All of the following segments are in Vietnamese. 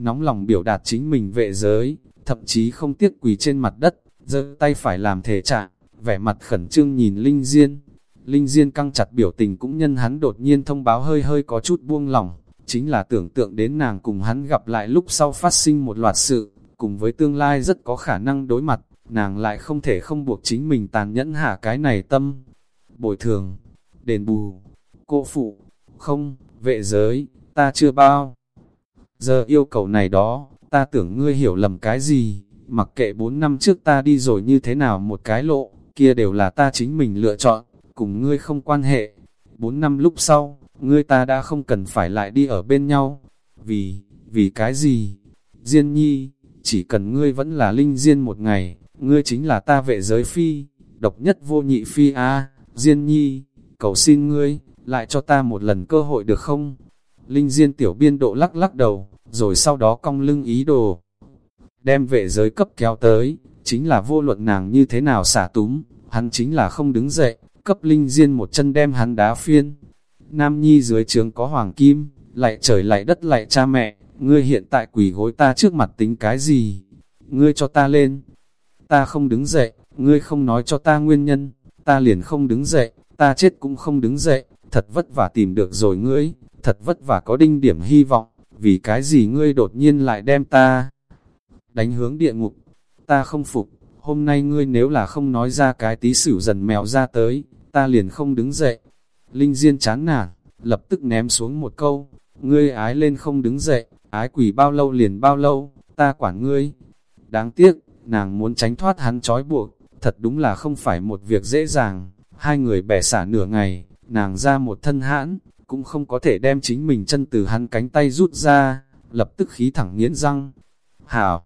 nóng lòng biểu đạt chính mình vệ giới, thậm chí không tiếc quỳ trên mặt đất, giơ tay phải làm thể trạng, vẻ mặt khẩn trương nhìn Linh Diên. Linh Diên căng chặt biểu tình cũng nhân hắn đột nhiên thông báo hơi hơi có chút buông lỏng, chính là tưởng tượng đến nàng cùng hắn gặp lại lúc sau phát sinh một loạt sự, cùng với tương lai rất có khả năng đối mặt, nàng lại không thể không buộc chính mình tàn nhẫn hạ cái này tâm. Bồi thường, đền bù, cô phụ, không, vệ giới, ta chưa bao. Giờ yêu cầu này đó, ta tưởng ngươi hiểu lầm cái gì, mặc kệ 4 năm trước ta đi rồi như thế nào một cái lộ, kia đều là ta chính mình lựa chọn, cùng ngươi không quan hệ. 4 năm lúc sau, ngươi ta đã không cần phải lại đi ở bên nhau. Vì, vì cái gì? Diên nhi, chỉ cần ngươi vẫn là linh diên một ngày, ngươi chính là ta vệ giới phi, độc nhất vô nhị phi a Diên nhi, cầu xin ngươi, lại cho ta một lần cơ hội được không? Linh diên tiểu biên độ lắc lắc đầu, rồi sau đó cong lưng ý đồ. Đem vệ giới cấp kéo tới, chính là vô luận nàng như thế nào xả túm, hắn chính là không đứng dậy, cấp linh diên một chân đem hắn đá phiên. Nam nhi dưới trường có hoàng kim, lại trời lại đất lại cha mẹ, ngươi hiện tại quỷ gối ta trước mặt tính cái gì? Ngươi cho ta lên. Ta không đứng dậy, ngươi không nói cho ta nguyên nhân, ta liền không đứng dậy, ta chết cũng không đứng dậy, thật vất vả tìm được rồi ngươi, thật vất vả có đinh điểm hy vọng, vì cái gì ngươi đột nhiên lại đem ta đánh hướng địa ngục, ta không phục, hôm nay ngươi nếu là không nói ra cái tí xỉu dần mèo ra tới, ta liền không đứng dậy. Linh Diên chán nản, lập tức ném xuống một câu, ngươi ái lên không đứng dậy, ái quỷ bao lâu liền bao lâu, ta quản ngươi. Đáng tiếc, nàng muốn tránh thoát hắn trói buộc, thật đúng là không phải một việc dễ dàng. Hai người bẻ xả nửa ngày, nàng ra một thân hãn, cũng không có thể đem chính mình chân từ hắn cánh tay rút ra, lập tức khí thẳng nghiến răng. Hảo!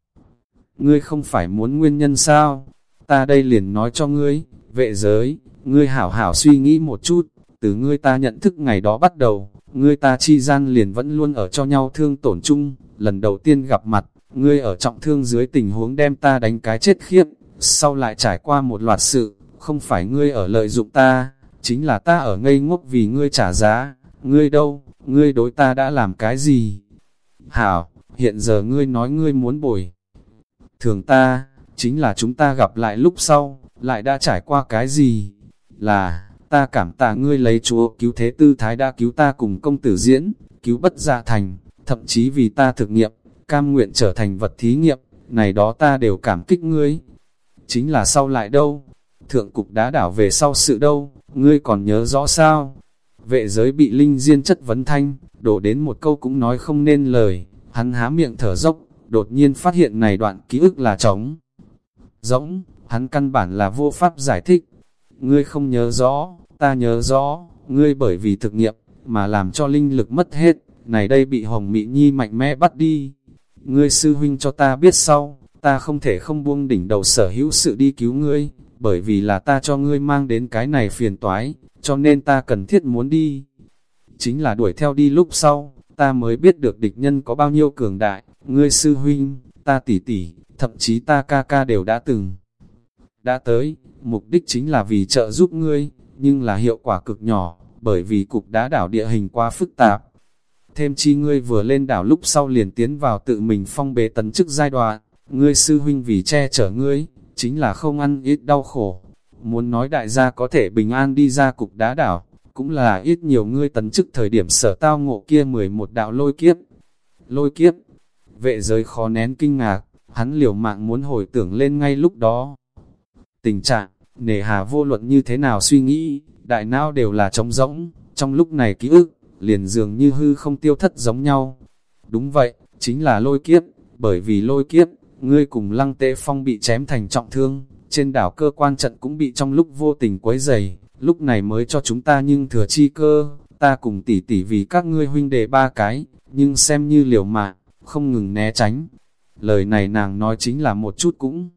Ngươi không phải muốn nguyên nhân sao? Ta đây liền nói cho ngươi, vệ giới, ngươi hảo hảo suy nghĩ một chút, từ ngươi ta nhận thức ngày đó bắt đầu, ngươi ta chi gian liền vẫn luôn ở cho nhau thương tổn chung, lần đầu tiên gặp mặt, ngươi ở trọng thương dưới tình huống đem ta đánh cái chết khiếp, sau lại trải qua một loạt sự, không phải ngươi ở lợi dụng ta, chính là ta ở ngây ngốc vì ngươi trả giá, ngươi đâu, ngươi đối ta đã làm cái gì? Hảo, hiện giờ ngươi nói ngươi muốn bồi. Thường ta, chính là chúng ta gặp lại lúc sau, lại đã trải qua cái gì? Là, ta cảm tạ ngươi lấy chúa cứu thế tư thái đã cứu ta cùng công tử diễn, cứu bất dạ thành, thậm chí vì ta thực nghiệm, cam nguyện trở thành vật thí nghiệm, này đó ta đều cảm kích ngươi. Chính là sau lại đâu? Thượng cục đã đảo về sau sự đâu? Ngươi còn nhớ rõ sao? Vệ giới bị linh diên chất vấn thanh, đổ đến một câu cũng nói không nên lời, hắn há miệng thở dốc, đột nhiên phát hiện này đoạn ký ức là trống. Rỗng, hắn căn bản là vô pháp giải thích. Ngươi không nhớ rõ, ta nhớ rõ, ngươi bởi vì thực nghiệm, mà làm cho linh lực mất hết, này đây bị Hồng Mỹ Nhi mạnh mẽ bắt đi. Ngươi sư huynh cho ta biết sau, ta không thể không buông đỉnh đầu sở hữu sự đi cứu ngươi, bởi vì là ta cho ngươi mang đến cái này phiền toái, cho nên ta cần thiết muốn đi. Chính là đuổi theo đi lúc sau, ta mới biết được địch nhân có bao nhiêu cường đại, ngươi sư huynh, ta tỷ tỷ, thậm chí ta ca ca đều đã từng. Đã tới, mục đích chính là vì trợ giúp ngươi, nhưng là hiệu quả cực nhỏ, bởi vì cục đá đảo địa hình quá phức tạp. Thêm chi ngươi vừa lên đảo lúc sau liền tiến vào tự mình phong bế tấn chức giai đoạn, ngươi sư huynh vì che chở ngươi, chính là không ăn ít đau khổ. Muốn nói đại gia có thể bình an đi ra cục đá đảo, cũng là ít nhiều ngươi tấn chức thời điểm sở tao ngộ kia 11 đạo lôi kiếp. Lôi kiếp, vệ giới khó nén kinh ngạc, hắn liều mạng muốn hồi tưởng lên ngay lúc đó. Tình trạng, nề hà vô luận như thế nào suy nghĩ, đại não đều là trống rỗng, trong lúc này ký ức, liền dường như hư không tiêu thất giống nhau. Đúng vậy, chính là lôi kiếp, bởi vì lôi kiếp, ngươi cùng lăng tệ phong bị chém thành trọng thương, trên đảo cơ quan trận cũng bị trong lúc vô tình quấy dày, lúc này mới cho chúng ta nhưng thừa chi cơ, ta cùng tỉ tỉ vì các ngươi huynh đệ ba cái, nhưng xem như liều mạng, không ngừng né tránh. Lời này nàng nói chính là một chút cũng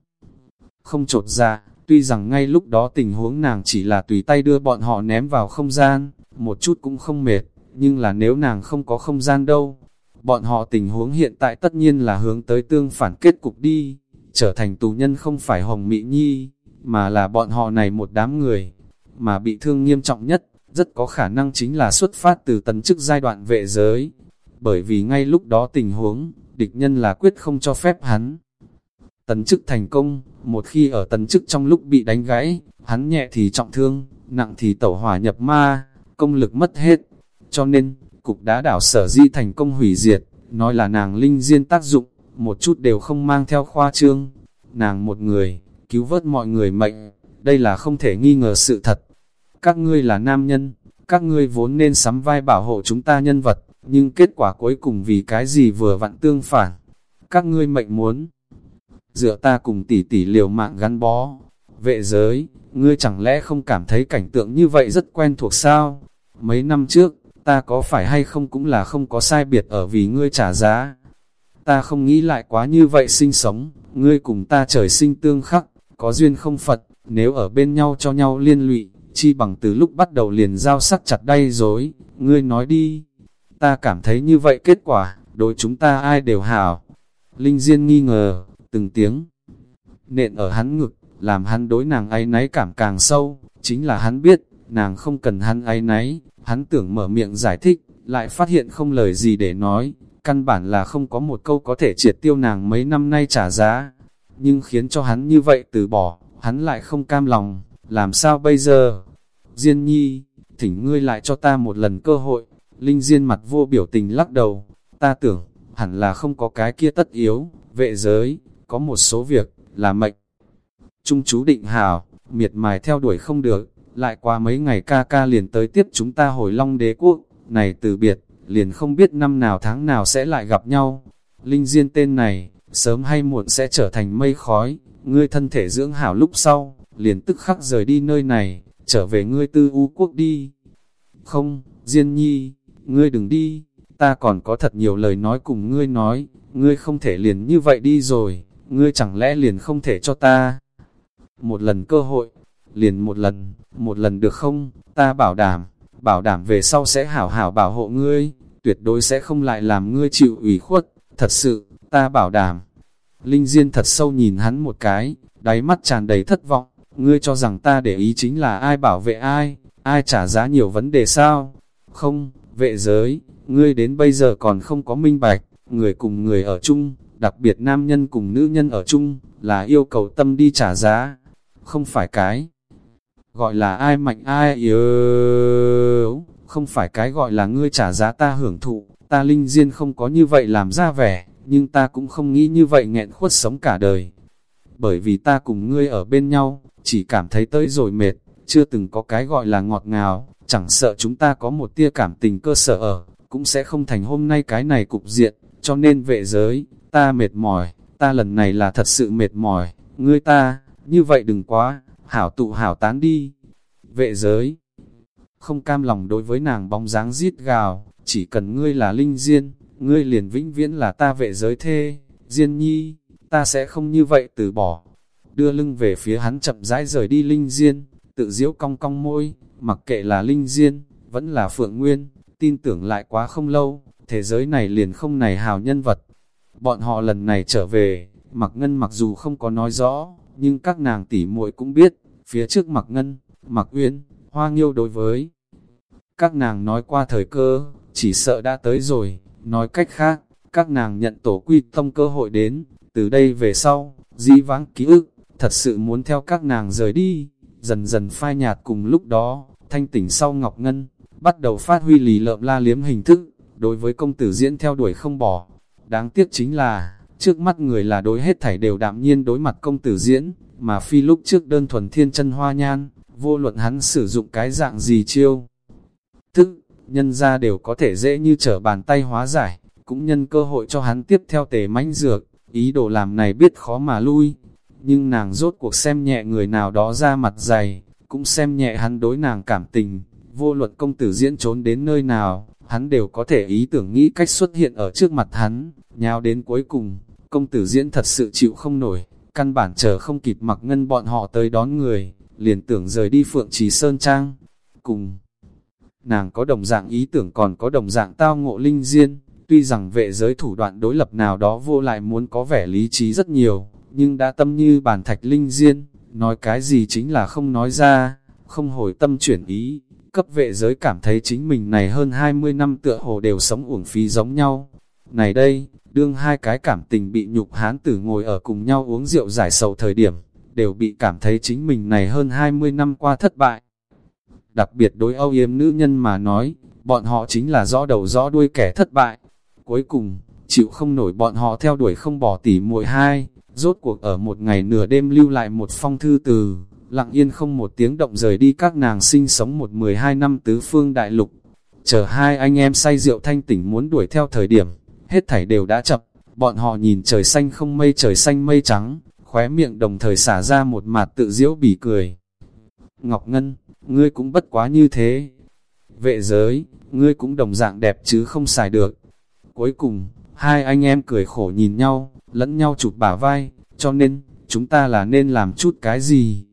không trột ra, tuy rằng ngay lúc đó tình huống nàng chỉ là tùy tay đưa bọn họ ném vào không gian, một chút cũng không mệt, nhưng là nếu nàng không có không gian đâu, bọn họ tình huống hiện tại tất nhiên là hướng tới tương phản kết cục đi, trở thành tù nhân không phải Hồng Mỹ Nhi, mà là bọn họ này một đám người, mà bị thương nghiêm trọng nhất, rất có khả năng chính là xuất phát từ tấn chức giai đoạn vệ giới. Bởi vì ngay lúc đó tình huống, địch nhân là quyết không cho phép hắn. Tấn chức thành công, một khi ở tấn chức trong lúc bị đánh gãy, hắn nhẹ thì trọng thương, nặng thì tẩu hỏa nhập ma, công lực mất hết. Cho nên, cục đá đảo sở di thành công hủy diệt, nói là nàng linh diên tác dụng, một chút đều không mang theo khoa trương. Nàng một người, cứu vớt mọi người mệnh, đây là không thể nghi ngờ sự thật. Các ngươi là nam nhân, các ngươi vốn nên sắm vai bảo hộ chúng ta nhân vật, nhưng kết quả cuối cùng vì cái gì vừa vặn tương phản. Các ngươi mệnh muốn dựa ta cùng tỷ tỷ liều mạng gắn bó. Vệ giới, ngươi chẳng lẽ không cảm thấy cảnh tượng như vậy rất quen thuộc sao? Mấy năm trước, ta có phải hay không cũng là không có sai biệt ở vì ngươi trả giá. Ta không nghĩ lại quá như vậy sinh sống, ngươi cùng ta trời sinh tương khắc, có duyên không Phật, nếu ở bên nhau cho nhau liên lụy, chi bằng từ lúc bắt đầu liền giao sắc chặt đay dối, ngươi nói đi. Ta cảm thấy như vậy kết quả, đối chúng ta ai đều hảo. Linh Diên nghi ngờ, từng tiếng nện ở hắn ngực, làm hắn đối nàng ấy náy cảm càng sâu, chính là hắn biết, nàng không cần hắn ấy náy, hắn tưởng mở miệng giải thích, lại phát hiện không lời gì để nói, căn bản là không có một câu có thể triệt tiêu nàng mấy năm nay trả giá, nhưng khiến cho hắn như vậy từ bỏ, hắn lại không cam lòng, làm sao bây giờ? Diên nhi, thỉnh ngươi lại cho ta một lần cơ hội, Linh Diên mặt vô biểu tình lắc đầu, ta tưởng, hẳn là không có cái kia tất yếu, vệ giới, có một số việc, là mệnh. Trung chú định hào, miệt mài theo đuổi không được, lại qua mấy ngày ca ca liền tới tiếp chúng ta hồi long đế quốc, này từ biệt, liền không biết năm nào tháng nào sẽ lại gặp nhau. Linh Diên tên này, sớm hay muộn sẽ trở thành mây khói, ngươi thân thể dưỡng hảo lúc sau, liền tức khắc rời đi nơi này, trở về ngươi tư u quốc đi. Không, Diên Nhi, ngươi đừng đi, ta còn có thật nhiều lời nói cùng ngươi nói, ngươi không thể liền như vậy đi rồi, ngươi chẳng lẽ liền không thể cho ta một lần cơ hội, liền một lần, một lần được không, ta bảo đảm, bảo đảm về sau sẽ hảo hảo bảo hộ ngươi, tuyệt đối sẽ không lại làm ngươi chịu ủy khuất, thật sự, ta bảo đảm. Linh Diên thật sâu nhìn hắn một cái, đáy mắt tràn đầy thất vọng, ngươi cho rằng ta để ý chính là ai bảo vệ ai, ai trả giá nhiều vấn đề sao? Không, vệ giới, ngươi đến bây giờ còn không có minh bạch, người cùng người ở chung, đặc biệt nam nhân cùng nữ nhân ở chung, là yêu cầu tâm đi trả giá, không phải cái gọi là ai mạnh ai yếu, không phải cái gọi là ngươi trả giá ta hưởng thụ, ta linh diên không có như vậy làm ra vẻ, nhưng ta cũng không nghĩ như vậy nghẹn khuất sống cả đời. Bởi vì ta cùng ngươi ở bên nhau, chỉ cảm thấy tới rồi mệt, chưa từng có cái gọi là ngọt ngào, chẳng sợ chúng ta có một tia cảm tình cơ sở ở, cũng sẽ không thành hôm nay cái này cục diện, cho nên vệ giới, ta mệt mỏi, ta lần này là thật sự mệt mỏi, ngươi ta, như vậy đừng quá, hảo tụ hảo tán đi. Vệ giới, không cam lòng đối với nàng bóng dáng giết gào, chỉ cần ngươi là linh diên, ngươi liền vĩnh viễn là ta vệ giới thê, diên nhi, ta sẽ không như vậy từ bỏ. Đưa lưng về phía hắn chậm rãi rời đi linh diên, tự diễu cong cong môi, mặc kệ là linh diên, vẫn là phượng nguyên, tin tưởng lại quá không lâu, thế giới này liền không này hào nhân vật. Bọn họ lần này trở về, mặc ngân mặc dù không có nói rõ, nhưng các nàng tỷ muội cũng biết, phía trước mặc ngân, mặc uyên, hoa nghiêu đối với. Các nàng nói qua thời cơ, chỉ sợ đã tới rồi, nói cách khác, các nàng nhận tổ quy tông cơ hội đến, từ đây về sau, di vãng ký ức, thật sự muốn theo các nàng rời đi, dần dần phai nhạt cùng lúc đó, thanh tỉnh sau Ngọc Ngân, bắt đầu phát huy lì lợm la liếm hình thức, đối với công tử diễn theo đuổi không bỏ. Đáng tiếc chính là, trước mắt người là đối hết thảy đều đạm nhiên đối mặt công tử diễn, mà phi lúc trước đơn thuần thiên chân hoa nhan, vô luận hắn sử dụng cái dạng gì chiêu. Thức, nhân ra đều có thể dễ như trở bàn tay hóa giải, cũng nhân cơ hội cho hắn tiếp theo tề mãnh dược, ý đồ làm này biết khó mà lui. Nhưng nàng rốt cuộc xem nhẹ người nào đó ra mặt dày, cũng xem nhẹ hắn đối nàng cảm tình, vô luận công tử diễn trốn đến nơi nào, hắn đều có thể ý tưởng nghĩ cách xuất hiện ở trước mặt hắn, nhào đến cuối cùng, công tử diễn thật sự chịu không nổi, căn bản chờ không kịp mặc ngân bọn họ tới đón người, liền tưởng rời đi Phượng Trì Sơn Trang, cùng. Nàng có đồng dạng ý tưởng còn có đồng dạng tao ngộ linh diên, tuy rằng vệ giới thủ đoạn đối lập nào đó vô lại muốn có vẻ lý trí rất nhiều, nhưng đã tâm như bản thạch linh diên, nói cái gì chính là không nói ra, không hồi tâm chuyển ý, cấp vệ giới cảm thấy chính mình này hơn 20 năm tựa hồ đều sống uổng phí giống nhau. Này đây, đương hai cái cảm tình bị nhục hán tử ngồi ở cùng nhau uống rượu giải sầu thời điểm, đều bị cảm thấy chính mình này hơn 20 năm qua thất bại. Đặc biệt đối âu yếm nữ nhân mà nói, bọn họ chính là rõ đầu rõ đuôi kẻ thất bại. Cuối cùng, chịu không nổi bọn họ theo đuổi không bỏ tỉ muội hai, rốt cuộc ở một ngày nửa đêm lưu lại một phong thư từ, lặng yên không một tiếng động rời đi các nàng sinh sống một 12 năm tứ phương đại lục. Chờ hai anh em say rượu thanh tỉnh muốn đuổi theo thời điểm, hết thảy đều đã chập, bọn họ nhìn trời xanh không mây trời xanh mây trắng, khóe miệng đồng thời xả ra một mặt tự diễu bỉ cười. Ngọc Ngân, ngươi cũng bất quá như thế. Vệ giới, ngươi cũng đồng dạng đẹp chứ không xài được. Cuối cùng, hai anh em cười khổ nhìn nhau, lẫn nhau chụp bả vai, cho nên, chúng ta là nên làm chút cái gì?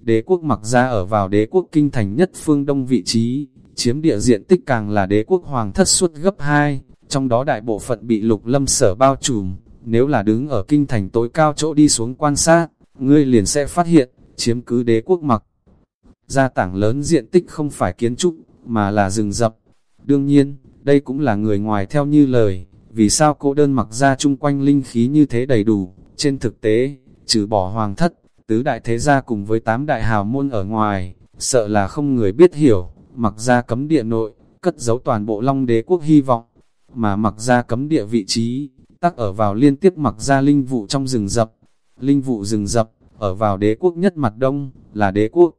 Đế quốc mặc ra ở vào đế quốc kinh thành nhất phương đông vị trí, chiếm địa diện tích càng là đế quốc hoàng thất suốt gấp 2, trong đó đại bộ phận bị lục lâm sở bao trùm, nếu là đứng ở kinh thành tối cao chỗ đi xuống quan sát, ngươi liền sẽ phát hiện, chiếm cứ đế quốc mặc. Gia tảng lớn diện tích không phải kiến trúc, mà là rừng rập. Đương nhiên, đây cũng là người ngoài theo như lời, vì sao cô đơn mặc ra chung quanh linh khí như thế đầy đủ, trên thực tế, trừ bỏ hoàng thất, tứ đại thế gia cùng với tám đại hào môn ở ngoài, sợ là không người biết hiểu, mặc ra cấm địa nội, cất giấu toàn bộ long đế quốc hy vọng, mà mặc ra cấm địa vị trí, tắc ở vào liên tiếp mặc ra linh vụ trong rừng rập. Linh vụ rừng rập, ở vào đế quốc nhất mặt đông, là đế quốc.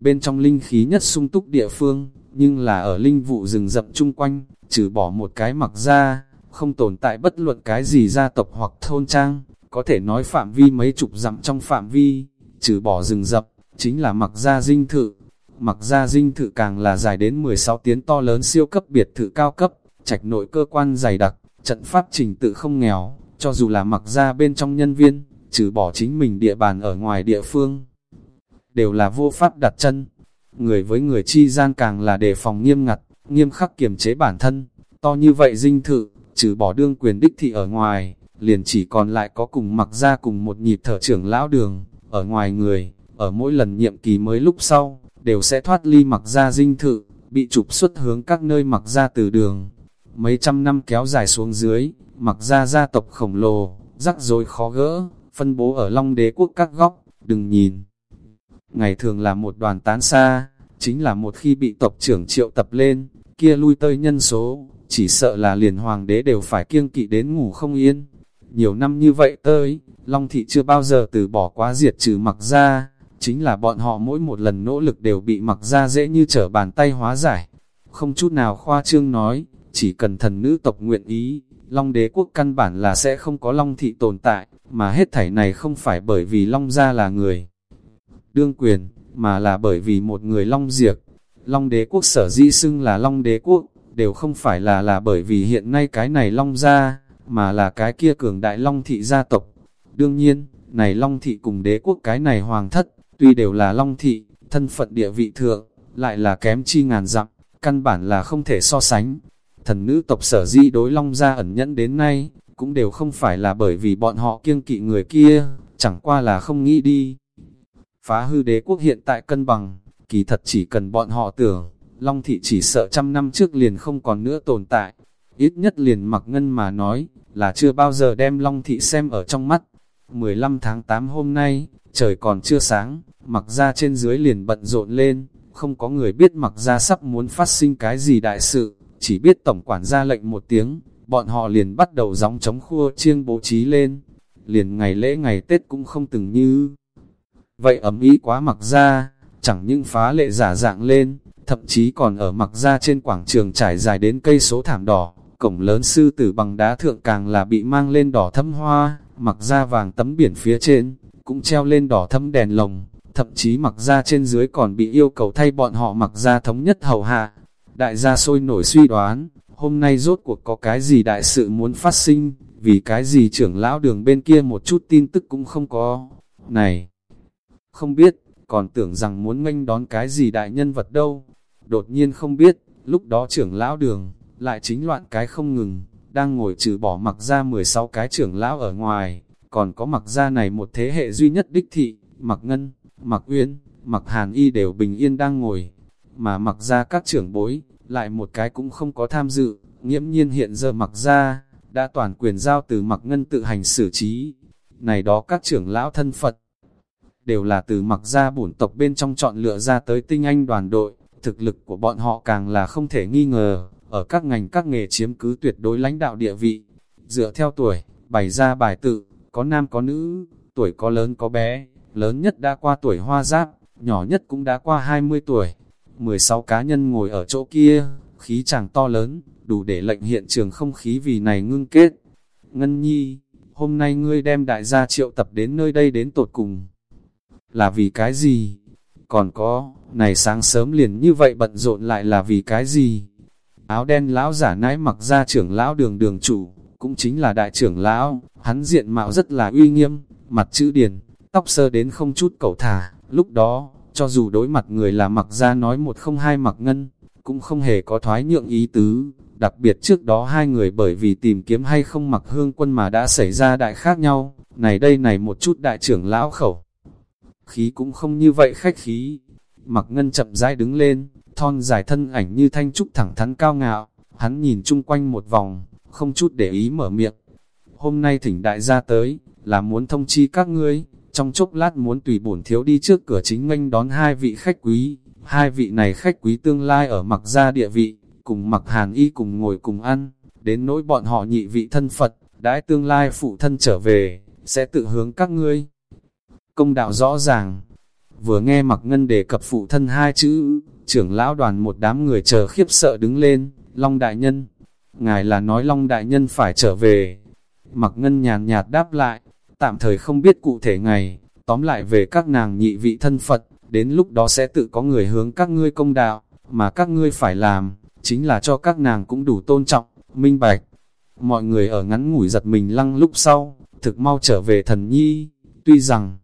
Bên trong linh khí nhất sung túc địa phương, nhưng là ở linh vụ rừng rậm chung quanh, trừ bỏ một cái mặc ra, không tồn tại bất luận cái gì gia tộc hoặc thôn trang, có thể nói phạm vi mấy chục dặm trong phạm vi, trừ bỏ rừng rậm, chính là mặc ra dinh thự. Mặc ra dinh thự càng là dài đến 16 tiếng to lớn siêu cấp biệt thự cao cấp, trạch nội cơ quan dày đặc, trận pháp trình tự không nghèo, cho dù là mặc ra bên trong nhân viên, trừ bỏ chính mình địa bàn ở ngoài địa phương, đều là vô pháp đặt chân. Người với người chi gian càng là đề phòng nghiêm ngặt, nghiêm khắc kiềm chế bản thân, to như vậy dinh thự, trừ bỏ đương quyền đích thị ở ngoài, liền chỉ còn lại có cùng mặc ra cùng một nhịp thở trưởng lão đường, ở ngoài người, ở mỗi lần nhiệm kỳ mới lúc sau, đều sẽ thoát ly mặc ra dinh thự, bị trục xuất hướng các nơi mặc ra từ đường. Mấy trăm năm kéo dài xuống dưới, mặc ra gia tộc khổng lồ, rắc rối khó gỡ, phân bố ở Long Đế quốc các góc, đừng nhìn. Ngày thường là một đoàn tán xa, chính là một khi bị tộc trưởng triệu tập lên, kia lui tơi nhân số, chỉ sợ là liền hoàng đế đều phải kiêng kỵ đến ngủ không yên. Nhiều năm như vậy tới, Long Thị chưa bao giờ từ bỏ quá diệt trừ mặc ra, chính là bọn họ mỗi một lần nỗ lực đều bị mặc ra dễ như trở bàn tay hóa giải. Không chút nào khoa trương nói, chỉ cần thần nữ tộc nguyện ý, Long đế quốc căn bản là sẽ không có Long Thị tồn tại, mà hết thảy này không phải bởi vì Long gia là người đương quyền, mà là bởi vì một người Long diệt, Long đế quốc sở di xưng là Long đế quốc, đều không phải là là bởi vì hiện nay cái này Long gia, mà là cái kia cường đại Long thị gia tộc. Đương nhiên, này Long thị cùng đế quốc cái này hoàng thất, tuy đều là Long thị, thân phận địa vị thượng, lại là kém chi ngàn dặm, căn bản là không thể so sánh. Thần nữ tộc sở di đối Long gia ẩn nhẫn đến nay, cũng đều không phải là bởi vì bọn họ kiêng kỵ người kia, chẳng qua là không nghĩ đi. Phá hư đế quốc hiện tại cân bằng, kỳ thật chỉ cần bọn họ tưởng, Long thị chỉ sợ trăm năm trước liền không còn nữa tồn tại. Ít nhất liền mặc ngân mà nói, là chưa bao giờ đem Long thị xem ở trong mắt. 15 tháng 8 hôm nay, trời còn chưa sáng, mặc ra trên dưới liền bận rộn lên, không có người biết mặc ra sắp muốn phát sinh cái gì đại sự, chỉ biết tổng quản ra lệnh một tiếng, bọn họ liền bắt đầu gióng chống khua chiêng bố trí lên. Liền ngày lễ ngày Tết cũng không từng như. Vậy ấm ý quá mặc ra, chẳng những phá lệ giả dạng lên, thậm chí còn ở mặc ra trên quảng trường trải dài đến cây số thảm đỏ, cổng lớn sư tử bằng đá thượng càng là bị mang lên đỏ thấm hoa, mặc ra vàng tấm biển phía trên, cũng treo lên đỏ thấm đèn lồng, thậm chí mặc ra trên dưới còn bị yêu cầu thay bọn họ mặc ra thống nhất hầu hạ. Đại gia sôi nổi suy đoán, hôm nay rốt cuộc có cái gì đại sự muốn phát sinh, vì cái gì trưởng lão đường bên kia một chút tin tức cũng không có. Này, không biết, còn tưởng rằng muốn nghênh đón cái gì đại nhân vật đâu. Đột nhiên không biết, lúc đó trưởng lão đường, lại chính loạn cái không ngừng, đang ngồi trừ bỏ mặc ra 16 cái trưởng lão ở ngoài, còn có mặc ra này một thế hệ duy nhất đích thị, mặc ngân, mặc uyên, mặc hàn y đều bình yên đang ngồi, mà mặc ra các trưởng bối, lại một cái cũng không có tham dự, nghiễm nhiên hiện giờ mặc ra, đã toàn quyền giao từ mặc ngân tự hành xử trí. Này đó các trưởng lão thân Phật, đều là từ mặc ra bổn tộc bên trong chọn lựa ra tới tinh anh đoàn đội, thực lực của bọn họ càng là không thể nghi ngờ, ở các ngành các nghề chiếm cứ tuyệt đối lãnh đạo địa vị. Dựa theo tuổi, bày ra bài tự, có nam có nữ, tuổi có lớn có bé, lớn nhất đã qua tuổi hoa giáp, nhỏ nhất cũng đã qua 20 tuổi. 16 cá nhân ngồi ở chỗ kia, khí chàng to lớn, đủ để lệnh hiện trường không khí vì này ngưng kết. Ngân nhi, hôm nay ngươi đem đại gia triệu tập đến nơi đây đến tột cùng. Là vì cái gì? Còn có, này sáng sớm liền như vậy bận rộn lại là vì cái gì? Áo đen lão giả nãi mặc ra trưởng lão đường đường chủ, cũng chính là đại trưởng lão, hắn diện mạo rất là uy nghiêm, mặt chữ điền, tóc sơ đến không chút cầu thả, lúc đó, cho dù đối mặt người là mặc ra nói một không hai mặc ngân, cũng không hề có thoái nhượng ý tứ, đặc biệt trước đó hai người bởi vì tìm kiếm hay không mặc hương quân mà đã xảy ra đại khác nhau, này đây này một chút đại trưởng lão khẩu. Khí cũng không như vậy khách khí, mặc ngân chậm rãi đứng lên, thon dài thân ảnh như thanh trúc thẳng thắn cao ngạo, hắn nhìn chung quanh một vòng, không chút để ý mở miệng. Hôm nay thỉnh đại gia tới, là muốn thông chi các ngươi, trong chốc lát muốn tùy bổn thiếu đi trước cửa chính nghênh đón hai vị khách quý, hai vị này khách quý tương lai ở mặc gia địa vị, cùng mặc hàn y cùng ngồi cùng ăn, đến nỗi bọn họ nhị vị thân Phật, đãi tương lai phụ thân trở về, sẽ tự hướng các ngươi. Công đạo rõ ràng, vừa nghe mặc ngân đề cập phụ thân hai chữ, trưởng lão đoàn một đám người chờ khiếp sợ đứng lên, Long Đại Nhân, ngài là nói Long Đại Nhân phải trở về. Mặc ngân nhàn nhạt đáp lại, tạm thời không biết cụ thể ngày, tóm lại về các nàng nhị vị thân Phật, đến lúc đó sẽ tự có người hướng các ngươi công đạo, mà các ngươi phải làm, chính là cho các nàng cũng đủ tôn trọng, minh bạch. Mọi người ở ngắn ngủi giật mình lăng lúc sau, thực mau trở về thần nhi, tuy rằng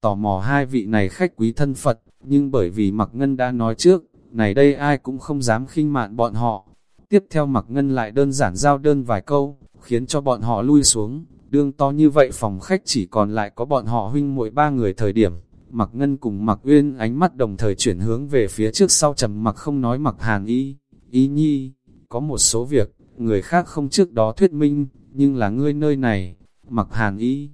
tò mò hai vị này khách quý thân Phật, nhưng bởi vì Mặc Ngân đã nói trước, này đây ai cũng không dám khinh mạn bọn họ. Tiếp theo Mặc Ngân lại đơn giản giao đơn vài câu, khiến cho bọn họ lui xuống, đương to như vậy phòng khách chỉ còn lại có bọn họ huynh muội ba người thời điểm. Mặc Ngân cùng Mặc Uyên ánh mắt đồng thời chuyển hướng về phía trước sau trầm mặc không nói Mặc Hàn Y, Y Nhi, có một số việc, người khác không trước đó thuyết minh, nhưng là ngươi nơi này, Mặc Hàn Y.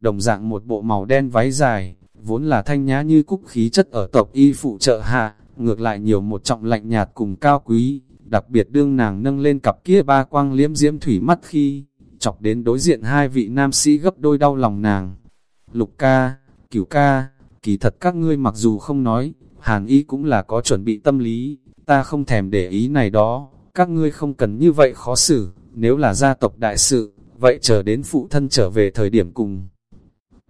Đồng dạng một bộ màu đen váy dài, vốn là thanh nhã như cúc khí chất ở tộc y phụ trợ hạ, ngược lại nhiều một trọng lạnh nhạt cùng cao quý, đặc biệt đương nàng nâng lên cặp kia ba quang liếm diễm thủy mắt khi, chọc đến đối diện hai vị nam sĩ gấp đôi đau lòng nàng. Lục ca, cửu ca, kỳ thật các ngươi mặc dù không nói, hàn y cũng là có chuẩn bị tâm lý, ta không thèm để ý này đó, các ngươi không cần như vậy khó xử, nếu là gia tộc đại sự, vậy chờ đến phụ thân trở về thời điểm cùng.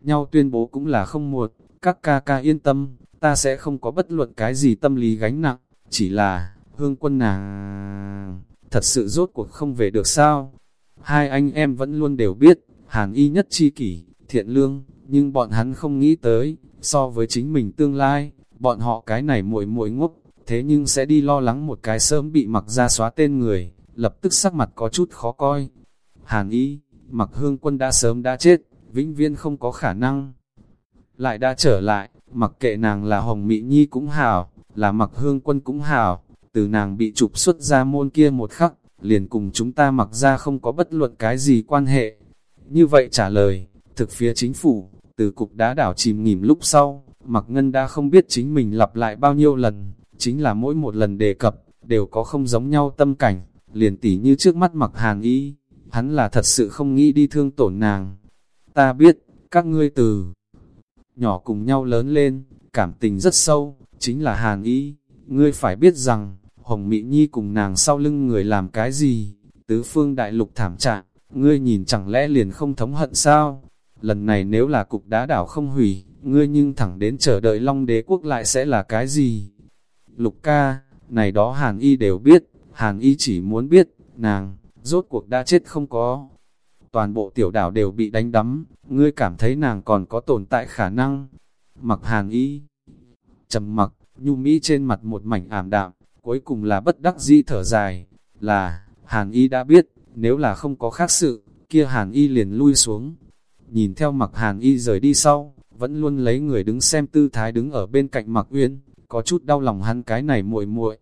Nhau tuyên bố cũng là không muộn, các ca ca yên tâm, ta sẽ không có bất luận cái gì tâm lý gánh nặng, chỉ là, hương quân nàng, thật sự rốt cuộc không về được sao. Hai anh em vẫn luôn đều biết, hàn y nhất chi kỷ, thiện lương, nhưng bọn hắn không nghĩ tới, so với chính mình tương lai, bọn họ cái này muội muội ngốc, thế nhưng sẽ đi lo lắng một cái sớm bị mặc ra xóa tên người, lập tức sắc mặt có chút khó coi. Hàn y, mặc hương quân đã sớm đã chết, vĩnh viên không có khả năng lại đã trở lại, mặc kệ nàng là Hồng Mỹ Nhi cũng hảo, là mặc hương quân cũng hảo, từ nàng bị trục xuất ra môn kia một khắc, liền cùng chúng ta mặc ra không có bất luận cái gì quan hệ. Như vậy trả lời, thực phía chính phủ, từ cục đá đảo chìm nghỉm lúc sau, mặc ngân đã không biết chính mình lặp lại bao nhiêu lần, chính là mỗi một lần đề cập, đều có không giống nhau tâm cảnh, liền tỉ như trước mắt mặc hàn y, hắn là thật sự không nghĩ đi thương tổn nàng. Ta biết, các ngươi từ nhỏ cùng nhau lớn lên, cảm tình rất sâu, chính là Hàn Y. Ngươi phải biết rằng, Hồng Mỹ Nhi cùng nàng sau lưng người làm cái gì, tứ phương đại lục thảm trạng, ngươi nhìn chẳng lẽ liền không thống hận sao? Lần này nếu là cục đá đảo không hủy, ngươi nhưng thẳng đến chờ đợi Long đế quốc lại sẽ là cái gì? Lục ca, này đó Hàn Y đều biết, Hàn Y chỉ muốn biết, nàng, rốt cuộc đã chết không có, toàn bộ tiểu đảo đều bị đánh đắm, ngươi cảm thấy nàng còn có tồn tại khả năng. Mặc hàn y, trầm mặc, nhu mỹ trên mặt một mảnh ảm đạm, cuối cùng là bất đắc dĩ thở dài, là, hàn y đã biết, nếu là không có khác sự, kia hàn y liền lui xuống. Nhìn theo mặc hàn y rời đi sau, vẫn luôn lấy người đứng xem tư thái đứng ở bên cạnh mặc uyên, có chút đau lòng hắn cái này muội muội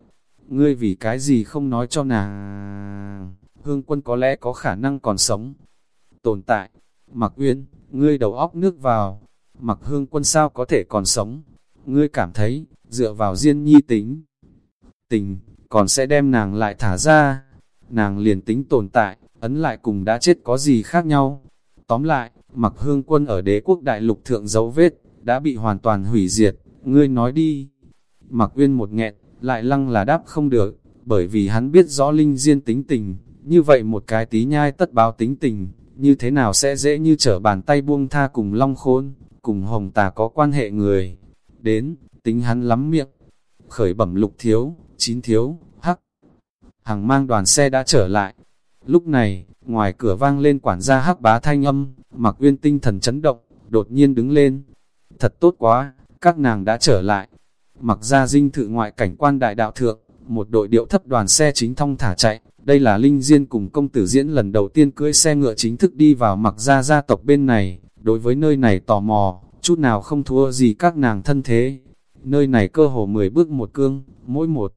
Ngươi vì cái gì không nói cho nàng hương quân có lẽ có khả năng còn sống. Tồn tại, Mặc Uyên, ngươi đầu óc nước vào, Mặc hương quân sao có thể còn sống? Ngươi cảm thấy, dựa vào Diên Nhi tính, tình, còn sẽ đem nàng lại thả ra. Nàng liền tính tồn tại, ấn lại cùng đã chết có gì khác nhau. Tóm lại, mặc hương quân ở đế quốc đại lục thượng dấu vết, đã bị hoàn toàn hủy diệt, ngươi nói đi. Mặc uyên một nghẹn, lại lăng là đáp không được, bởi vì hắn biết rõ linh diên tính tình, như vậy một cái tí nhai tất báo tính tình, như thế nào sẽ dễ như trở bàn tay buông tha cùng long khôn, cùng hồng tà có quan hệ người. Đến, tính hắn lắm miệng, khởi bẩm lục thiếu, chín thiếu, hắc. Hàng mang đoàn xe đã trở lại. Lúc này, ngoài cửa vang lên quản gia hắc bá thanh âm, mặc uyên tinh thần chấn động, đột nhiên đứng lên. Thật tốt quá, các nàng đã trở lại. Mặc ra dinh thự ngoại cảnh quan đại đạo thượng, một đội điệu thấp đoàn xe chính thông thả chạy. Đây là Linh Diên cùng công tử diễn lần đầu tiên cưỡi xe ngựa chính thức đi vào mặc ra gia tộc bên này. Đối với nơi này tò mò, chút nào không thua gì các nàng thân thế. Nơi này cơ hồ 10 bước một cương, mỗi một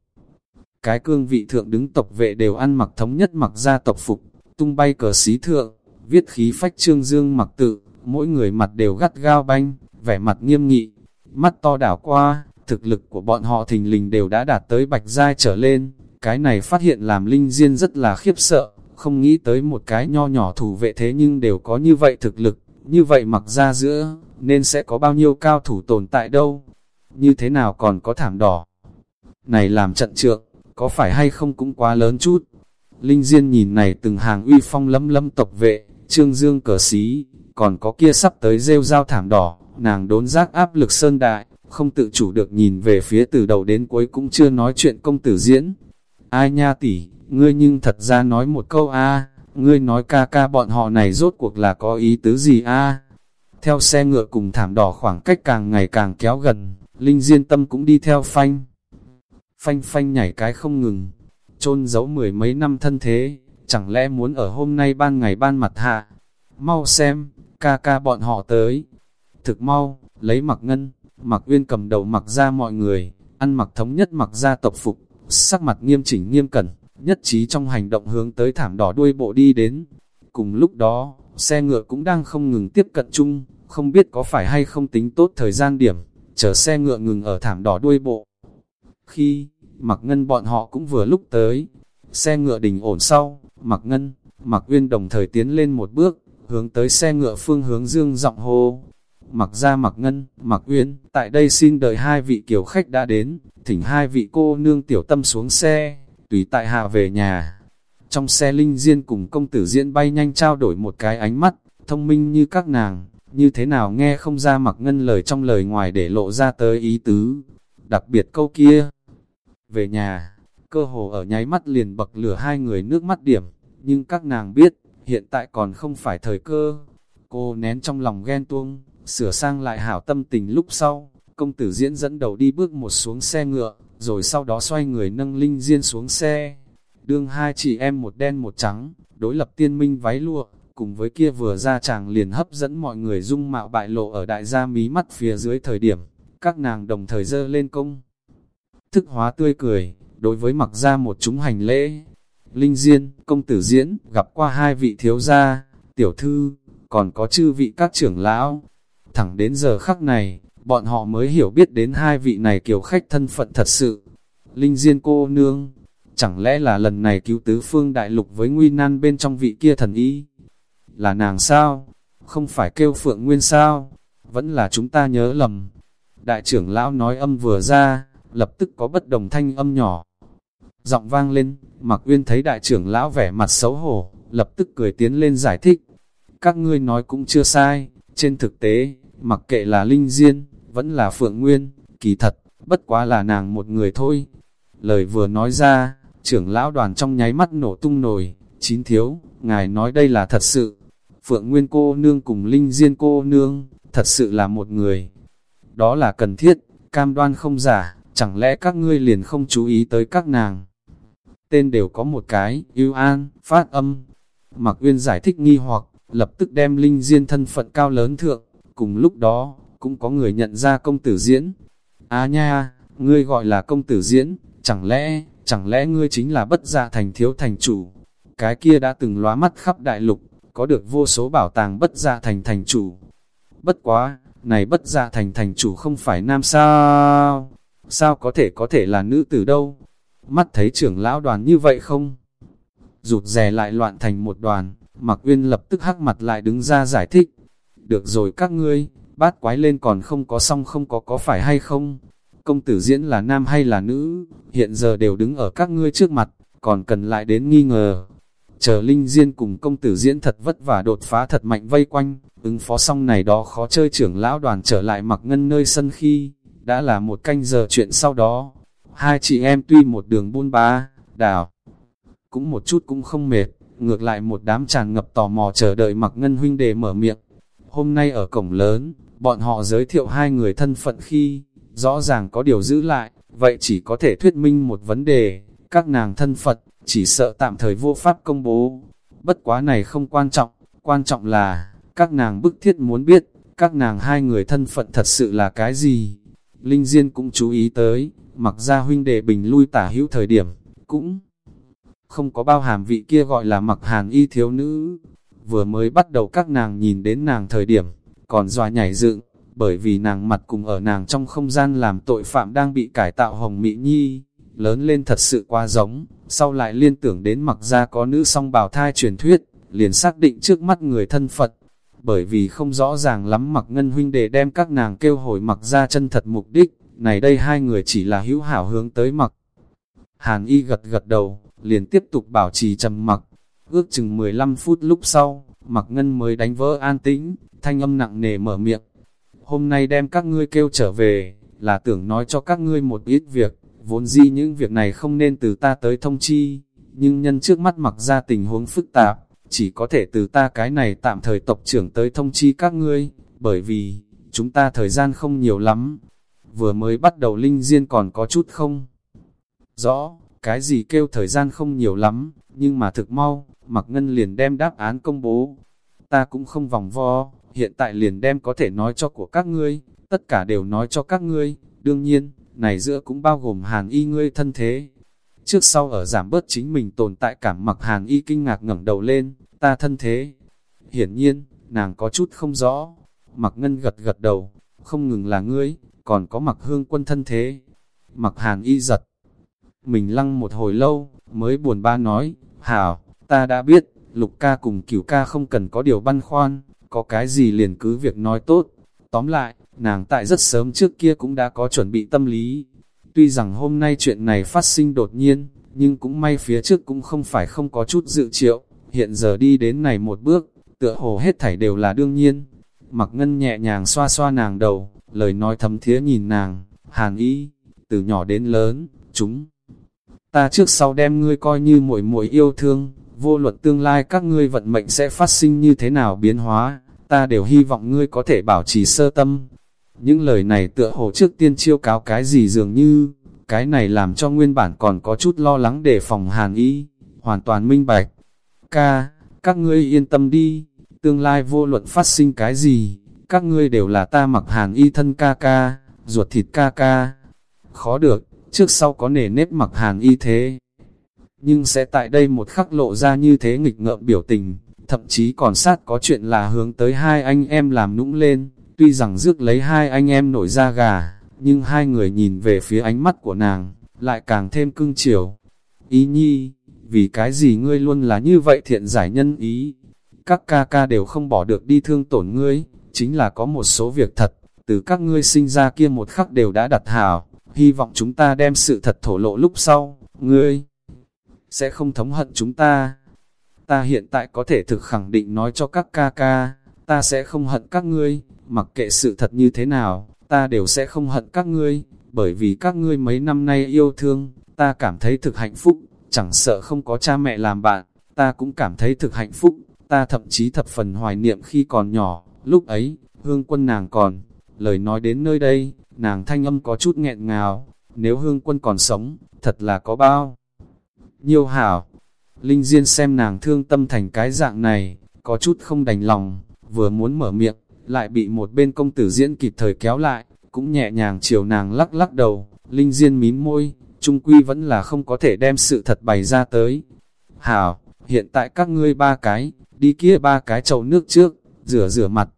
cái cương vị thượng đứng tộc vệ đều ăn mặc thống nhất mặc ra tộc phục, tung bay cờ xí thượng, viết khí phách trương dương mặc tự, mỗi người mặt đều gắt gao banh, vẻ mặt nghiêm nghị, mắt to đảo qua, thực lực của bọn họ thình lình đều đã đạt tới bạch giai trở lên, cái này phát hiện làm linh diên rất là khiếp sợ, không nghĩ tới một cái nho nhỏ thủ vệ thế nhưng đều có như vậy thực lực, như vậy mặc ra giữa, nên sẽ có bao nhiêu cao thủ tồn tại đâu, như thế nào còn có thảm đỏ. Này làm trận trượng, có phải hay không cũng quá lớn chút. Linh Diên nhìn này từng hàng uy phong lấm lấm tộc vệ, trương dương cờ xí, còn có kia sắp tới rêu dao thảm đỏ, nàng đốn giác áp lực sơn đại, không tự chủ được nhìn về phía từ đầu đến cuối cũng chưa nói chuyện công tử diễn. Ai nha tỷ, ngươi nhưng thật ra nói một câu a ngươi nói ca ca bọn họ này rốt cuộc là có ý tứ gì a Theo xe ngựa cùng thảm đỏ khoảng cách càng ngày càng kéo gần, Linh Diên Tâm cũng đi theo phanh. Phanh phanh nhảy cái không ngừng, chôn giấu mười mấy năm thân thế, chẳng lẽ muốn ở hôm nay ban ngày ban mặt hạ. Mau xem, ca ca bọn họ tới. Thực mau, lấy mặc ngân, mặc uyên cầm đầu mặc ra mọi người, ăn mặc thống nhất mặc ra tộc phục, sắc mặt nghiêm chỉnh nghiêm cẩn, nhất trí trong hành động hướng tới thảm đỏ đuôi bộ đi đến. Cùng lúc đó, xe ngựa cũng đang không ngừng tiếp cận chung, không biết có phải hay không tính tốt thời gian điểm, chờ xe ngựa ngừng ở thảm đỏ đuôi bộ. Khi, mặc ngân bọn họ cũng vừa lúc tới, xe ngựa đình ổn sau, mặc ngân, mặc uyên đồng thời tiến lên một bước, hướng tới xe ngựa phương hướng dương giọng hô. Mặc ra mặc ngân, mặc uyên, tại đây xin đợi hai vị kiều khách đã đến, thỉnh hai vị cô nương tiểu tâm xuống xe, tùy tại hạ về nhà. Trong xe linh diên cùng công tử diễn bay nhanh trao đổi một cái ánh mắt, thông minh như các nàng, như thế nào nghe không ra mặc ngân lời trong lời ngoài để lộ ra tới ý tứ. Đặc biệt câu kia, về nhà, cơ hồ ở nháy mắt liền bậc lửa hai người nước mắt điểm, nhưng các nàng biết, hiện tại còn không phải thời cơ. Cô nén trong lòng ghen tuông, sửa sang lại hảo tâm tình lúc sau, công tử diễn dẫn đầu đi bước một xuống xe ngựa, rồi sau đó xoay người nâng linh diên xuống xe. Đương hai chị em một đen một trắng, đối lập tiên minh váy lụa, cùng với kia vừa ra chàng liền hấp dẫn mọi người dung mạo bại lộ ở đại gia mí mắt phía dưới thời điểm, các nàng đồng thời dơ lên công. Thức hóa tươi cười, đối với mặc ra một chúng hành lễ. Linh Diên, công tử diễn, gặp qua hai vị thiếu gia, tiểu thư, còn có chư vị các trưởng lão. Thẳng đến giờ khắc này, bọn họ mới hiểu biết đến hai vị này kiểu khách thân phận thật sự. Linh Diên cô nương, chẳng lẽ là lần này cứu tứ phương đại lục với nguy nan bên trong vị kia thần y? Là nàng sao? Không phải kêu phượng nguyên sao? Vẫn là chúng ta nhớ lầm. Đại trưởng lão nói âm vừa ra, lập tức có bất đồng thanh âm nhỏ. Giọng vang lên, Mạc Uyên thấy đại trưởng lão vẻ mặt xấu hổ, lập tức cười tiến lên giải thích. Các ngươi nói cũng chưa sai, trên thực tế, mặc kệ là Linh Diên, vẫn là Phượng Nguyên, kỳ thật, bất quá là nàng một người thôi. Lời vừa nói ra, trưởng lão đoàn trong nháy mắt nổ tung nổi, chín thiếu, ngài nói đây là thật sự. Phượng Nguyên cô nương cùng Linh Diên cô nương, thật sự là một người. Đó là cần thiết, cam đoan không giả chẳng lẽ các ngươi liền không chú ý tới các nàng? Tên đều có một cái, yêu an, phát âm. Mạc Uyên giải thích nghi hoặc, lập tức đem linh diên thân phận cao lớn thượng, cùng lúc đó, cũng có người nhận ra công tử diễn. À nha, ngươi gọi là công tử diễn, chẳng lẽ, chẳng lẽ ngươi chính là bất dạ thành thiếu thành chủ? cái kia đã từng lóa mắt khắp đại lục, có được vô số bảo tàng bất dạ thành thành chủ. Bất quá, này bất dạ thành thành chủ không phải nam sao? Sao có thể có thể là nữ tử đâu? Mắt thấy trưởng lão đoàn như vậy không? Rụt rè lại loạn thành một đoàn, Mạc Uyên lập tức hắc mặt lại đứng ra giải thích. Được rồi các ngươi, bát quái lên còn không có xong không có có phải hay không? Công tử diễn là nam hay là nữ, hiện giờ đều đứng ở các ngươi trước mặt, còn cần lại đến nghi ngờ. Chờ Linh Diên cùng công tử diễn thật vất vả đột phá thật mạnh vây quanh, ứng phó xong này đó khó chơi trưởng lão đoàn trở lại mặc ngân nơi sân khi, đã là một canh giờ chuyện sau đó. Hai chị em tuy một đường buôn ba, đảo, cũng một chút cũng không mệt, ngược lại một đám tràn ngập tò mò chờ đợi mặc ngân huynh để mở miệng. Hôm nay ở cổng lớn, bọn họ giới thiệu hai người thân phận khi, rõ ràng có điều giữ lại, vậy chỉ có thể thuyết minh một vấn đề, các nàng thân Phật, chỉ sợ tạm thời vô pháp công bố. Bất quá này không quan trọng, quan trọng là, các nàng bức thiết muốn biết, các nàng hai người thân phận thật sự là cái gì. Linh Diên cũng chú ý tới, mặc ra huynh đệ bình lui tả hữu thời điểm, cũng không có bao hàm vị kia gọi là mặc hàn y thiếu nữ. Vừa mới bắt đầu các nàng nhìn đến nàng thời điểm, còn dòa nhảy dựng, bởi vì nàng mặt cùng ở nàng trong không gian làm tội phạm đang bị cải tạo hồng mỹ nhi, lớn lên thật sự quá giống, sau lại liên tưởng đến mặc ra có nữ song bào thai truyền thuyết, liền xác định trước mắt người thân Phật. Bởi vì không rõ ràng lắm mặc ngân huynh để đem các nàng kêu hồi mặc ra chân thật mục đích, này đây hai người chỉ là hữu hảo hướng tới mặc. Hàn y gật gật đầu, liền tiếp tục bảo trì trầm mặc. Ước chừng 15 phút lúc sau, mặc ngân mới đánh vỡ an tĩnh, thanh âm nặng nề mở miệng. Hôm nay đem các ngươi kêu trở về, là tưởng nói cho các ngươi một ít việc, vốn di những việc này không nên từ ta tới thông chi, nhưng nhân trước mắt mặc ra tình huống phức tạp, chỉ có thể từ ta cái này tạm thời tộc trưởng tới thông chi các ngươi, bởi vì, chúng ta thời gian không nhiều lắm. Vừa mới bắt đầu linh diên còn có chút không? Rõ, cái gì kêu thời gian không nhiều lắm, nhưng mà thực mau, mặc ngân liền đem đáp án công bố. Ta cũng không vòng vo, hiện tại liền đem có thể nói cho của các ngươi, tất cả đều nói cho các ngươi, đương nhiên, này giữa cũng bao gồm hàn y ngươi thân thế. Trước sau ở giảm bớt chính mình tồn tại cảm mặc hàn y kinh ngạc ngẩng đầu lên, ta thân thế. Hiển nhiên, nàng có chút không rõ. Mặc ngân gật gật đầu, không ngừng là ngươi, còn có mặc hương quân thân thế. Mặc hàn y giật. Mình lăng một hồi lâu, mới buồn ba nói, hảo, ta đã biết, lục ca cùng cửu ca không cần có điều băn khoan, có cái gì liền cứ việc nói tốt. Tóm lại, nàng tại rất sớm trước kia cũng đã có chuẩn bị tâm lý. Tuy rằng hôm nay chuyện này phát sinh đột nhiên, nhưng cũng may phía trước cũng không phải không có chút dự triệu, hiện giờ đi đến này một bước, tựa hồ hết thảy đều là đương nhiên. Mặc ngân nhẹ nhàng xoa xoa nàng đầu, lời nói thấm thía nhìn nàng, hàn ý, từ nhỏ đến lớn, chúng. Ta trước sau đem ngươi coi như muội muội yêu thương, vô luận tương lai các ngươi vận mệnh sẽ phát sinh như thế nào biến hóa, ta đều hy vọng ngươi có thể bảo trì sơ tâm, những lời này tựa hồ trước tiên chiêu cáo cái gì dường như, cái này làm cho nguyên bản còn có chút lo lắng để phòng hàn ý, hoàn toàn minh bạch. Ca, các ngươi yên tâm đi, tương lai vô luận phát sinh cái gì, các ngươi đều là ta mặc hàn y thân ca ca, ruột thịt ca ca. Khó được, trước sau có nề nếp mặc hàn y thế. Nhưng sẽ tại đây một khắc lộ ra như thế nghịch ngợm biểu tình, thậm chí còn sát có chuyện là hướng tới hai anh em làm nũng lên. Tuy rằng rước lấy hai anh em nổi ra gà, nhưng hai người nhìn về phía ánh mắt của nàng, lại càng thêm cưng chiều. Ý nhi, vì cái gì ngươi luôn là như vậy thiện giải nhân ý? Các ca ca đều không bỏ được đi thương tổn ngươi, chính là có một số việc thật, từ các ngươi sinh ra kia một khắc đều đã đặt hào, hy vọng chúng ta đem sự thật thổ lộ lúc sau, ngươi sẽ không thống hận chúng ta. Ta hiện tại có thể thực khẳng định nói cho các ca ca, ta sẽ không hận các ngươi, mặc kệ sự thật như thế nào, ta đều sẽ không hận các ngươi, bởi vì các ngươi mấy năm nay yêu thương, ta cảm thấy thực hạnh phúc, chẳng sợ không có cha mẹ làm bạn, ta cũng cảm thấy thực hạnh phúc, ta thậm chí thập phần hoài niệm khi còn nhỏ, lúc ấy, hương quân nàng còn, lời nói đến nơi đây, nàng thanh âm có chút nghẹn ngào, nếu hương quân còn sống, thật là có bao. Nhiêu hảo, Linh Diên xem nàng thương tâm thành cái dạng này, có chút không đành lòng, vừa muốn mở miệng, lại bị một bên công tử diễn kịp thời kéo lại, cũng nhẹ nhàng chiều nàng lắc lắc đầu, linh diên mím môi, trung quy vẫn là không có thể đem sự thật bày ra tới. Hảo, Hiện tại các ngươi ba cái, đi kia ba cái chậu nước trước, rửa rửa mặt.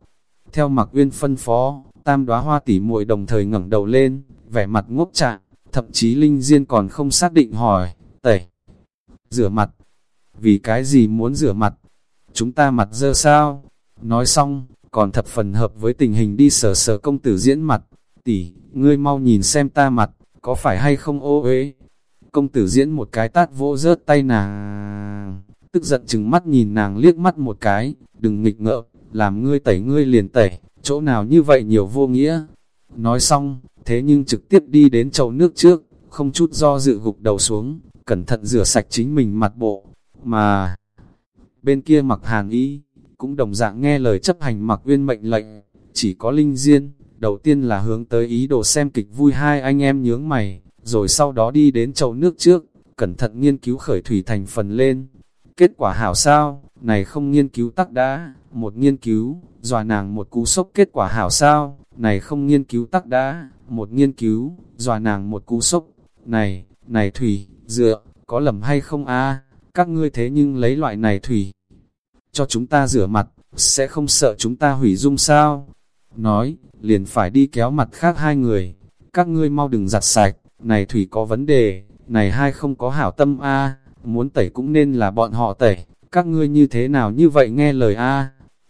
Theo mặc uyên phân phó, tam đóa hoa tỉ muội đồng thời ngẩng đầu lên, vẻ mặt ngốc trạng, thậm chí Linh Diên còn không xác định hỏi, tẩy, rửa mặt, vì cái gì muốn rửa mặt, chúng ta mặt dơ sao, nói xong, còn thập phần hợp với tình hình đi sờ sờ công tử diễn mặt, tỷ, ngươi mau nhìn xem ta mặt, có phải hay không? Ô uế Công tử diễn một cái tát vỗ rớt tay nàng, tức giận chừng mắt nhìn nàng liếc mắt một cái, đừng nghịch ngợm, làm ngươi tẩy ngươi liền tẩy, chỗ nào như vậy nhiều vô nghĩa. Nói xong, thế nhưng trực tiếp đi đến chậu nước trước, không chút do dự gục đầu xuống, cẩn thận rửa sạch chính mình mặt bộ, mà bên kia mặc hàn y cũng đồng dạng nghe lời chấp hành mặc uyên mệnh lệnh, chỉ có linh diên, đầu tiên là hướng tới ý đồ xem kịch vui hai anh em nhướng mày, rồi sau đó đi đến chậu nước trước, cẩn thận nghiên cứu khởi thủy thành phần lên. Kết quả hảo sao, này không nghiên cứu tắc đã, một nghiên cứu, dòa nàng một cú sốc. Kết quả hảo sao, này không nghiên cứu tắc đã, một nghiên cứu, dòa nàng một cú sốc, này, này thủy, dựa, có lầm hay không a? Các ngươi thế nhưng lấy loại này thủy, cho chúng ta rửa mặt, sẽ không sợ chúng ta hủy dung sao? Nói, liền phải đi kéo mặt khác hai người, các ngươi mau đừng giặt sạch, này thủy có vấn đề, này hai không có hảo tâm a muốn tẩy cũng nên là bọn họ tẩy, các ngươi như thế nào như vậy nghe lời a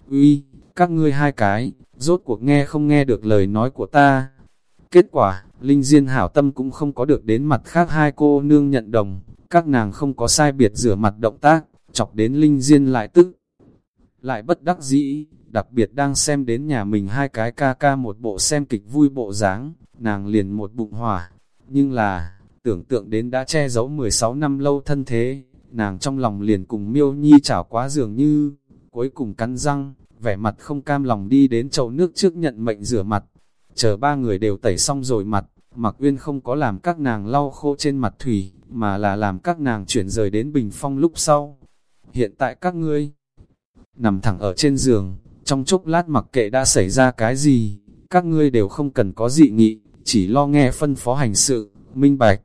uy, các ngươi hai cái, rốt cuộc nghe không nghe được lời nói của ta. Kết quả, Linh Diên hảo tâm cũng không có được đến mặt khác hai cô nương nhận đồng, các nàng không có sai biệt rửa mặt động tác, chọc đến Linh Diên lại tức. Lại bất đắc dĩ, đặc biệt đang xem đến nhà mình hai cái ca ca một bộ xem kịch vui bộ dáng, nàng liền một bụng hỏa. Nhưng là, tưởng tượng đến đã che giấu 16 năm lâu thân thế, nàng trong lòng liền cùng miêu nhi chảo quá dường như, cuối cùng cắn răng, vẻ mặt không cam lòng đi đến chậu nước trước nhận mệnh rửa mặt. Chờ ba người đều tẩy xong rồi mặt, Mạc Uyên không có làm các nàng lau khô trên mặt thủy, mà là làm các nàng chuyển rời đến bình phong lúc sau. Hiện tại các ngươi nằm thẳng ở trên giường, trong chốc lát mặc kệ đã xảy ra cái gì, các ngươi đều không cần có dị nghị, chỉ lo nghe phân phó hành sự, minh bạch.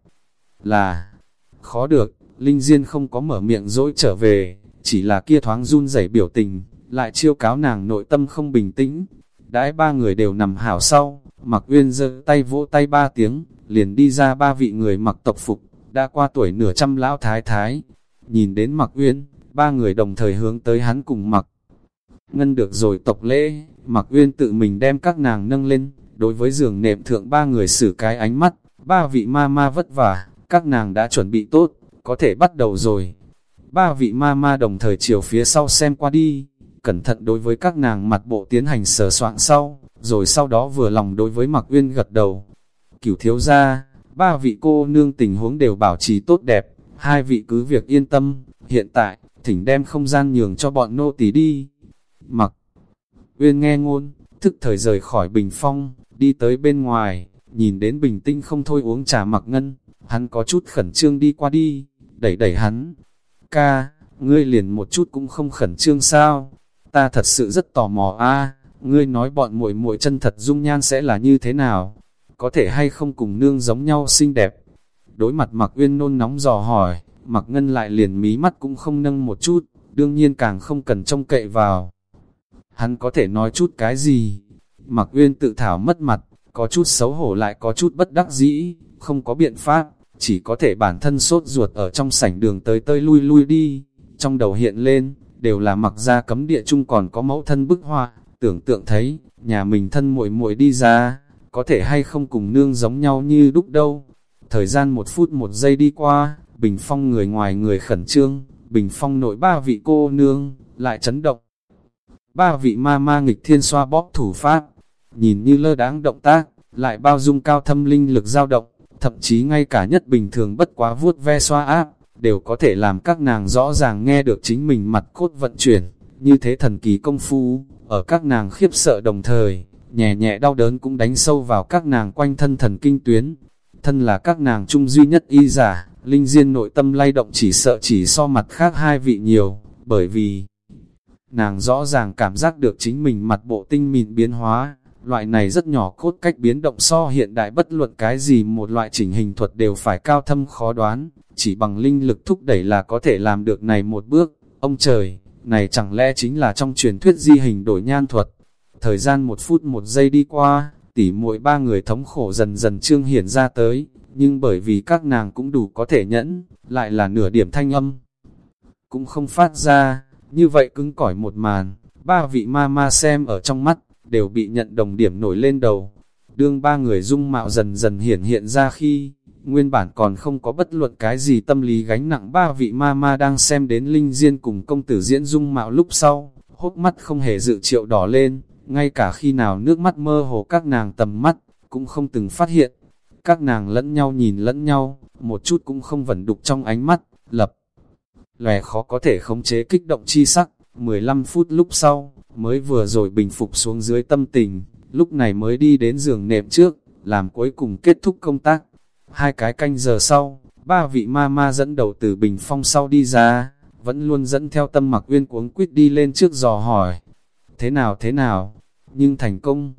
Là, khó được, Linh Diên không có mở miệng dỗi trở về, chỉ là kia thoáng run rẩy biểu tình, lại chiêu cáo nàng nội tâm không bình tĩnh. Đãi ba người đều nằm hảo sau, mặc uyên giơ tay vỗ tay ba tiếng, liền đi ra ba vị người mặc tộc phục, đã qua tuổi nửa trăm lão thái thái. Nhìn đến mặc uyên, ba người đồng thời hướng tới hắn cùng mặc. Ngân được rồi tộc lễ, mặc uyên tự mình đem các nàng nâng lên, đối với giường nệm thượng ba người xử cái ánh mắt, ba vị ma ma vất vả, các nàng đã chuẩn bị tốt, có thể bắt đầu rồi. Ba vị ma ma đồng thời chiều phía sau xem qua đi, cẩn thận đối với các nàng mặt bộ tiến hành sờ soạn sau, rồi sau đó vừa lòng đối với mặc uyên gật đầu. Cửu thiếu gia, ba vị cô nương tình huống đều bảo trì tốt đẹp, hai vị cứ việc yên tâm, hiện tại, thỉnh đem không gian nhường cho bọn nô tỳ đi. Mặc, uyên nghe ngôn, thức thời rời khỏi bình phong, đi tới bên ngoài, nhìn đến bình tinh không thôi uống trà mặc ngân, hắn có chút khẩn trương đi qua đi, đẩy đẩy hắn. Ca, ngươi liền một chút cũng không khẩn trương sao? Ta thật sự rất tò mò a ngươi nói bọn muội muội chân thật dung nhan sẽ là như thế nào? Có thể hay không cùng nương giống nhau xinh đẹp? Đối mặt mặc uyên nôn nóng dò hỏi, mặc ngân lại liền mí mắt cũng không nâng một chút, đương nhiên càng không cần trông cậy vào. Hắn có thể nói chút cái gì? Mặc uyên tự thảo mất mặt, có chút xấu hổ lại có chút bất đắc dĩ, không có biện pháp, chỉ có thể bản thân sốt ruột ở trong sảnh đường tới tơi lui lui đi. Trong đầu hiện lên, đều là mặc ra cấm địa chung còn có mẫu thân bức hoa, tưởng tượng thấy, nhà mình thân muội muội đi ra, có thể hay không cùng nương giống nhau như đúc đâu. Thời gian một phút một giây đi qua, bình phong người ngoài người khẩn trương, bình phong nội ba vị cô nương, lại chấn động. Ba vị ma ma nghịch thiên xoa bóp thủ pháp, nhìn như lơ đáng động tác, lại bao dung cao thâm linh lực dao động, thậm chí ngay cả nhất bình thường bất quá vuốt ve xoa áp, đều có thể làm các nàng rõ ràng nghe được chính mình mặt cốt vận chuyển, như thế thần kỳ công phu, ở các nàng khiếp sợ đồng thời, nhẹ nhẹ đau đớn cũng đánh sâu vào các nàng quanh thân thần kinh tuyến. Thân là các nàng chung duy nhất y giả, linh diên nội tâm lay động chỉ sợ chỉ so mặt khác hai vị nhiều, bởi vì nàng rõ ràng cảm giác được chính mình mặt bộ tinh mịn biến hóa, loại này rất nhỏ cốt cách biến động so hiện đại bất luận cái gì một loại chỉnh hình thuật đều phải cao thâm khó đoán, chỉ bằng linh lực thúc đẩy là có thể làm được này một bước, ông trời, này chẳng lẽ chính là trong truyền thuyết di hình đổi nhan thuật. Thời gian một phút một giây đi qua, tỉ mỗi ba người thống khổ dần dần trương hiển ra tới, nhưng bởi vì các nàng cũng đủ có thể nhẫn, lại là nửa điểm thanh âm. Cũng không phát ra, như vậy cứng cỏi một màn, ba vị ma ma xem ở trong mắt, đều bị nhận đồng điểm nổi lên đầu. Đương ba người dung mạo dần dần hiển hiện ra khi, nguyên bản còn không có bất luận cái gì tâm lý gánh nặng ba vị ma ma đang xem đến linh diên cùng công tử diễn dung mạo lúc sau, hốt mắt không hề dự triệu đỏ lên, ngay cả khi nào nước mắt mơ hồ các nàng tầm mắt, cũng không từng phát hiện. Các nàng lẫn nhau nhìn lẫn nhau, một chút cũng không vẩn đục trong ánh mắt, lập. Lòe khó có thể khống chế kích động chi sắc, 15 phút lúc sau, mới vừa rồi bình phục xuống dưới tâm tình, lúc này mới đi đến giường nệm trước, làm cuối cùng kết thúc công tác. Hai cái canh giờ sau, ba vị ma ma dẫn đầu từ bình phong sau đi ra, vẫn luôn dẫn theo tâm mặc uyên cuống quyết đi lên trước dò hỏi. Thế nào thế nào? Nhưng thành công.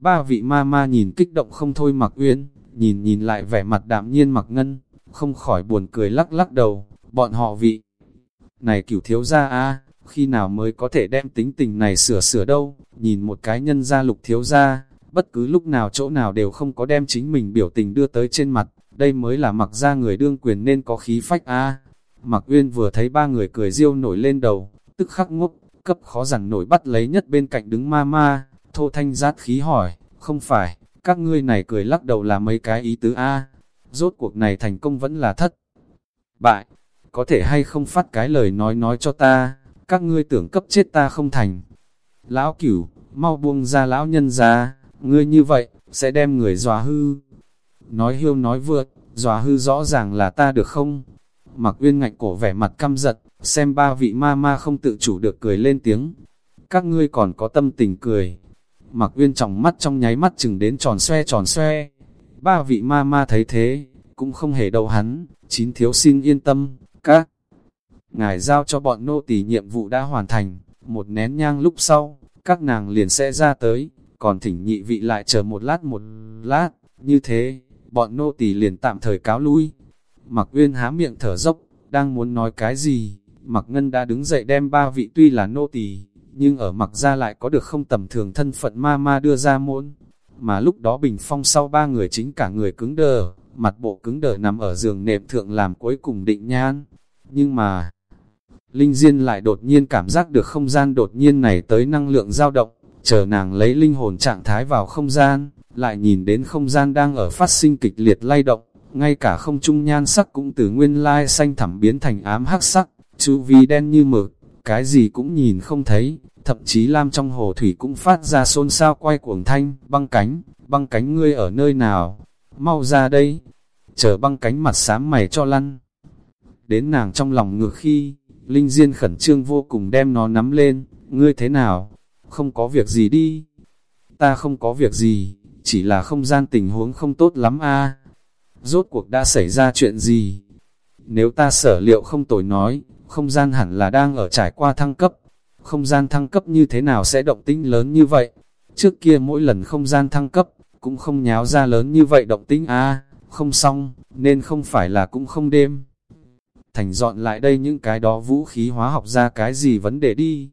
Ba vị ma ma nhìn kích động không thôi mặc uyên, nhìn nhìn lại vẻ mặt đạm nhiên mặc ngân, không khỏi buồn cười lắc lắc đầu, bọn họ vị. Này cửu thiếu gia a khi nào mới có thể đem tính tình này sửa sửa đâu, nhìn một cái nhân gia lục thiếu gia, bất cứ lúc nào chỗ nào đều không có đem chính mình biểu tình đưa tới trên mặt, đây mới là mặc ra người đương quyền nên có khí phách a. Mặc Uyên vừa thấy ba người cười riêu nổi lên đầu, tức khắc ngốc, cấp khó rằng nổi bắt lấy nhất bên cạnh đứng ma ma, thô thanh giác khí hỏi, không phải, các ngươi này cười lắc đầu là mấy cái ý tứ a rốt cuộc này thành công vẫn là thất. Bại, có thể hay không phát cái lời nói nói cho ta, các ngươi tưởng cấp chết ta không thành. Lão cửu, mau buông ra lão nhân ra, ngươi như vậy, sẽ đem người dòa hư. Nói hiêu nói vượt, dòa hư rõ ràng là ta được không? Mặc uyên ngạnh cổ vẻ mặt căm giật, xem ba vị ma ma không tự chủ được cười lên tiếng. Các ngươi còn có tâm tình cười. Mặc uyên trọng mắt trong nháy mắt chừng đến tròn xoe tròn xoe. Ba vị ma ma thấy thế, cũng không hề đầu hắn, chín thiếu xin yên tâm, các. Ngài giao cho bọn nô tỳ nhiệm vụ đã hoàn thành, một nén nhang lúc sau, các nàng liền sẽ ra tới, còn thỉnh nhị vị lại chờ một lát một lát, như thế, bọn nô tỳ liền tạm thời cáo lui. Mặc Uyên há miệng thở dốc, đang muốn nói cái gì, Mặc Ngân đã đứng dậy đem ba vị tuy là nô tỳ, nhưng ở Mặc ra lại có được không tầm thường thân phận ma ma đưa ra môn. Mà lúc đó bình phong sau ba người chính cả người cứng đờ, mặt bộ cứng đờ nằm ở giường nệm thượng làm cuối cùng định nhan. Nhưng mà, Linh Diên lại đột nhiên cảm giác được không gian đột nhiên này tới năng lượng dao động, chờ nàng lấy linh hồn trạng thái vào không gian, lại nhìn đến không gian đang ở phát sinh kịch liệt lay động, ngay cả không trung nhan sắc cũng từ nguyên lai xanh thẳm biến thành ám hắc sắc, chu vi đen như mực, cái gì cũng nhìn không thấy, thậm chí lam trong hồ thủy cũng phát ra xôn xao quay cuồng thanh, băng cánh, băng cánh ngươi ở nơi nào, mau ra đây, chờ băng cánh mặt xám mày cho lăn. Đến nàng trong lòng ngược khi, Linh Diên khẩn trương vô cùng đem nó nắm lên, ngươi thế nào, không có việc gì đi. Ta không có việc gì, chỉ là không gian tình huống không tốt lắm a. Rốt cuộc đã xảy ra chuyện gì? Nếu ta sở liệu không tồi nói, không gian hẳn là đang ở trải qua thăng cấp. Không gian thăng cấp như thế nào sẽ động tĩnh lớn như vậy? Trước kia mỗi lần không gian thăng cấp, cũng không nháo ra lớn như vậy động tĩnh a à, không xong, nên không phải là cũng không đêm. Thành dọn lại đây những cái đó vũ khí hóa học ra cái gì vấn đề đi.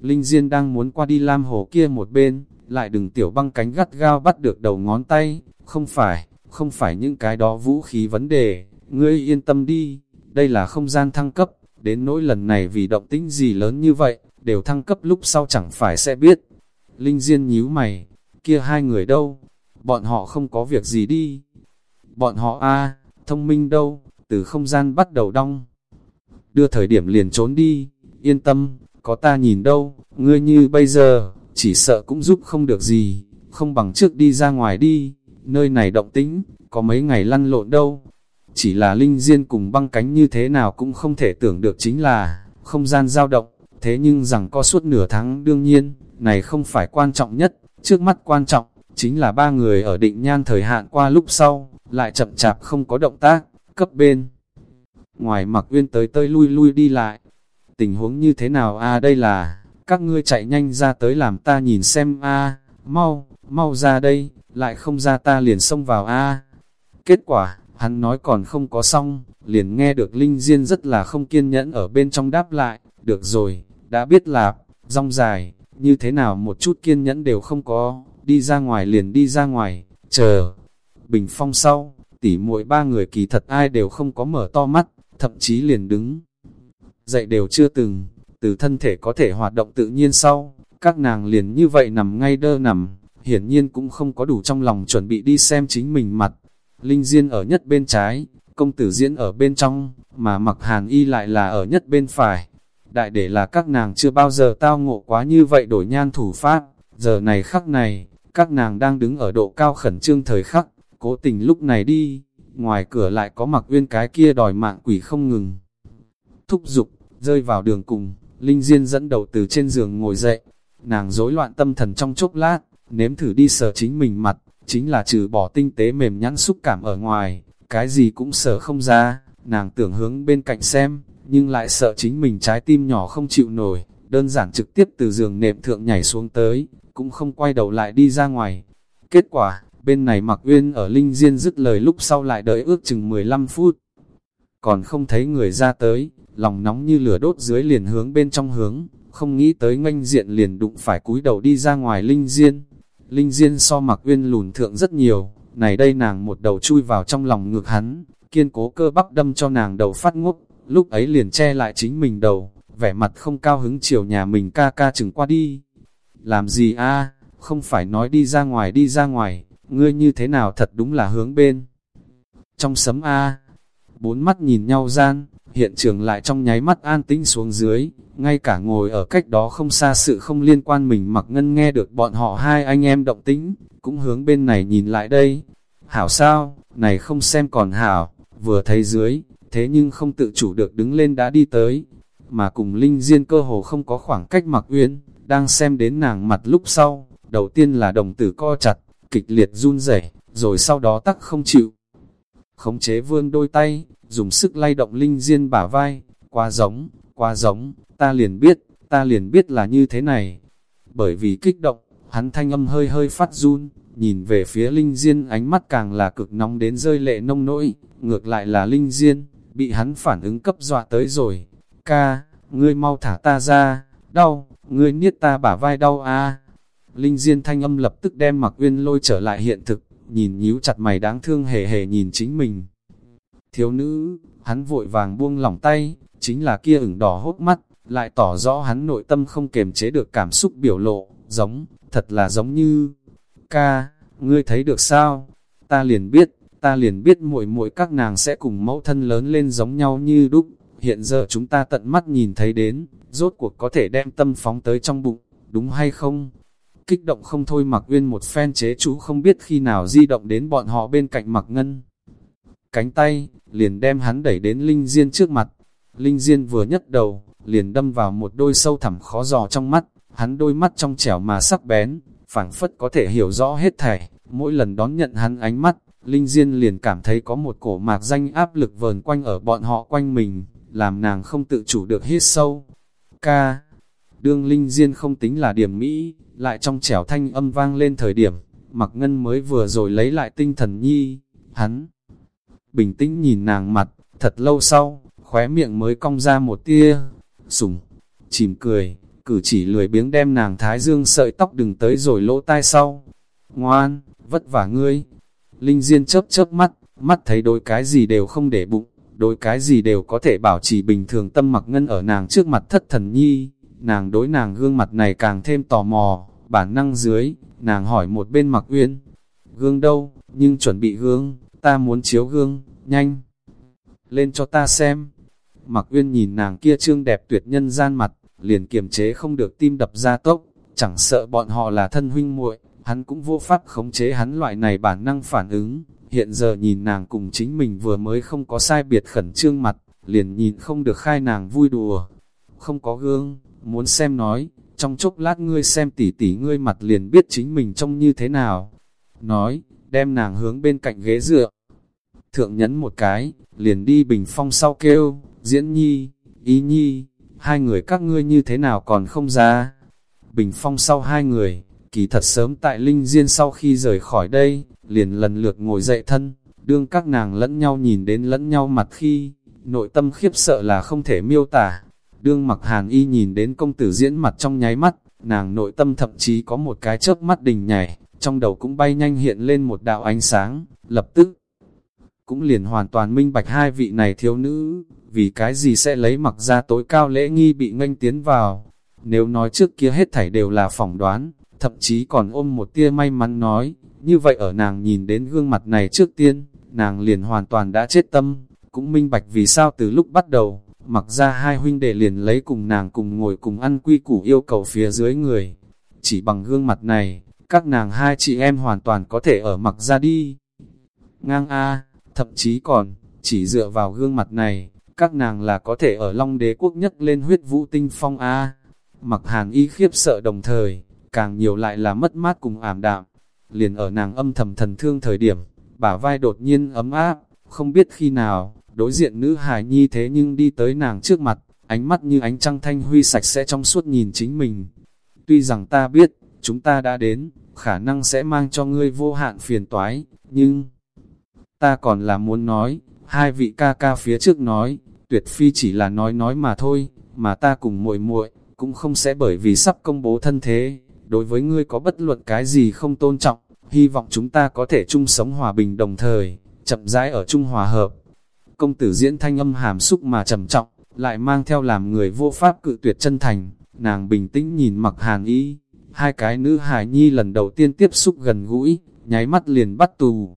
Linh Diên đang muốn qua đi Lam Hồ kia một bên, lại đừng tiểu băng cánh gắt gao bắt được đầu ngón tay, không phải, không phải những cái đó vũ khí vấn đề, ngươi yên tâm đi, đây là không gian thăng cấp, đến nỗi lần này vì động tĩnh gì lớn như vậy, đều thăng cấp lúc sau chẳng phải sẽ biết. Linh Diên nhíu mày, kia hai người đâu, bọn họ không có việc gì đi. Bọn họ a thông minh đâu, từ không gian bắt đầu đong. Đưa thời điểm liền trốn đi, yên tâm, có ta nhìn đâu, ngươi như bây giờ, chỉ sợ cũng giúp không được gì, không bằng trước đi ra ngoài đi, nơi này động tĩnh, có mấy ngày lăn lộn đâu. Chỉ là linh diên cùng băng cánh như thế nào cũng không thể tưởng được chính là, không gian dao động, thế nhưng rằng có suốt nửa tháng đương nhiên, này không phải quan trọng nhất, trước mắt quan trọng, chính là ba người ở định nhan thời hạn qua lúc sau, lại chậm chạp không có động tác, cấp bên. Ngoài mặc uyên tới tơi lui lui đi lại, tình huống như thế nào? A đây là, các ngươi chạy nhanh ra tới làm ta nhìn xem. A mau, mau ra đây, lại không ra ta liền xông vào. A Kết quả, hắn nói còn không có xong, liền nghe được Linh Diên rất là không kiên nhẫn ở bên trong đáp lại, được rồi, đã biết là, rong dài, như thế nào một chút kiên nhẫn đều không có, đi ra ngoài liền đi ra ngoài, chờ. Bình phong sau, tỉ muội ba người kỳ thật ai đều không có mở to mắt, thậm chí liền đứng. Dậy đều chưa từng, từ thân thể có thể hoạt động tự nhiên sau, các nàng liền như vậy nằm ngay đơ nằm, hiển nhiên cũng không có đủ trong lòng chuẩn bị đi xem chính mình mặt. Linh Diên ở nhất bên trái, công tử diễn ở bên trong, mà mặc hàn y lại là ở nhất bên phải. Đại để là các nàng chưa bao giờ tao ngộ quá như vậy đổi nhan thủ pháp, giờ này khắc này, các nàng đang đứng ở độ cao khẩn trương thời khắc, cố tình lúc này đi, ngoài cửa lại có mặc uyên cái kia đòi mạng quỷ không ngừng. Thúc giục, rơi vào đường cùng, Linh Diên dẫn đầu từ trên giường ngồi dậy, nàng rối loạn tâm thần trong chốc lát, nếm thử đi sờ chính mình mặt, chính là trừ bỏ tinh tế mềm nhẵn xúc cảm ở ngoài, cái gì cũng sờ không ra, nàng tưởng hướng bên cạnh xem, nhưng lại sợ chính mình trái tim nhỏ không chịu nổi, đơn giản trực tiếp từ giường nệm thượng nhảy xuống tới, cũng không quay đầu lại đi ra ngoài. Kết quả, bên này mặc Uyên ở Linh Diên dứt lời lúc sau lại đợi ước chừng 15 phút. Còn không thấy người ra tới, lòng nóng như lửa đốt dưới liền hướng bên trong hướng, không nghĩ tới nganh diện liền đụng phải cúi đầu đi ra ngoài Linh Diên. Linh Diên so mặc Uyên lùn thượng rất nhiều, này đây nàng một đầu chui vào trong lòng ngược hắn, kiên cố cơ bắp đâm cho nàng đầu phát ngốc, lúc ấy liền che lại chính mình đầu, vẻ mặt không cao hứng chiều nhà mình ca ca chừng qua đi. Làm gì a? Không phải nói đi ra ngoài đi ra ngoài, ngươi như thế nào thật đúng là hướng bên. Trong sấm A, bốn mắt nhìn nhau gian, hiện trường lại trong nháy mắt an tĩnh xuống dưới, ngay cả ngồi ở cách đó không xa sự không liên quan mình mặc ngân nghe được bọn họ hai anh em động tĩnh, cũng hướng bên này nhìn lại đây. Hảo sao, này không xem còn hảo, vừa thấy dưới, thế nhưng không tự chủ được đứng lên đã đi tới, mà cùng Linh Diên cơ hồ không có khoảng cách mặc uyên, đang xem đến nàng mặt lúc sau, đầu tiên là đồng tử co chặt, kịch liệt run rẩy, rồi sau đó tắc không chịu. Khống chế vươn đôi tay, dùng sức lay động Linh Diên bả vai, quá giống, quá giống, ta liền biết, ta liền biết là như thế này. Bởi vì kích động, hắn thanh âm hơi hơi phát run, nhìn về phía Linh Diên ánh mắt càng là cực nóng đến rơi lệ nông nỗi, ngược lại là Linh Diên, bị hắn phản ứng cấp dọa tới rồi. Ca, ngươi mau thả ta ra, đau, ngươi niết ta bả vai đau a Linh Diên thanh âm lập tức đem mặc uyên lôi trở lại hiện thực, nhìn nhíu chặt mày đáng thương hề hề nhìn chính mình. Thiếu nữ, hắn vội vàng buông lỏng tay, chính là kia ửng đỏ hốt mắt, lại tỏ rõ hắn nội tâm không kềm chế được cảm xúc biểu lộ, giống, thật là giống như, ca, ngươi thấy được sao? Ta liền biết, ta liền biết muội muội các nàng sẽ cùng mẫu thân lớn lên giống nhau như đúc, hiện giờ chúng ta tận mắt nhìn thấy đến, rốt cuộc có thể đem tâm phóng tới trong bụng, đúng hay không? Kích động không thôi mặc uyên một phen chế chú không biết khi nào di động đến bọn họ bên cạnh mặc ngân. Cánh tay, liền đem hắn đẩy đến Linh Diên trước mặt. Linh Diên vừa nhấc đầu, liền đâm vào một đôi sâu thẳm khó dò trong mắt, hắn đôi mắt trong trẻo mà sắc bén, phảng phất có thể hiểu rõ hết thảy, mỗi lần đón nhận hắn ánh mắt, Linh Diên liền cảm thấy có một cổ mạc danh áp lực vờn quanh ở bọn họ quanh mình, làm nàng không tự chủ được hít sâu. Ca, đương Linh Diên không tính là điểm Mỹ, lại trong trẻo thanh âm vang lên thời điểm, mặc ngân mới vừa rồi lấy lại tinh thần nhi, hắn. Bình tĩnh nhìn nàng mặt, thật lâu sau, khóe miệng mới cong ra một tia, sùng, chìm cười, cử chỉ lười biếng đem nàng thái dương sợi tóc đừng tới rồi lỗ tai sau. Ngoan, vất vả ngươi. Linh Diên chớp chớp mắt, mắt thấy đôi cái gì đều không để bụng, đối cái gì đều có thể bảo trì bình thường tâm mặc ngân ở nàng trước mặt thất thần nhi. Nàng đối nàng gương mặt này càng thêm tò mò, bản năng dưới, nàng hỏi một bên mặc uyên. Gương đâu, nhưng chuẩn bị gương, ta muốn chiếu gương, nhanh. Lên cho ta xem. Mặc uyên nhìn nàng kia trương đẹp tuyệt nhân gian mặt, liền kiềm chế không được tim đập ra tốc, chẳng sợ bọn họ là thân huynh muội, hắn cũng vô pháp khống chế hắn loại này bản năng phản ứng. Hiện giờ nhìn nàng cùng chính mình vừa mới không có sai biệt khẩn trương mặt, liền nhìn không được khai nàng vui đùa. Không có gương, muốn xem nói, trong chốc lát ngươi xem tỉ tỉ ngươi mặt liền biết chính mình trông như thế nào. Nói, đem nàng hướng bên cạnh ghế dựa. Thượng nhấn một cái, liền đi bình phong sau kêu, diễn nhi, ý nhi, hai người các ngươi như thế nào còn không ra. Bình phong sau hai người, kỳ thật sớm tại Linh Diên sau khi rời khỏi đây, liền lần lượt ngồi dậy thân, đương các nàng lẫn nhau nhìn đến lẫn nhau mặt khi, nội tâm khiếp sợ là không thể miêu tả. Đương mặc hàn y nhìn đến công tử diễn mặt trong nháy mắt, nàng nội tâm thậm chí có một cái chớp mắt đình nhảy, trong đầu cũng bay nhanh hiện lên một đạo ánh sáng, lập tức cũng liền hoàn toàn minh bạch hai vị này thiếu nữ, vì cái gì sẽ lấy mặc ra tối cao lễ nghi bị nganh tiến vào. Nếu nói trước kia hết thảy đều là phỏng đoán, thậm chí còn ôm một tia may mắn nói, như vậy ở nàng nhìn đến gương mặt này trước tiên, nàng liền hoàn toàn đã chết tâm, cũng minh bạch vì sao từ lúc bắt đầu, mặc ra hai huynh đệ liền lấy cùng nàng cùng ngồi cùng ăn quy củ yêu cầu phía dưới người. Chỉ bằng gương mặt này, các nàng hai chị em hoàn toàn có thể ở mặc ra đi. Ngang A, thậm chí còn, chỉ dựa vào gương mặt này, các nàng là có thể ở Long Đế Quốc nhất lên huyết vũ tinh phong A. Mặc hàn y khiếp sợ đồng thời, càng nhiều lại là mất mát cùng ảm đạm. Liền ở nàng âm thầm thần thương thời điểm, bả vai đột nhiên ấm áp, không biết khi nào, đối diện nữ hài nhi thế nhưng đi tới nàng trước mặt, ánh mắt như ánh trăng thanh huy sạch sẽ trong suốt nhìn chính mình. Tuy rằng ta biết, chúng ta đã đến, khả năng sẽ mang cho ngươi vô hạn phiền toái, nhưng ta còn là muốn nói, hai vị ca ca phía trước nói, tuyệt phi chỉ là nói nói mà thôi, mà ta cùng muội muội cũng không sẽ bởi vì sắp công bố thân thế, đối với ngươi có bất luận cái gì không tôn trọng, hy vọng chúng ta có thể chung sống hòa bình đồng thời, chậm rãi ở chung hòa hợp. Công tử diễn thanh âm hàm xúc mà trầm trọng, lại mang theo làm người vô pháp cự tuyệt chân thành, nàng bình tĩnh nhìn mặc hàn y, hai cái nữ hài nhi lần đầu tiên tiếp xúc gần gũi, nháy mắt liền bắt tù.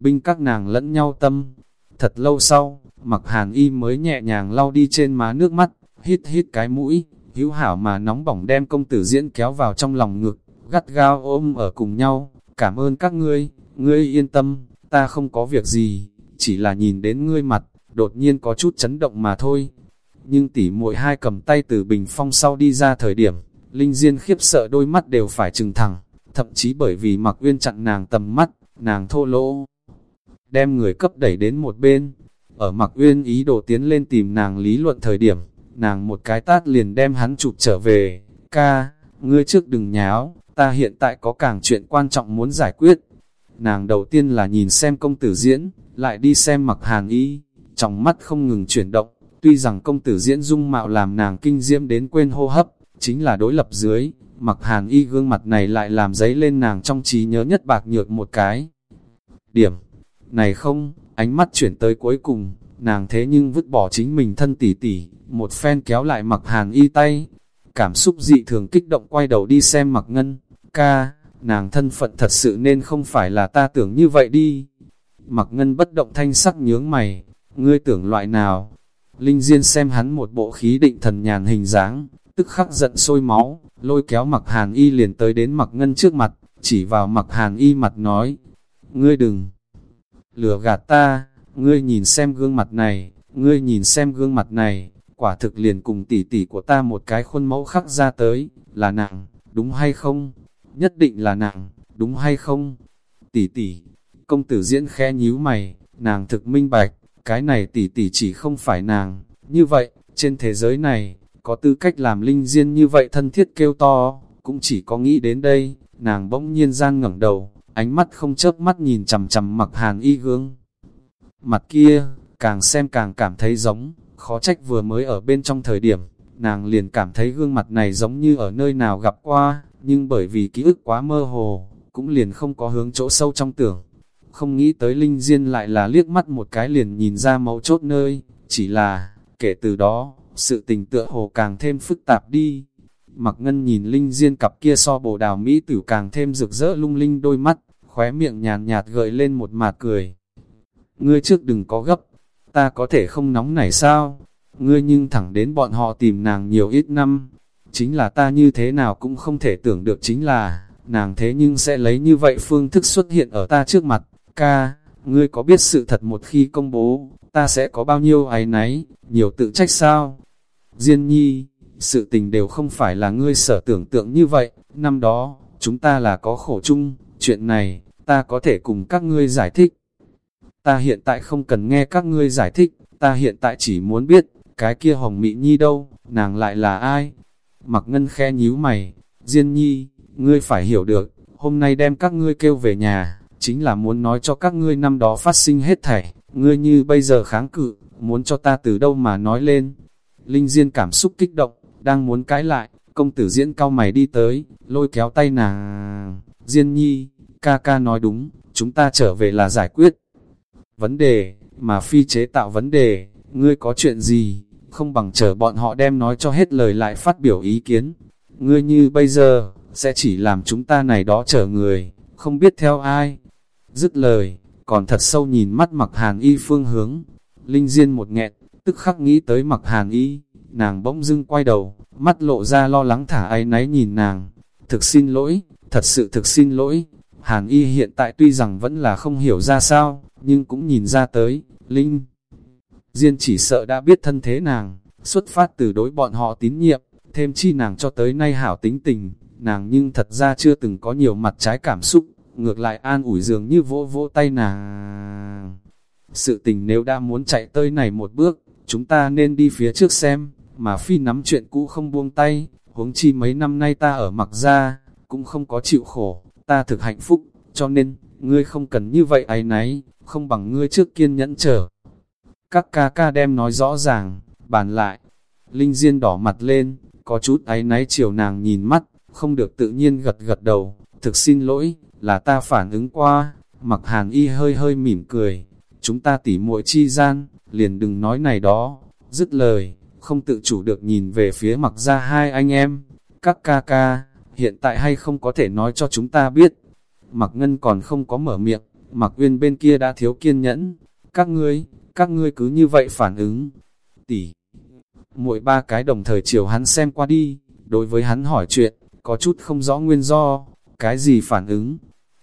Binh các nàng lẫn nhau tâm, thật lâu sau, mặc hàn y mới nhẹ nhàng lau đi trên má nước mắt, hít hít cái mũi, hữu hảo mà nóng bỏng đem công tử diễn kéo vào trong lòng ngực, gắt gao ôm ở cùng nhau, cảm ơn các ngươi, ngươi yên tâm, ta không có việc gì, chỉ là nhìn đến ngươi mặt, đột nhiên có chút chấn động mà thôi. Nhưng tỉ muội hai cầm tay từ bình phong sau đi ra thời điểm, Linh Diên khiếp sợ đôi mắt đều phải trừng thẳng, thậm chí bởi vì mặc uyên chặn nàng tầm mắt, nàng thô lỗ. Đem người cấp đẩy đến một bên, ở mặc uyên ý đồ tiến lên tìm nàng lý luận thời điểm, nàng một cái tát liền đem hắn chụp trở về, ca, ngươi trước đừng nháo, ta hiện tại có càng chuyện quan trọng muốn giải quyết. Nàng đầu tiên là nhìn xem công tử diễn, lại đi xem mặc hàn y, trong mắt không ngừng chuyển động, tuy rằng công tử diễn dung mạo làm nàng kinh diễm đến quên hô hấp, chính là đối lập dưới, mặc hàn y gương mặt này lại làm giấy lên nàng trong trí nhớ nhất bạc nhược một cái. Điểm, này không, ánh mắt chuyển tới cuối cùng, nàng thế nhưng vứt bỏ chính mình thân tỉ tỉ, một phen kéo lại mặc hàn y tay, cảm xúc dị thường kích động quay đầu đi xem mặc ngân, ca, nàng thân phận thật sự nên không phải là ta tưởng như vậy đi. Mặc ngân bất động thanh sắc nhướng mày, ngươi tưởng loại nào? Linh Diên xem hắn một bộ khí định thần nhàn hình dáng, tức khắc giận sôi máu, lôi kéo mặc hàn y liền tới đến mặc ngân trước mặt, chỉ vào mặc hàn y mặt nói, ngươi đừng lừa gạt ta, ngươi nhìn xem gương mặt này, ngươi nhìn xem gương mặt này, quả thực liền cùng tỷ tỷ của ta một cái khuôn mẫu khắc ra tới, là nặng, đúng hay không? Nhất định là nặng, đúng hay không? Tỷ tỷ, công tử diễn khe nhíu mày, nàng thực minh bạch, cái này tỷ tỷ chỉ không phải nàng, như vậy, trên thế giới này, có tư cách làm linh diên như vậy thân thiết kêu to, cũng chỉ có nghĩ đến đây, nàng bỗng nhiên gian ngẩng đầu, ánh mắt không chớp mắt nhìn chằm chằm mặc hàn y gương. Mặt kia, càng xem càng cảm thấy giống, khó trách vừa mới ở bên trong thời điểm, nàng liền cảm thấy gương mặt này giống như ở nơi nào gặp qua, nhưng bởi vì ký ức quá mơ hồ, cũng liền không có hướng chỗ sâu trong tưởng. Không nghĩ tới Linh Diên lại là liếc mắt một cái liền nhìn ra mấu chốt nơi, chỉ là, kể từ đó, sự tình tựa hồ càng thêm phức tạp đi. Mặc ngân nhìn Linh Diên cặp kia so bồ đào Mỹ tử càng thêm rực rỡ lung linh đôi mắt, khóe miệng nhàn nhạt gợi lên một mạt cười. Ngươi trước đừng có gấp, ta có thể không nóng này sao? Ngươi nhưng thẳng đến bọn họ tìm nàng nhiều ít năm. Chính là ta như thế nào cũng không thể tưởng được chính là, nàng thế nhưng sẽ lấy như vậy phương thức xuất hiện ở ta trước mặt. Ca, ngươi có biết sự thật một khi công bố, ta sẽ có bao nhiêu ái náy, nhiều tự trách sao? Diên nhi, sự tình đều không phải là ngươi sở tưởng tượng như vậy, năm đó, chúng ta là có khổ chung, chuyện này, ta có thể cùng các ngươi giải thích. Ta hiện tại không cần nghe các ngươi giải thích, ta hiện tại chỉ muốn biết, cái kia hồng mị nhi đâu, nàng lại là ai? Mặc ngân khe nhíu mày, Diên nhi, ngươi phải hiểu được, hôm nay đem các ngươi kêu về nhà, chính là muốn nói cho các ngươi năm đó phát sinh hết thảy, ngươi như bây giờ kháng cự, muốn cho ta từ đâu mà nói lên. Linh Diên cảm xúc kích động, đang muốn cãi lại, công tử diễn cao mày đi tới, lôi kéo tay nàng. Diên nhi, ca ca nói đúng, chúng ta trở về là giải quyết vấn đề, mà phi chế tạo vấn đề, ngươi có chuyện gì, không bằng chờ bọn họ đem nói cho hết lời lại phát biểu ý kiến. Ngươi như bây giờ, sẽ chỉ làm chúng ta này đó chờ người, không biết theo ai. Dứt lời, còn thật sâu nhìn mắt mặc hàn y phương hướng. Linh Diên một nghẹn, tức khắc nghĩ tới mặc hàn y, nàng bỗng dưng quay đầu, mắt lộ ra lo lắng thả ai náy nhìn nàng. Thực xin lỗi, thật sự thực xin lỗi. Hàn y hiện tại tuy rằng vẫn là không hiểu ra sao, nhưng cũng nhìn ra tới, Linh. Diên chỉ sợ đã biết thân thế nàng, xuất phát từ đối bọn họ tín nhiệm, thêm chi nàng cho tới nay hảo tính tình, nàng nhưng thật ra chưa từng có nhiều mặt trái cảm xúc, ngược lại an ủi dường như vỗ vỗ tay nàng. Sự tình nếu đã muốn chạy tới này một bước, chúng ta nên đi phía trước xem, mà phi nắm chuyện cũ không buông tay, huống chi mấy năm nay ta ở mặc ra, cũng không có chịu khổ, ta thực hạnh phúc, cho nên, ngươi không cần như vậy ấy nấy, không bằng ngươi trước kiên nhẫn chờ. Các ca ca đem nói rõ ràng, bàn lại, Linh Diên đỏ mặt lên, có chút ấy náy chiều nàng nhìn mắt, không được tự nhiên gật gật đầu, thực xin lỗi, là ta phản ứng qua, mặc hàn y hơi hơi mỉm cười, chúng ta tỉ muội chi gian, liền đừng nói này đó, dứt lời, không tự chủ được nhìn về phía mặc ra hai anh em, các ca ca, hiện tại hay không có thể nói cho chúng ta biết, mặc ngân còn không có mở miệng, mặc uyên bên kia đã thiếu kiên nhẫn, các ngươi, các ngươi cứ như vậy phản ứng, tỷ, mỗi ba cái đồng thời chiều hắn xem qua đi, đối với hắn hỏi chuyện, có chút không rõ nguyên do, cái gì phản ứng.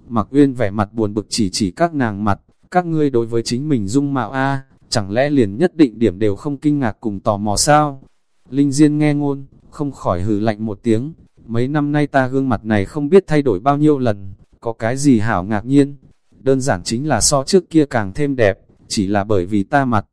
Mặc Uyên vẻ mặt buồn bực chỉ chỉ các nàng mặt, các ngươi đối với chính mình dung mạo a, chẳng lẽ liền nhất định điểm đều không kinh ngạc cùng tò mò sao? Linh Diên nghe ngôn, không khỏi hừ lạnh một tiếng, mấy năm nay ta gương mặt này không biết thay đổi bao nhiêu lần, có cái gì hảo ngạc nhiên, đơn giản chính là so trước kia càng thêm đẹp, chỉ là bởi vì ta mặt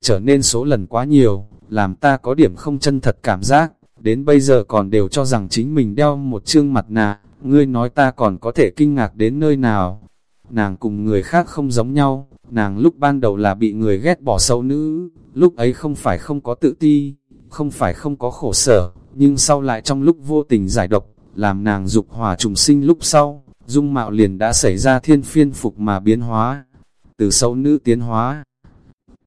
trở nên số lần quá nhiều, làm ta có điểm không chân thật cảm giác, đến bây giờ còn đều cho rằng chính mình đeo một chương mặt nạ, ngươi nói ta còn có thể kinh ngạc đến nơi nào. Nàng cùng người khác không giống nhau, nàng lúc ban đầu là bị người ghét bỏ sâu nữ, lúc ấy không phải không có tự ti, không phải không có khổ sở, nhưng sau lại trong lúc vô tình giải độc, làm nàng dục hỏa trùng sinh lúc sau, dung mạo liền đã xảy ra thiên phiên phục mà biến hóa, từ sâu nữ tiến hóa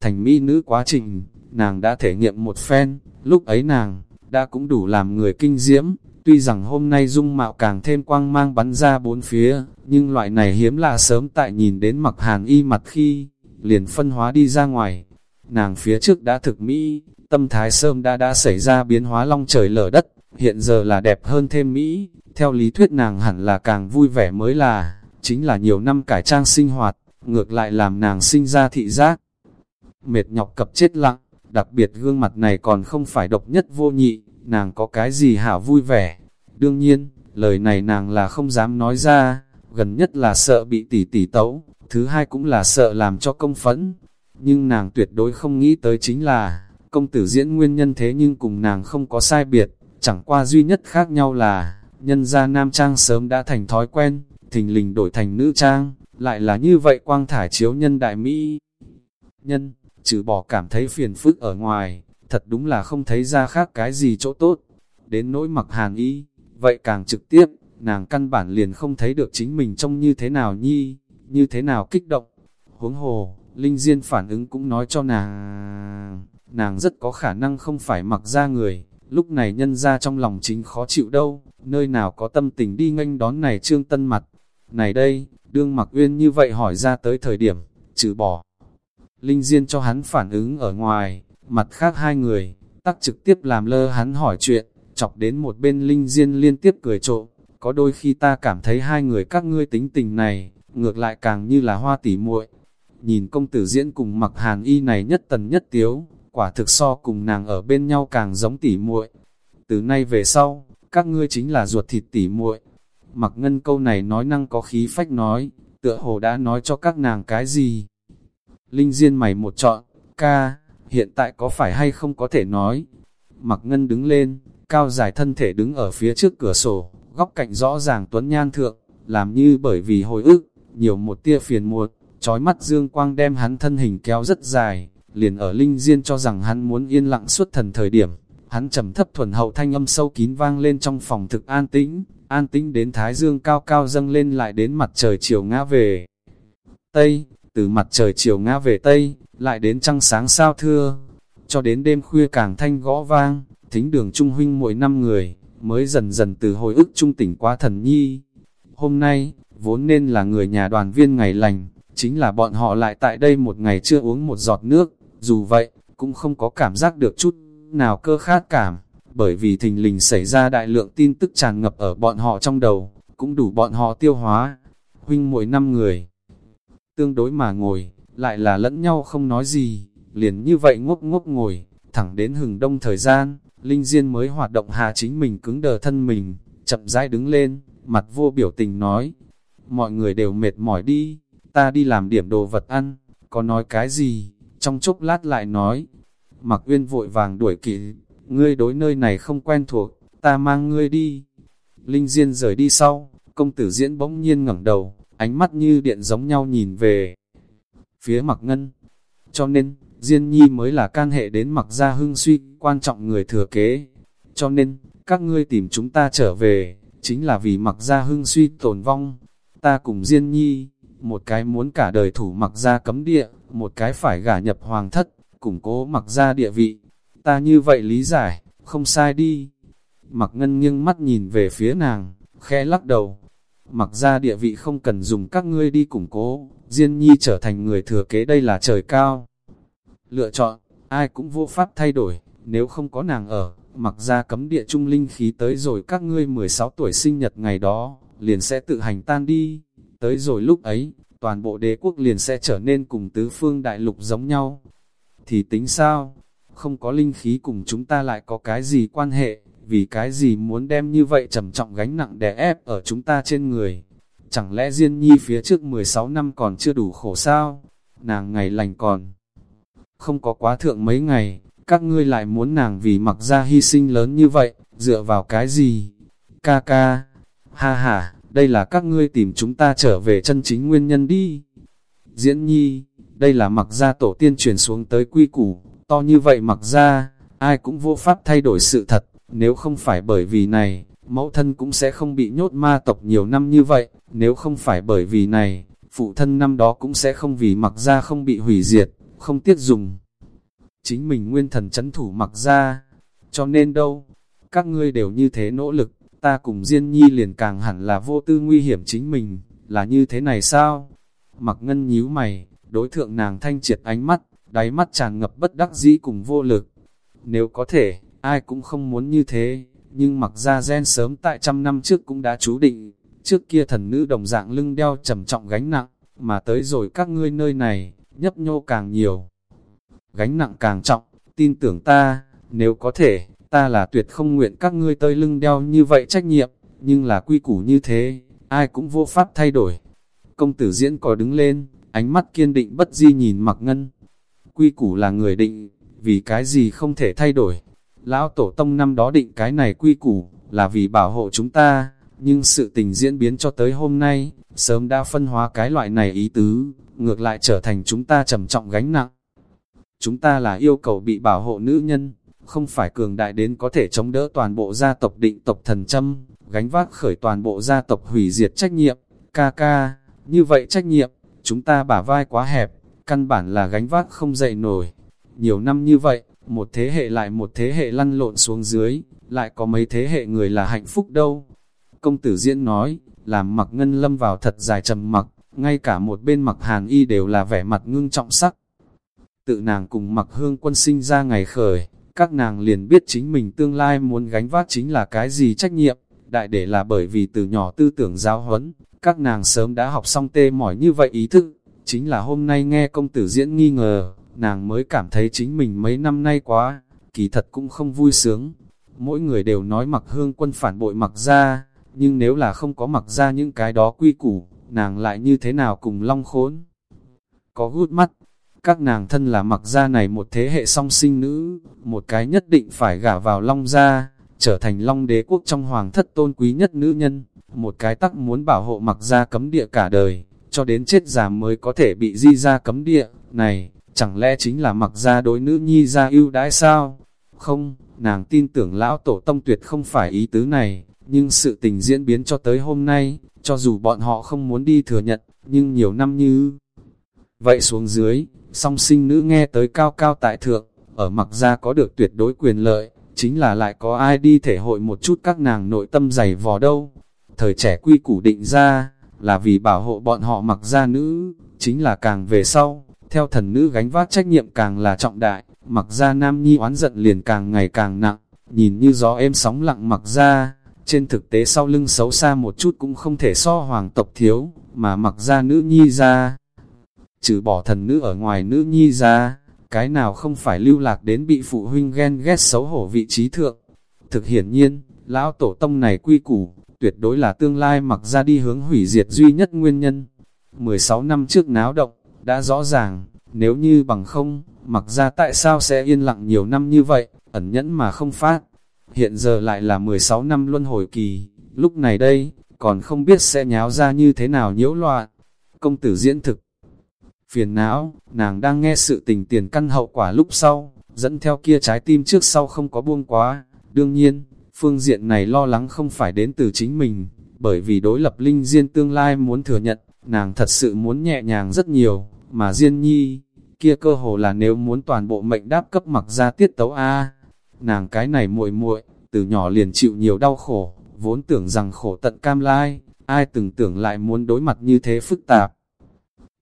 thành mỹ nữ quá trình, nàng đã thể nghiệm một phen, lúc ấy nàng, đã cũng đủ làm người kinh diễm, tuy rằng hôm nay dung mạo càng thêm quang mang bắn ra bốn phía, nhưng loại này hiếm là sớm tại nhìn đến mặc hàn y mặt khi, liền phân hóa đi ra ngoài. Nàng phía trước đã thực mỹ, tâm thái sớm đã đã xảy ra biến hóa long trời lở đất, hiện giờ là đẹp hơn thêm mỹ, theo lý thuyết nàng hẳn là càng vui vẻ mới là, chính là nhiều năm cải trang sinh hoạt, ngược lại làm nàng sinh ra thị giác. Mệt nhọc cập chết lặng, đặc biệt gương mặt này còn không phải độc nhất vô nhị, nàng có cái gì hảo vui vẻ. Đương nhiên, lời này nàng là không dám nói ra, gần nhất là sợ bị tỷ tỷ tấu, thứ hai cũng là sợ làm cho công phẫn. Nhưng nàng tuyệt đối không nghĩ tới chính là, công tử diễn nguyên nhân thế nhưng cùng nàng không có sai biệt, chẳng qua duy nhất khác nhau là, nhân gia nam trang sớm đã thành thói quen, thình lình đổi thành nữ trang, lại là như vậy quang thải chiếu nhân đại Mỹ. Nhân, trừ bỏ cảm thấy phiền phức ở ngoài, thật đúng là không thấy ra khác cái gì chỗ tốt. Đến nỗi mặc hàn y, vậy càng trực tiếp, nàng căn bản liền không thấy được chính mình trông như thế nào nhi, như thế nào kích động. Huống hồ, Linh Diên phản ứng cũng nói cho nàng, nàng rất có khả năng không phải mặc ra người, lúc này nhân ra trong lòng chính khó chịu đâu, nơi nào có tâm tình đi nghênh đón này trương tân mặt. Này đây, đương mặc uyên như vậy hỏi ra tới thời điểm, trừ bỏ. Linh Diên cho hắn phản ứng ở ngoài, mặt khác hai người, tắc trực tiếp làm lơ hắn hỏi chuyện, chọc đến một bên Linh Diên liên tiếp cười trộm, có đôi khi ta cảm thấy hai người các ngươi tính tình này, ngược lại càng như là hoa tỉ muội. Nhìn công tử diễn cùng mặc hàn y này nhất tần nhất tiếu, quả thực so cùng nàng ở bên nhau càng giống tỉ muội. Từ nay về sau, các ngươi chính là ruột thịt tỉ muội. Mặc ngân câu này nói năng có khí phách nói, tựa hồ đã nói cho các nàng cái gì. Linh Diên mày một chọn, ca, hiện tại có phải hay không có thể nói. Mặc ngân đứng lên, cao dài thân thể đứng ở phía trước cửa sổ, góc cạnh rõ ràng tuấn nhan thượng, làm như bởi vì hồi ức, nhiều một tia phiền muộn, trói mắt dương quang đem hắn thân hình kéo rất dài, liền ở Linh Diên cho rằng hắn muốn yên lặng suốt thần thời điểm, hắn trầm thấp thuần hậu thanh âm sâu kín vang lên trong phòng thực an tĩnh, an tĩnh đến thái dương cao cao dâng lên lại đến mặt trời chiều ngã về. Tây, từ mặt trời chiều ngã về Tây, lại đến trăng sáng sao thưa, cho đến đêm khuya càng thanh gõ vang, thính đường trung huynh mỗi năm người, mới dần dần từ hồi ức trung tỉnh qua thần nhi. Hôm nay, vốn nên là người nhà đoàn viên ngày lành, chính là bọn họ lại tại đây một ngày chưa uống một giọt nước, dù vậy, cũng không có cảm giác được chút nào cơ khát cảm, bởi vì thình lình xảy ra đại lượng tin tức tràn ngập ở bọn họ trong đầu, cũng đủ bọn họ tiêu hóa. Huynh mỗi năm người, tương đối mà ngồi, lại là lẫn nhau không nói gì, liền như vậy ngốc ngốc ngồi, thẳng đến hừng đông thời gian, Linh Diên mới hoạt động hạ chính mình cứng đờ thân mình, chậm rãi đứng lên, mặt vô biểu tình nói, mọi người đều mệt mỏi đi, ta đi làm điểm đồ vật ăn, có nói cái gì, trong chốc lát lại nói, mặc uyên vội vàng đuổi kịp, ngươi đối nơi này không quen thuộc, ta mang ngươi đi. Linh Diên rời đi sau, công tử diễn bỗng nhiên ngẩng đầu, ánh mắt như điện giống nhau nhìn về phía mặc ngân. Cho nên, Diên Nhi mới là can hệ đến mặc gia hưng suy, quan trọng người thừa kế. Cho nên, các ngươi tìm chúng ta trở về, chính là vì mặc gia hưng suy tồn vong. Ta cùng Diên Nhi, một cái muốn cả đời thủ mặc gia cấm địa, một cái phải gả nhập hoàng thất, củng cố mặc gia địa vị. Ta như vậy lý giải, không sai đi. Mặc ngân nghiêng mắt nhìn về phía nàng, khẽ lắc đầu. Mặc gia địa vị không cần dùng các ngươi đi củng cố, Diên Nhi trở thành người thừa kế đây là trời cao. Lựa chọn, ai cũng vô pháp thay đổi, nếu không có nàng ở, mặc ra cấm địa trung linh khí tới rồi các ngươi 16 tuổi sinh nhật ngày đó, liền sẽ tự hành tan đi. Tới rồi lúc ấy, toàn bộ đế quốc liền sẽ trở nên cùng tứ phương đại lục giống nhau. Thì tính sao? Không có linh khí cùng chúng ta lại có cái gì quan hệ, vì cái gì muốn đem như vậy trầm trọng gánh nặng đè ép ở chúng ta trên người. Chẳng lẽ Diên Nhi phía trước 16 năm còn chưa đủ khổ sao? Nàng ngày lành còn không có quá thượng mấy ngày, các ngươi lại muốn nàng vì mặc ra hy sinh lớn như vậy, dựa vào cái gì? Ca ca, ha ha, đây là các ngươi tìm chúng ta trở về chân chính nguyên nhân đi. Diễn nhi, đây là mặc gia tổ tiên truyền xuống tới quy củ, to như vậy mặc gia ai cũng vô pháp thay đổi sự thật, nếu không phải bởi vì này, mẫu thân cũng sẽ không bị nhốt ma tộc nhiều năm như vậy, nếu không phải bởi vì này, phụ thân năm đó cũng sẽ không vì mặc gia không bị hủy diệt không tiếc dùng. Chính mình nguyên thần chấn thủ mặc gia. Cho nên đâu, các ngươi đều như thế nỗ lực, ta cùng Diên Nhi liền càng hẳn là vô tư nguy hiểm chính mình, là như thế này sao? Mặc ngân nhíu mày, đối thượng nàng thanh triệt ánh mắt, đáy mắt tràn ngập bất đắc dĩ cùng vô lực. Nếu có thể, ai cũng không muốn như thế, nhưng mặc ra gen sớm tại trăm năm trước cũng đã chú định, trước kia thần nữ đồng dạng lưng đeo trầm trọng gánh nặng, mà tới rồi các ngươi nơi này, nhấp nhô càng nhiều. Gánh nặng càng trọng, tin tưởng ta, nếu có thể, ta là tuyệt không nguyện các ngươi tơi lưng đeo như vậy trách nhiệm, nhưng là quy củ như thế, ai cũng vô pháp thay đổi. Công tử diễn có đứng lên, ánh mắt kiên định bất di nhìn mặc ngân. Quy củ là người định, vì cái gì không thể thay đổi. Lão Tổ Tông năm đó định cái này quy củ, là vì bảo hộ chúng ta, nhưng sự tình diễn biến cho tới hôm nay, sớm đã phân hóa cái loại này ý tứ, ngược lại trở thành chúng ta trầm trọng gánh nặng. Chúng ta là yêu cầu bị bảo hộ nữ nhân, không phải cường đại đến có thể chống đỡ toàn bộ gia tộc định tộc thần châm, gánh vác khởi toàn bộ gia tộc hủy diệt trách nhiệm, ca ca, như vậy trách nhiệm, chúng ta bả vai quá hẹp, căn bản là gánh vác không dậy nổi. Nhiều năm như vậy, một thế hệ lại một thế hệ lăn lộn xuống dưới, lại có mấy thế hệ người là hạnh phúc đâu. Công tử diễn nói, làm mặc ngân lâm vào thật dài trầm mặc, ngay cả một bên mặc hàn y đều là vẻ mặt ngưng trọng sắc. Tự nàng cùng mặc hương quân sinh ra ngày khởi, các nàng liền biết chính mình tương lai muốn gánh vác chính là cái gì trách nhiệm, đại để là bởi vì từ nhỏ tư tưởng giáo huấn, các nàng sớm đã học xong tê mỏi như vậy ý thức, chính là hôm nay nghe công tử diễn nghi ngờ, nàng mới cảm thấy chính mình mấy năm nay quá, kỳ thật cũng không vui sướng. Mỗi người đều nói mặc hương quân phản bội mặc ra, nhưng nếu là không có mặc ra những cái đó quy củ, nàng lại như thế nào cùng long khốn. Có gút mắt, các nàng thân là mặc gia này một thế hệ song sinh nữ, một cái nhất định phải gả vào long gia, trở thành long đế quốc trong hoàng thất tôn quý nhất nữ nhân, một cái tắc muốn bảo hộ mặc gia cấm địa cả đời, cho đến chết già mới có thể bị di ra cấm địa, này, chẳng lẽ chính là mặc gia đối nữ nhi gia ưu đãi sao? Không, nàng tin tưởng lão tổ tông tuyệt không phải ý tứ này, nhưng sự tình diễn biến cho tới hôm nay, cho dù bọn họ không muốn đi thừa nhận, nhưng nhiều năm như... Vậy xuống dưới, song sinh nữ nghe tới cao cao tại thượng, ở mặc ra có được tuyệt đối quyền lợi, chính là lại có ai đi thể hội một chút các nàng nội tâm dày vò đâu. Thời trẻ quy củ định ra, là vì bảo hộ bọn họ mặc ra nữ, chính là càng về sau, theo thần nữ gánh vác trách nhiệm càng là trọng đại, mặc ra nam nhi oán giận liền càng ngày càng nặng, nhìn như gió êm sóng lặng mặc ra, trên thực tế sau lưng xấu xa một chút cũng không thể so hoàng tộc thiếu, mà mặc ra nữ nhi ra. Trừ bỏ thần nữ ở ngoài nữ nhi ra, cái nào không phải lưu lạc đến bị phụ huynh ghen ghét xấu hổ vị trí thượng. Thực hiển nhiên, lão tổ tông này quy củ, tuyệt đối là tương lai mặc ra đi hướng hủy diệt duy nhất nguyên nhân. 16 năm trước náo động, đã rõ ràng, nếu như bằng không, mặc ra tại sao sẽ yên lặng nhiều năm như vậy, ẩn nhẫn mà không phát. Hiện giờ lại là 16 năm luân hồi kỳ, lúc này đây, còn không biết sẽ nháo ra như thế nào nhiễu loạn. Công tử diễn thực, phiền não, nàng đang nghe sự tình tiền căn hậu quả lúc sau, dẫn theo kia trái tim trước sau không có buông quá. Đương nhiên, phương diện này lo lắng không phải đến từ chính mình, bởi vì đối lập linh diên tương lai muốn thừa nhận, nàng thật sự muốn nhẹ nhàng rất nhiều, mà Diên Nhi, kia cơ hồ là nếu muốn toàn bộ mệnh đáp cấp mặc ra tiết tấu A. Nàng cái này muội muội từ nhỏ liền chịu nhiều đau khổ, vốn tưởng rằng khổ tận cam lai, ai từng tưởng lại muốn đối mặt như thế phức tạp.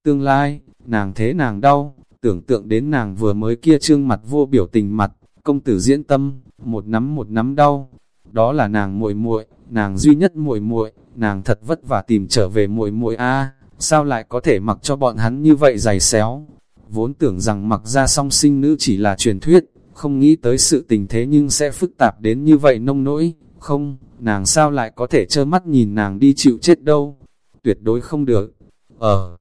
Tương lai, nàng thế nàng đau, tưởng tượng đến nàng vừa mới kia trương mặt vô biểu tình mặt, công tử diễn tâm, một nắm một nắm đau. Đó là nàng muội muội, nàng duy nhất muội muội, nàng thật vất vả tìm trở về muội muội a, sao lại có thể mặc cho bọn hắn như vậy dày xéo? Vốn tưởng rằng mặc ra song sinh nữ chỉ là truyền thuyết, không nghĩ tới sự tình thế nhưng sẽ phức tạp đến như vậy nông nỗi, không, nàng sao lại có thể trơ mắt nhìn nàng đi chịu chết đâu, tuyệt đối không được. Ờ,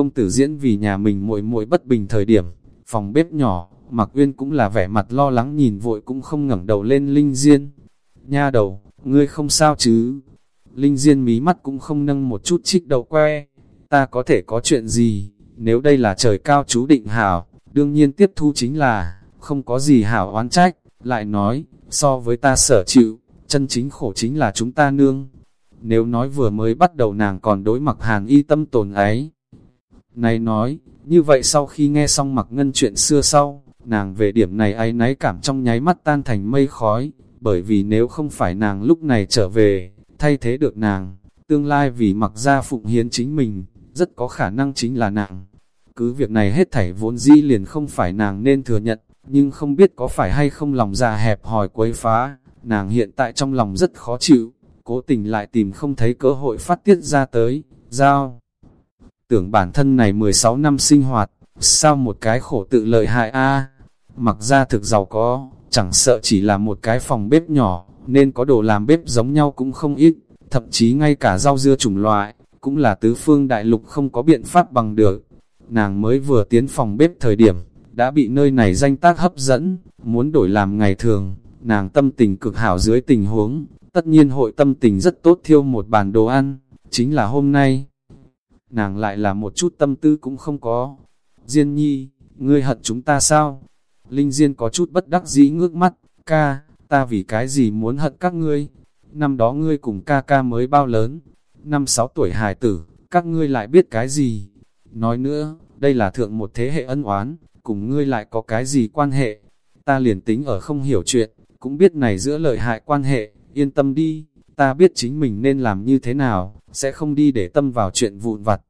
công tử diễn vì nhà mình muội muội bất bình thời điểm, phòng bếp nhỏ, Mạc Uyên cũng là vẻ mặt lo lắng nhìn vội cũng không ngẩng đầu lên Linh Diên. Nha đầu, ngươi không sao chứ? Linh Diên mí mắt cũng không nâng một chút chích đầu que. Ta có thể có chuyện gì? Nếu đây là trời cao chú định hảo, đương nhiên tiếp thu chính là, không có gì hảo oán trách. Lại nói, so với ta sở chịu, chân chính khổ chính là chúng ta nương. Nếu nói vừa mới bắt đầu nàng còn đối mặt hàng y tâm tồn ấy. Này nói, như vậy sau khi nghe xong mặc ngân chuyện xưa sau, nàng về điểm này ái náy cảm trong nháy mắt tan thành mây khói, bởi vì nếu không phải nàng lúc này trở về, thay thế được nàng, tương lai vì mặc ra phụng hiến chính mình, rất có khả năng chính là nàng. Cứ việc này hết thảy vốn dĩ liền không phải nàng nên thừa nhận, nhưng không biết có phải hay không lòng già hẹp hòi quấy phá, nàng hiện tại trong lòng rất khó chịu, cố tình lại tìm không thấy cơ hội phát tiết ra tới, giao. Tưởng bản thân này 16 năm sinh hoạt, sao một cái khổ tự lợi hại a Mặc ra thực giàu có, chẳng sợ chỉ là một cái phòng bếp nhỏ, nên có đồ làm bếp giống nhau cũng không ít, thậm chí ngay cả rau dưa chủng loại, cũng là tứ phương đại lục không có biện pháp bằng được. Nàng mới vừa tiến phòng bếp thời điểm, đã bị nơi này danh tác hấp dẫn, muốn đổi làm ngày thường, nàng tâm tình cực hảo dưới tình huống, tất nhiên hội tâm tình rất tốt thiêu một bàn đồ ăn, chính là hôm nay. Nàng lại là một chút tâm tư cũng không có. Diên nhi, ngươi hận chúng ta sao? Linh Diên có chút bất đắc dĩ ngước mắt, ca, ta vì cái gì muốn hận các ngươi? Năm đó ngươi cùng ca ca mới bao lớn, năm sáu tuổi hài tử, các ngươi lại biết cái gì? Nói nữa, đây là thượng một thế hệ ân oán, cùng ngươi lại có cái gì quan hệ? Ta liền tính ở không hiểu chuyện, cũng biết này giữa lợi hại quan hệ, yên tâm đi, ta biết chính mình nên làm như thế nào, sẽ không đi để tâm vào chuyện vụn vặt.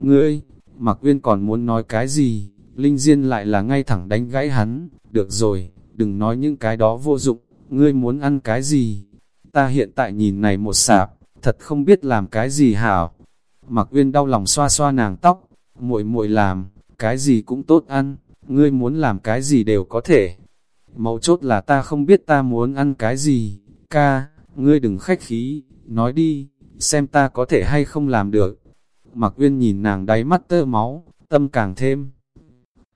Ngươi, Mạc Uyên còn muốn nói cái gì, Linh Diên lại là ngay thẳng đánh gãy hắn, được rồi, đừng nói những cái đó vô dụng, ngươi muốn ăn cái gì? Ta hiện tại nhìn này một sạp, thật không biết làm cái gì hảo. Mạc Uyên đau lòng xoa xoa nàng tóc, muội muội làm, cái gì cũng tốt ăn, ngươi muốn làm cái gì đều có thể. Mấu chốt là ta không biết ta muốn ăn cái gì, ca, ngươi đừng khách khí, nói đi, xem ta có thể hay không làm được. Mạc Uyên nhìn nàng đáy mắt tơ máu, tâm càng thêm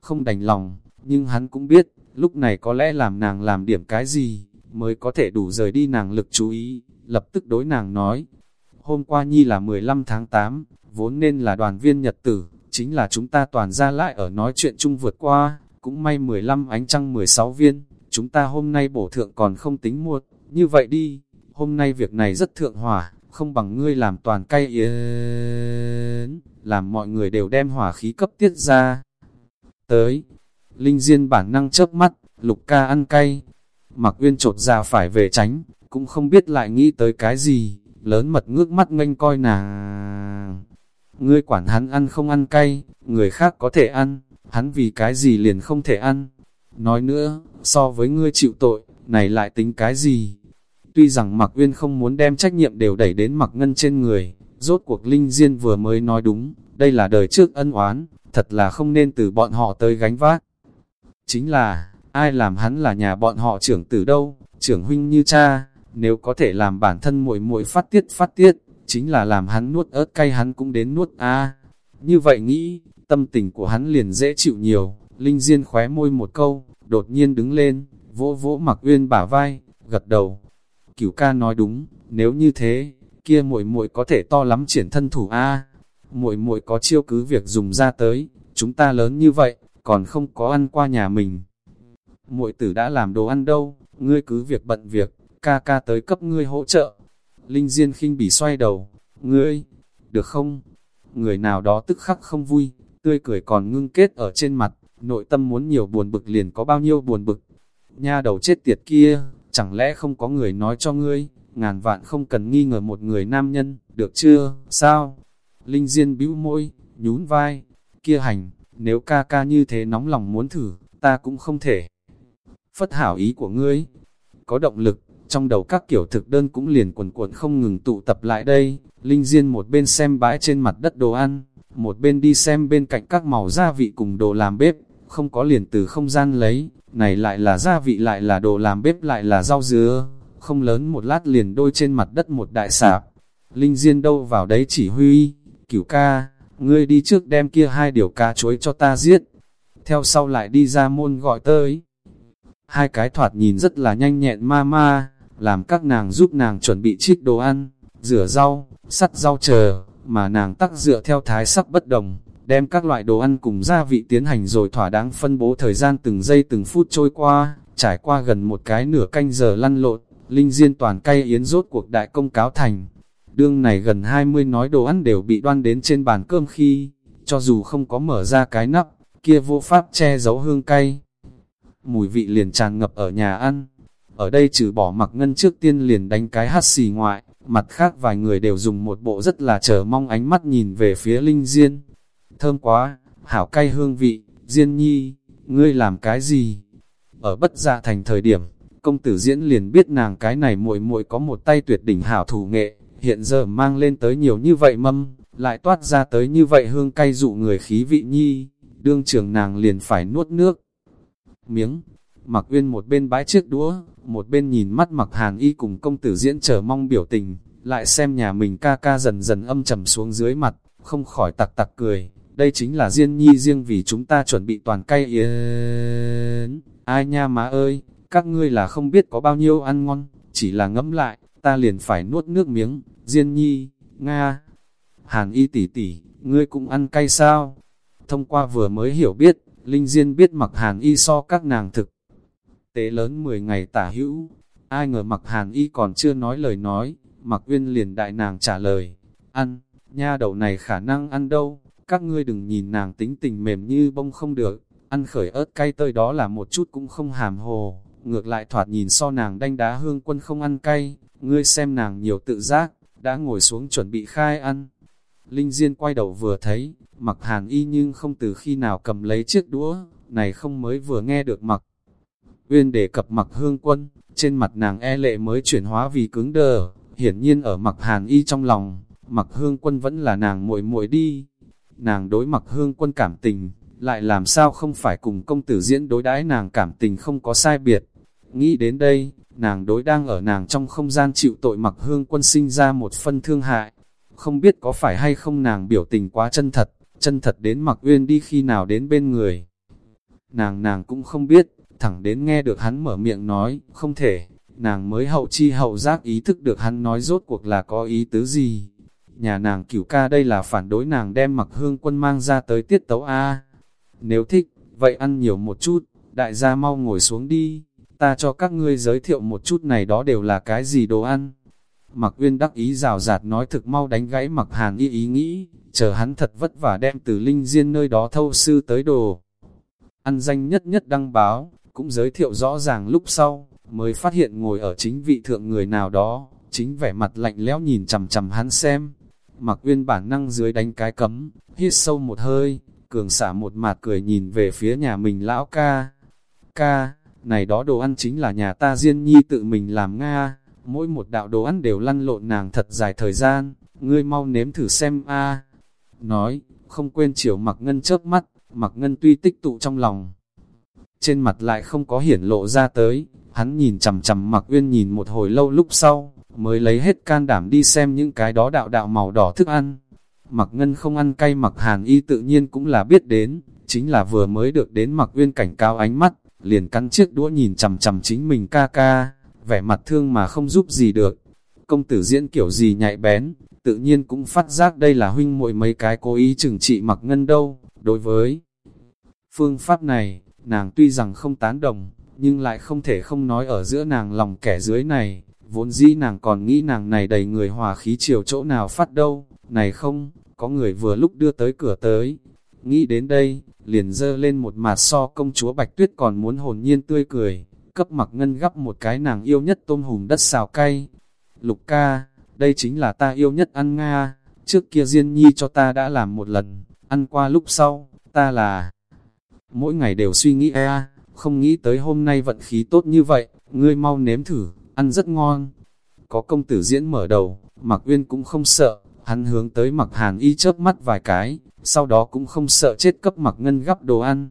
không đành lòng, nhưng hắn cũng biết, lúc này có lẽ làm nàng làm điểm cái gì, mới có thể đủ rời đi nàng lực chú ý, lập tức đối nàng nói. Hôm qua Nhi là 15 tháng 8, vốn nên là đoàn viên nhật tử, chính là chúng ta toàn ra lại ở nói chuyện chung vượt qua, cũng may 15 ánh trăng 16 viên, chúng ta hôm nay bổ thượng còn không tính muộn, như vậy đi, hôm nay việc này rất thượng hỏa, không bằng ngươi làm toàn cay yến, làm mọi người đều đem hỏa khí cấp tiết ra. Tới, Linh Diên bản năng chớp mắt, lục ca ăn cay, mặc uyên trột ra phải về tránh, cũng không biết lại nghĩ tới cái gì, lớn mật ngước mắt nghênh coi nàng. Ngươi quản hắn ăn không ăn cay, người khác có thể ăn, hắn vì cái gì liền không thể ăn. Nói nữa, so với ngươi chịu tội, này lại tính cái gì? Tuy rằng Mạc Uyên không muốn đem trách nhiệm đều đẩy đến Mạc Ngân trên người, rốt cuộc Linh Diên vừa mới nói đúng, đây là đời trước ân oán, thật là không nên từ bọn họ tới gánh vác. Chính là, ai làm hắn là nhà bọn họ trưởng tử đâu, trưởng huynh như cha, nếu có thể làm bản thân muội muội phát tiết phát tiết, chính là làm hắn nuốt ớt cay hắn cũng đến nuốt a. Như vậy nghĩ, tâm tình của hắn liền dễ chịu nhiều, Linh Diên khóe môi một câu, đột nhiên đứng lên, vỗ vỗ mặc uyên bả vai, gật đầu. Cửu ca nói đúng, nếu như thế, kia muội muội có thể to lắm triển thân thủ a. Muội muội có chiêu cứ việc dùng ra tới, chúng ta lớn như vậy, còn không có ăn qua nhà mình. Muội tử đã làm đồ ăn đâu, ngươi cứ việc bận việc, ca ca tới cấp ngươi hỗ trợ. Linh Diên khinh bỉ xoay đầu, ngươi, được không? Người nào đó tức khắc không vui, tươi cười còn ngưng kết ở trên mặt, nội tâm muốn nhiều buồn bực liền có bao nhiêu buồn bực. Nha đầu chết tiệt kia, chẳng lẽ không có người nói cho ngươi, ngàn vạn không cần nghi ngờ một người nam nhân, được chưa, sao? Linh Diên bĩu môi, nhún vai, kia hành, nếu ca ca như thế nóng lòng muốn thử, ta cũng không thể. Phất hảo ý của ngươi, có động lực, trong đầu các kiểu thực đơn cũng liền quần cuộn không ngừng tụ tập lại đây, Linh Diên một bên xem bãi trên mặt đất đồ ăn, một bên đi xem bên cạnh các màu gia vị cùng đồ làm bếp, không có liền từ không gian lấy, này lại là gia vị lại là đồ làm bếp lại là rau dứa, không lớn một lát liền đôi trên mặt đất một đại sạp. Linh Diên đâu vào đấy chỉ huy, cửu ca, ngươi đi trước đem kia hai điều cá chuối cho ta giết, theo sau lại đi ra môn gọi tới. Hai cái thoạt nhìn rất là nhanh nhẹn ma ma, làm các nàng giúp nàng chuẩn bị chiếc đồ ăn, rửa rau, sắt rau chờ, mà nàng tắc dựa theo thái sắc bất đồng, đem các loại đồ ăn cùng gia vị tiến hành rồi thỏa đáng phân bố thời gian từng giây từng phút trôi qua, trải qua gần một cái nửa canh giờ lăn lộn, linh diên toàn cay yến rốt cuộc đại công cáo thành. Đương này gần 20 nói đồ ăn đều bị đoan đến trên bàn cơm khi, cho dù không có mở ra cái nắp, kia vô pháp che giấu hương cay. Mùi vị liền tràn ngập ở nhà ăn, ở đây trừ bỏ mặc ngân trước tiên liền đánh cái hát xì ngoại, mặt khác vài người đều dùng một bộ rất là chờ mong ánh mắt nhìn về phía Linh Diên. Thơm quá, hảo cay hương vị, Diên nhi, ngươi làm cái gì? Ở bất dạ thành thời điểm, công tử diễn liền biết nàng cái này muội muội có một tay tuyệt đỉnh hảo thủ nghệ, hiện giờ mang lên tới nhiều như vậy mâm, lại toát ra tới như vậy hương cay dụ người khí vị nhi, đương trường nàng liền phải nuốt nước. Miếng, mặc uyên một bên bãi chiếc đũa, một bên nhìn mắt mặc hàn y cùng công tử diễn chờ mong biểu tình, lại xem nhà mình ca ca dần dần âm trầm xuống dưới mặt, không khỏi tặc tặc cười, đây chính là Diên Nhi riêng vì chúng ta chuẩn bị toàn cay yến. Ai nha má ơi, các ngươi là không biết có bao nhiêu ăn ngon, chỉ là ngẫm lại, ta liền phải nuốt nước miếng, Diên Nhi, Nga. Hàn y tỷ tỷ, ngươi cũng ăn cay sao? Thông qua vừa mới hiểu biết, Linh Diên biết mặc hàn y so các nàng thực tế lớn 10 ngày tả hữu. Ai ngờ mặc hàn y còn chưa nói lời nói, mặc uyên liền đại nàng trả lời, ăn, nha đầu này khả năng ăn đâu, các ngươi đừng nhìn nàng tính tình mềm như bông không được, ăn khởi ớt cay tơi đó là một chút cũng không hàm hồ, ngược lại thoạt nhìn so nàng đanh đá hương quân không ăn cay, ngươi xem nàng nhiều tự giác, đã ngồi xuống chuẩn bị khai ăn. Linh Diên quay đầu vừa thấy, mặc hàn y nhưng không từ khi nào cầm lấy chiếc đũa, này không mới vừa nghe được mặc. Uyên đề cập mặc hương quân, trên mặt nàng e lệ mới chuyển hóa vì cứng đờ, hiển nhiên ở mặc hàn y trong lòng, mặc hương quân vẫn là nàng muội muội đi. Nàng đối mặc hương quân cảm tình, lại làm sao không phải cùng công tử diễn đối đãi nàng cảm tình không có sai biệt. Nghĩ đến đây, nàng đối đang ở nàng trong không gian chịu tội mặc hương quân sinh ra một phân thương hại. Không biết có phải hay không nàng biểu tình quá chân thật, chân thật đến mặc uyên đi khi nào đến bên người. Nàng nàng cũng không biết, thẳng đến nghe được hắn mở miệng nói, không thể, nàng mới hậu chi hậu giác ý thức được hắn nói rốt cuộc là có ý tứ gì nhà nàng cửu ca đây là phản đối nàng đem mặc hương quân mang ra tới tiết tấu A. Nếu thích, vậy ăn nhiều một chút, đại gia mau ngồi xuống đi, ta cho các ngươi giới thiệu một chút này đó đều là cái gì đồ ăn. Mặc Uyên đắc ý rào rạt nói thực mau đánh gãy mặc hàn y ý nghĩ, chờ hắn thật vất vả đem từ linh diên nơi đó thâu sư tới đồ. Ăn danh nhất nhất đăng báo, cũng giới thiệu rõ ràng lúc sau, mới phát hiện ngồi ở chính vị thượng người nào đó, chính vẻ mặt lạnh lẽo nhìn chằm chằm hắn xem. Mặc Uyên bản năng dưới đánh cái cấm, hít sâu một hơi, cường xả một mặt cười nhìn về phía nhà mình lão ca. Ca, này đó đồ ăn chính là nhà ta Diên Nhi tự mình làm Nga, mỗi một đạo đồ ăn đều lăn lộn nàng thật dài thời gian, ngươi mau nếm thử xem a. Nói, không quên chiều mặc ngân chớp mắt, mặc ngân tuy tích tụ trong lòng. Trên mặt lại không có hiển lộ ra tới, hắn nhìn chầm chầm mặc uyên nhìn một hồi lâu lúc sau, mới lấy hết can đảm đi xem những cái đó đạo đạo màu đỏ thức ăn. Mặc ngân không ăn cay mặc hàn y tự nhiên cũng là biết đến, chính là vừa mới được đến mặc uyên cảnh cao ánh mắt, liền cắn chiếc đũa nhìn chằm chằm chính mình ca ca, vẻ mặt thương mà không giúp gì được. Công tử diễn kiểu gì nhạy bén, tự nhiên cũng phát giác đây là huynh muội mấy cái cố ý trừng trị mặc ngân đâu. Đối với phương pháp này, nàng tuy rằng không tán đồng, nhưng lại không thể không nói ở giữa nàng lòng kẻ dưới này. Vốn dĩ nàng còn nghĩ nàng này đầy người hòa khí chiều chỗ nào phát đâu, này không, có người vừa lúc đưa tới cửa tới. Nghĩ đến đây, liền dơ lên một mặt so công chúa Bạch Tuyết còn muốn hồn nhiên tươi cười, cấp mặc ngân gắp một cái nàng yêu nhất tôm hùm đất xào cay. Lục ca, đây chính là ta yêu nhất ăn Nga, trước kia Diên Nhi cho ta đã làm một lần, ăn qua lúc sau, ta là... Mỗi ngày đều suy nghĩ e, không nghĩ tới hôm nay vận khí tốt như vậy, ngươi mau nếm thử, ăn rất ngon. Có công tử diễn mở đầu, mặc uyên cũng không sợ, hắn hướng tới mặc hàn y chớp mắt vài cái, sau đó cũng không sợ chết cấp mặc ngân gắp đồ ăn.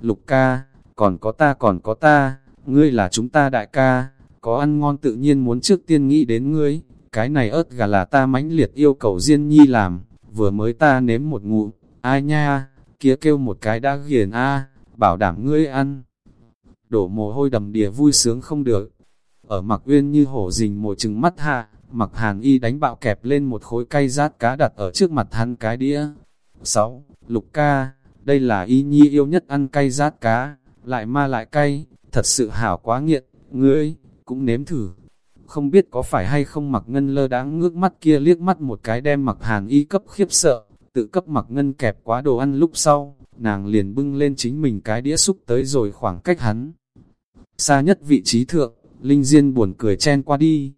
Lục ca, còn có ta còn có ta, ngươi là chúng ta đại ca, có ăn ngon tự nhiên muốn trước tiên nghĩ đến ngươi, cái này ớt gà là ta mãnh liệt yêu cầu Diên Nhi làm, vừa mới ta nếm một ngụm, ai nha, kia kêu một cái đã ghiền a, bảo đảm ngươi ăn. Đổ mồ hôi đầm đìa vui sướng không được. Ở mặc uyên như hổ rình mồi trừng mắt hạ, mặc hàn y đánh bạo kẹp lên một khối cay rát cá đặt ở trước mặt hắn cái đĩa. 6. Lục ca, đây là y nhi yêu nhất ăn cay rát cá, lại ma lại cay, thật sự hảo quá nghiện, ngươi, cũng nếm thử. Không biết có phải hay không mặc ngân lơ đáng ngước mắt kia liếc mắt một cái đem mặc hàn y cấp khiếp sợ, tự cấp mặc ngân kẹp quá đồ ăn lúc sau, nàng liền bưng lên chính mình cái đĩa xúc tới rồi khoảng cách hắn. Xa nhất vị trí thượng, Linh Diên buồn cười chen qua đi.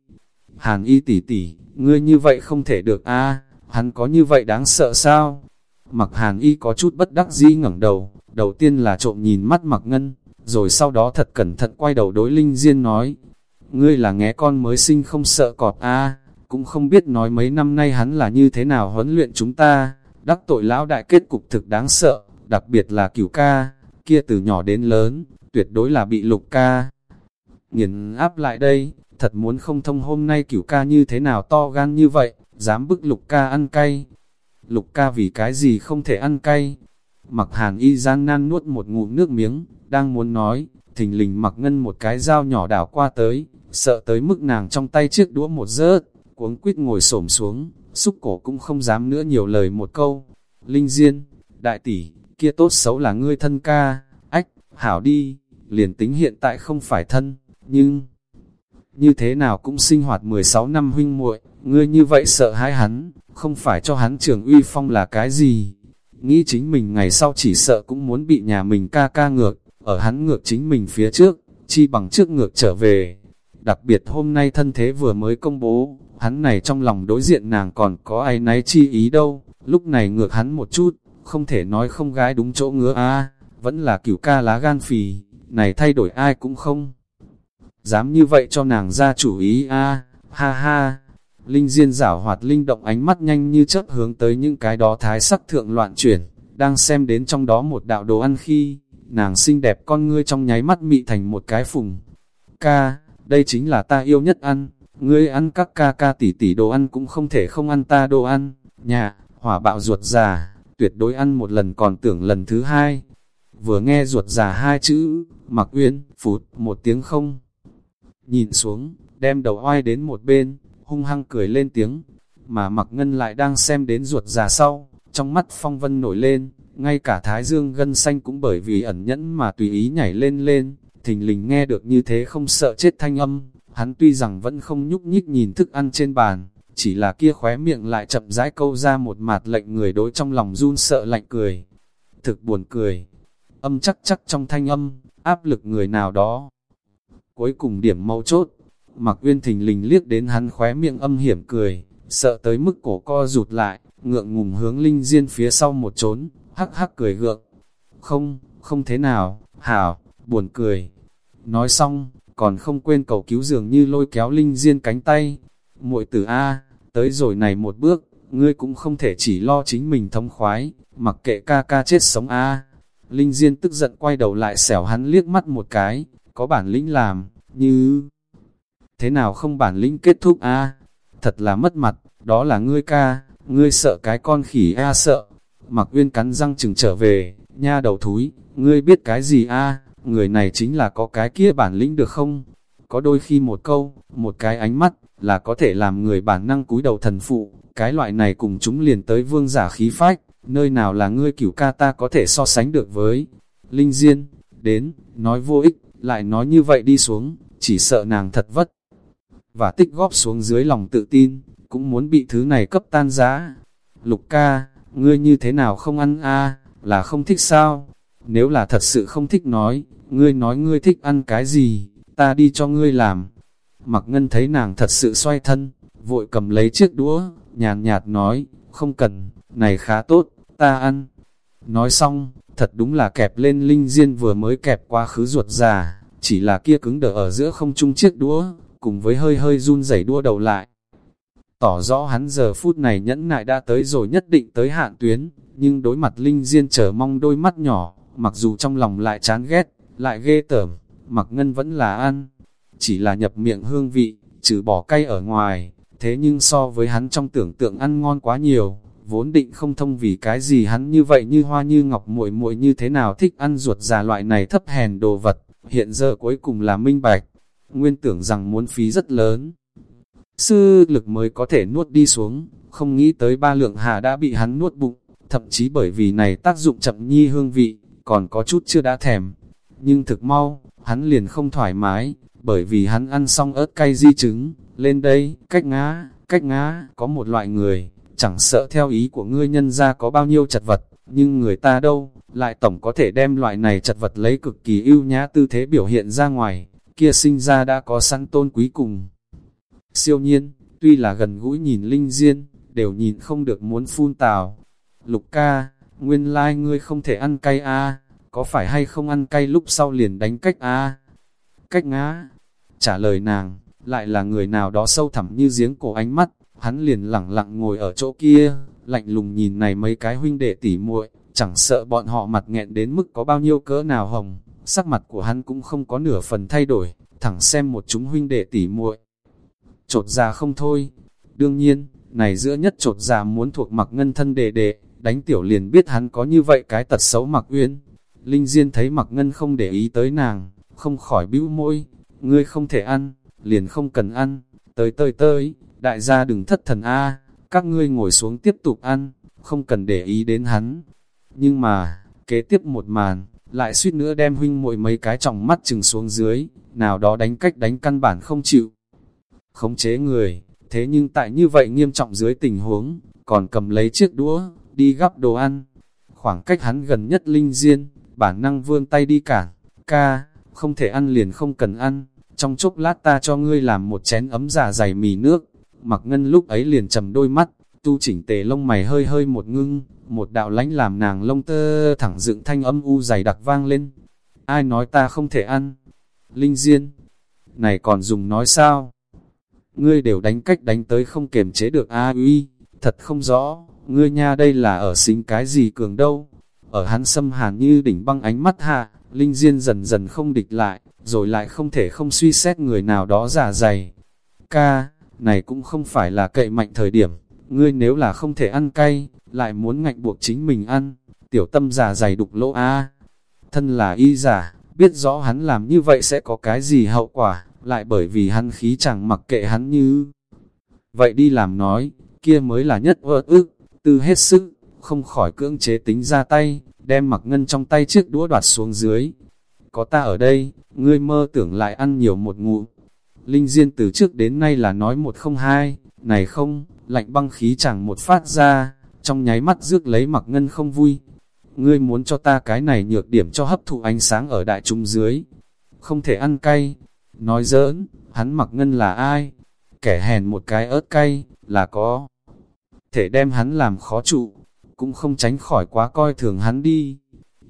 Hàn y tỉ tỉ, ngươi như vậy không thể được a hắn có như vậy đáng sợ sao? Mặc hàn y có chút bất đắc dĩ ngẩng đầu, đầu tiên là trộm nhìn mắt mặc ngân, rồi sau đó thật cẩn thận quay đầu đối Linh Diên nói, ngươi là nghe con mới sinh không sợ cọp a cũng không biết nói mấy năm nay hắn là như thế nào huấn luyện chúng ta, đắc tội lão đại kết cục thực đáng sợ, đặc biệt là cửu ca, kia từ nhỏ đến lớn, tuyệt đối là bị lục ca. Nghiền áp lại đây, thật muốn không thông hôm nay cửu ca như thế nào to gan như vậy, dám bức lục ca ăn cay. Lục ca vì cái gì không thể ăn cay? Mặc hàn y gian nan nuốt một ngụm nước miếng, đang muốn nói, thình lình mặc ngân một cái dao nhỏ đảo qua tới, sợ tới mức nàng trong tay chiếc đũa một rớt, cuống quýt ngồi xổm xuống, xúc cổ cũng không dám nữa nhiều lời một câu. Linh Diên, đại tỷ, kia tốt xấu là ngươi thân ca, ách, hảo đi, liền tính hiện tại không phải thân, nhưng như thế nào cũng sinh hoạt 16 năm huynh muội, ngươi như vậy sợ hãi hắn, không phải cho hắn trường uy phong là cái gì. Nghĩ chính mình ngày sau chỉ sợ cũng muốn bị nhà mình ca ca ngược, ở hắn ngược chính mình phía trước, chi bằng trước ngược trở về. Đặc biệt hôm nay thân thế vừa mới công bố, hắn này trong lòng đối diện nàng còn có ai nấy chi ý đâu, lúc này ngược hắn một chút, không thể nói không gái đúng chỗ ngứa a vẫn là cửu ca lá gan phì, này thay đổi ai cũng không. Dám như vậy cho nàng ra chủ ý a ha ha. Linh Diên giảo hoạt linh động ánh mắt nhanh như chớp hướng tới những cái đó thái sắc thượng loạn chuyển, đang xem đến trong đó một đạo đồ ăn khi, nàng xinh đẹp con ngươi trong nháy mắt mị thành một cái phùng. Ca, đây chính là ta yêu nhất ăn, ngươi ăn các ca ca tỷ tỷ đồ ăn cũng không thể không ăn ta đồ ăn, nhà, hỏa bạo ruột già, tuyệt đối ăn một lần còn tưởng lần thứ hai. Vừa nghe ruột già hai chữ, mặc uyên, phút, một tiếng không. Nhìn xuống, đem đầu oai đến một bên, hung hăng cười lên tiếng. mà mặc ngân lại đang xem đến ruột già sau, trong mắt phong vân nổi lên, ngay cả thái dương gân xanh cũng bởi vì ẩn nhẫn mà tùy ý nhảy lên lên, thình lình nghe được như thế không sợ chết thanh âm, hắn tuy rằng vẫn không nhúc nhích nhìn thức ăn trên bàn, chỉ là kia khóe miệng lại chậm rãi câu ra một mạt lệnh người đối trong lòng run sợ lạnh cười. Thực buồn cười, âm chắc chắc trong thanh âm, áp lực người nào đó. Cuối cùng điểm mâu chốt, mặc uyên thình lình liếc đến hắn khóe miệng âm hiểm cười, sợ tới mức cổ co rụt lại, ngượng ngùng hướng linh diên phía sau một trốn, hắc hắc cười gượng. Không, không thế nào, hảo, buồn cười. Nói xong, còn không quên cầu cứu dường như lôi kéo linh diên cánh tay. muội tử A, tới rồi này một bước, ngươi cũng không thể chỉ lo chính mình thông khoái, mặc kệ ca ca chết sống A. Linh diên tức giận quay đầu lại xẻo hắn liếc mắt một cái, có bản lĩnh làm, như... Thế nào không bản lĩnh kết thúc A? Thật là mất mặt, đó là ngươi ca, ngươi sợ cái con khỉ A sợ. Mặc uyên cắn răng chừng trở về, nha đầu thúi, ngươi biết cái gì A? người này chính là có cái kia bản lĩnh được không? Có đôi khi một câu, một cái ánh mắt, là có thể làm người bản năng cúi đầu thần phụ, cái loại này cùng chúng liền tới vương giả khí phách, nơi nào là ngươi cửu ca ta có thể so sánh được với. Linh Diên, đến, nói vô ích, lại nói như vậy đi xuống, chỉ sợ nàng thật vất. Và tích góp xuống dưới lòng tự tin, cũng muốn bị thứ này cấp tan giá. Lục ca, ngươi như thế nào không ăn a là không thích sao? Nếu là thật sự không thích nói, ngươi nói ngươi thích ăn cái gì, ta đi cho ngươi làm. Mặc ngân thấy nàng thật sự xoay thân, vội cầm lấy chiếc đũa, nhàn nhạt nói, không cần, này khá tốt, ta ăn. Nói xong, thật đúng là kẹp lên linh diên vừa mới kẹp quá khứ ruột già, chỉ là kia cứng đờ ở giữa không chung chiếc đũa, cùng với hơi hơi run rẩy đua đầu lại. Tỏ rõ hắn giờ phút này nhẫn nại đã tới rồi nhất định tới hạn tuyến, nhưng đối mặt linh diên chờ mong đôi mắt nhỏ, mặc dù trong lòng lại chán ghét, lại ghê tởm, mặc ngân vẫn là ăn, chỉ là nhập miệng hương vị, trừ bỏ cay ở ngoài, thế nhưng so với hắn trong tưởng tượng ăn ngon quá nhiều, vốn định không thông vì cái gì hắn như vậy như hoa như ngọc muội muội như thế nào thích ăn ruột già loại này thấp hèn đồ vật, hiện giờ cuối cùng là minh bạch, nguyên tưởng rằng muốn phí rất lớn. Sư lực mới có thể nuốt đi xuống, không nghĩ tới ba lượng hà đã bị hắn nuốt bụng, thậm chí bởi vì này tác dụng chậm nhi hương vị, còn có chút chưa đã thèm. Nhưng thực mau, hắn liền không thoải mái, bởi vì hắn ăn xong ớt cay di trứng, lên đây, cách ngá, cách ngá, có một loại người, chẳng sợ theo ý của ngươi nhân ra có bao nhiêu chật vật, nhưng người ta đâu, lại tổng có thể đem loại này chật vật lấy cực kỳ ưu nhã tư thế biểu hiện ra ngoài, kia sinh ra đã có sẵn tôn quý cùng. Siêu nhiên, tuy là gần gũi nhìn linh diên, đều nhìn không được muốn phun tào. Lục ca, nguyên lai like ngươi không thể ăn cay a có phải hay không ăn cay lúc sau liền đánh cách a Cách ngã, trả lời nàng, lại là người nào đó sâu thẳm như giếng cổ ánh mắt, hắn liền lẳng lặng ngồi ở chỗ kia, lạnh lùng nhìn này mấy cái huynh đệ tỉ muội, chẳng sợ bọn họ mặt nghẹn đến mức có bao nhiêu cỡ nào hồng, sắc mặt của hắn cũng không có nửa phần thay đổi, thẳng xem một chúng huynh đệ tỉ muội. Trột già không thôi, đương nhiên, này giữa nhất trột già muốn thuộc mặc ngân thân đệ đệ, đánh tiểu liền biết hắn có như vậy cái tật xấu mặc uyên. Linh Diên thấy mặc ngân không để ý tới nàng, không khỏi bĩu môi, ngươi không thể ăn, liền không cần ăn, tới tới tới, đại gia đừng thất thần a, các ngươi ngồi xuống tiếp tục ăn, không cần để ý đến hắn. Nhưng mà, kế tiếp một màn, lại suýt nữa đem huynh muội mấy cái trọng mắt chừng xuống dưới, nào đó đánh cách đánh căn bản không chịu. Khống chế người, thế nhưng tại như vậy nghiêm trọng dưới tình huống, còn cầm lấy chiếc đũa, đi gắp đồ ăn. Khoảng cách hắn gần nhất linh diên, bản năng vươn tay đi cản, ca, không thể ăn liền không cần ăn, trong chốc lát ta cho ngươi làm một chén ấm giả dày mì nước. Mặc ngân lúc ấy liền trầm đôi mắt, tu chỉnh tề lông mày hơi hơi một ngưng, một đạo lánh làm nàng lông tơ thẳng dựng thanh âm u dày đặc vang lên. Ai nói ta không thể ăn? Linh Diên, này còn dùng nói sao? Ngươi đều đánh cách đánh tới không kiềm chế được a uy, thật không rõ, ngươi nha đây là ở xính cái gì cường đâu. Ở hắn xâm hàn như đỉnh băng ánh mắt hạ, Linh Diên dần dần không địch lại, rồi lại không thể không suy xét người nào đó giả dày. Ca, này cũng không phải là cậy mạnh thời điểm, ngươi nếu là không thể ăn cay, lại muốn ngạnh buộc chính mình ăn, tiểu tâm giả dày đục lỗ a. Thân là y giả, biết rõ hắn làm như vậy sẽ có cái gì hậu quả, lại bởi vì hắn khí chẳng mặc kệ hắn như... Vậy đi làm nói, kia mới là nhất vợ ức, tư hết sức, không khỏi cưỡng chế tính ra tay, đem mặc ngân trong tay chiếc đũa đoạt xuống dưới. Có ta ở đây, ngươi mơ tưởng lại ăn nhiều một ngụm, Linh Diên từ trước đến nay là nói một không hai, này không, lạnh băng khí chẳng một phát ra, trong nháy mắt rước lấy mặc ngân không vui. Ngươi muốn cho ta cái này nhược điểm cho hấp thụ ánh sáng ở đại trung dưới. Không thể ăn cay. Nói giỡn, hắn mặc ngân là ai? Kẻ hèn một cái ớt cay, là có. Thể đem hắn làm khó trụ, cũng không tránh khỏi quá coi thường hắn đi.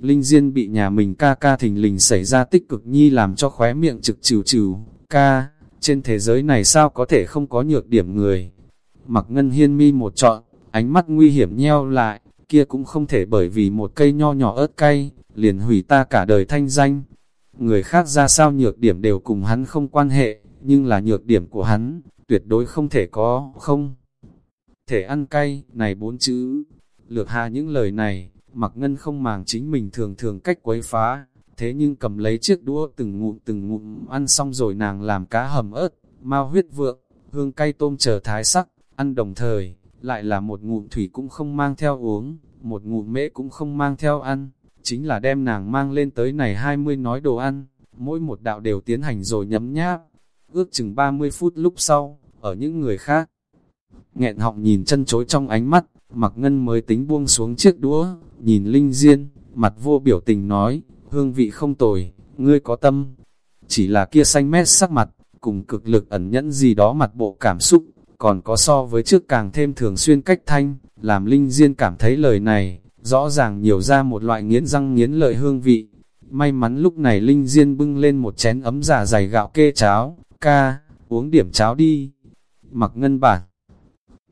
Linh Diên bị nhà mình ca ca thình lình xảy ra tích cực nhi làm cho khóe miệng trực trừ trừ, ca, trên thế giới này sao có thể không có nhược điểm người. Mặc ngân hiên mi một trọn, ánh mắt nguy hiểm nheo lại, kia cũng không thể bởi vì một cây nho nhỏ ớt cay, liền hủy ta cả đời thanh danh. Người khác ra sao nhược điểm đều cùng hắn không quan hệ, nhưng là nhược điểm của hắn, tuyệt đối không thể có, không. Thể ăn cay, này bốn chữ, lược hạ những lời này, mặc ngân không màng chính mình thường thường cách quấy phá, thế nhưng cầm lấy chiếc đũa từng ngụm từng ngụm ăn xong rồi nàng làm cá hầm ớt, mau huyết vượng, hương cay tôm chờ thái sắc, ăn đồng thời, lại là một ngụm thủy cũng không mang theo uống, một ngụm mễ cũng không mang theo ăn, chính là đem nàng mang lên tới này 20 nói đồ ăn, mỗi một đạo đều tiến hành rồi nhấm nháp, ước chừng 30 phút lúc sau, ở những người khác. Nghẹn họng nhìn chân chối trong ánh mắt, mặc ngân mới tính buông xuống chiếc đũa, nhìn Linh Diên, mặt vô biểu tình nói, hương vị không tồi, ngươi có tâm. Chỉ là kia xanh mét sắc mặt, cùng cực lực ẩn nhẫn gì đó mặt bộ cảm xúc, còn có so với trước càng thêm thường xuyên cách thanh, làm Linh Diên cảm thấy lời này, rõ ràng nhiều ra một loại nghiến răng nghiến lợi hương vị. May mắn lúc này Linh Diên bưng lên một chén ấm giả dày gạo kê cháo, ca, uống điểm cháo đi. Mặc ngân bản,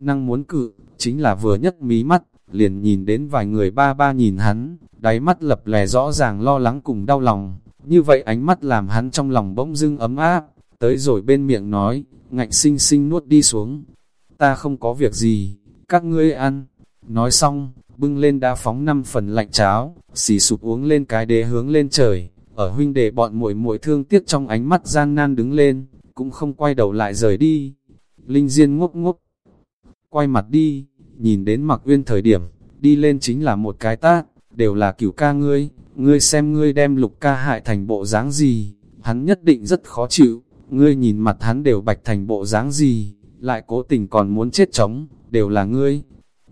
năng muốn cự, chính là vừa nhất mí mắt, liền nhìn đến vài người ba ba nhìn hắn, đáy mắt lập lè rõ ràng lo lắng cùng đau lòng. Như vậy ánh mắt làm hắn trong lòng bỗng dưng ấm áp, tới rồi bên miệng nói, ngạnh sinh sinh nuốt đi xuống. Ta không có việc gì, các ngươi ăn. Nói xong, bưng lên đã phóng năm phần lạnh cháo, xì sụp uống lên cái đế hướng lên trời. Ở huynh đệ bọn muội muội thương tiếc trong ánh mắt gian nan đứng lên, cũng không quay đầu lại rời đi. Linh Diên ngốc ngốc, quay mặt đi, nhìn đến mặc uyên thời điểm, đi lên chính là một cái tát, đều là cửu ca ngươi, ngươi xem ngươi đem lục ca hại thành bộ dáng gì, hắn nhất định rất khó chịu, ngươi nhìn mặt hắn đều bạch thành bộ dáng gì, lại cố tình còn muốn chết chống, đều là ngươi.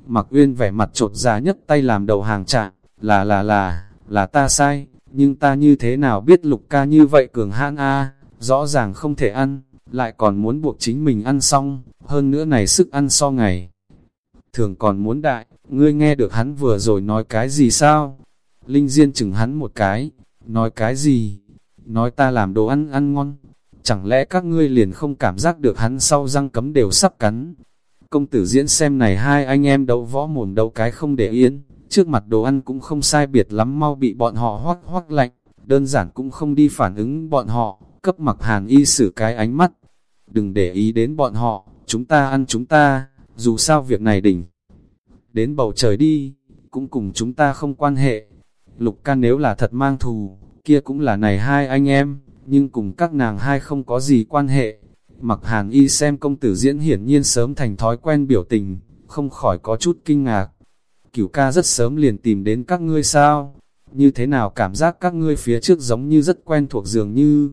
Mặc uyên vẻ mặt trột dạ ra nhất tay làm đầu hàng trạng, là là là, là ta sai, nhưng ta như thế nào biết lục ca như vậy cường hãn a rõ ràng không thể ăn, lại còn muốn buộc chính mình ăn xong, hơn nữa này sức ăn so ngày. Thường còn muốn đại, ngươi nghe được hắn vừa rồi nói cái gì sao? Linh Diên chừng hắn một cái, nói cái gì? Nói ta làm đồ ăn ăn ngon, chẳng lẽ các ngươi liền không cảm giác được hắn sau răng cấm đều sắp cắn. Công tử diễn xem này hai anh em đấu võ mồm đấu cái không để yên, trước mặt đồ ăn cũng không sai biệt lắm mau bị bọn họ hoắc hoắc lạnh, đơn giản cũng không đi phản ứng bọn họ, cấp mặc hàn y xử cái ánh mắt. Đừng để ý đến bọn họ, chúng ta ăn chúng ta, dù sao việc này đỉnh. Đến bầu trời đi, cũng cùng chúng ta không quan hệ. Lục ca nếu là thật mang thù, kia cũng là này hai anh em, nhưng cùng các nàng hai không có gì quan hệ. Mặc hàn y xem công tử diễn hiển nhiên sớm thành thói quen biểu tình, không khỏi có chút kinh ngạc. Cửu ca rất sớm liền tìm đến các ngươi sao? Như thế nào cảm giác các ngươi phía trước giống như rất quen thuộc dường như...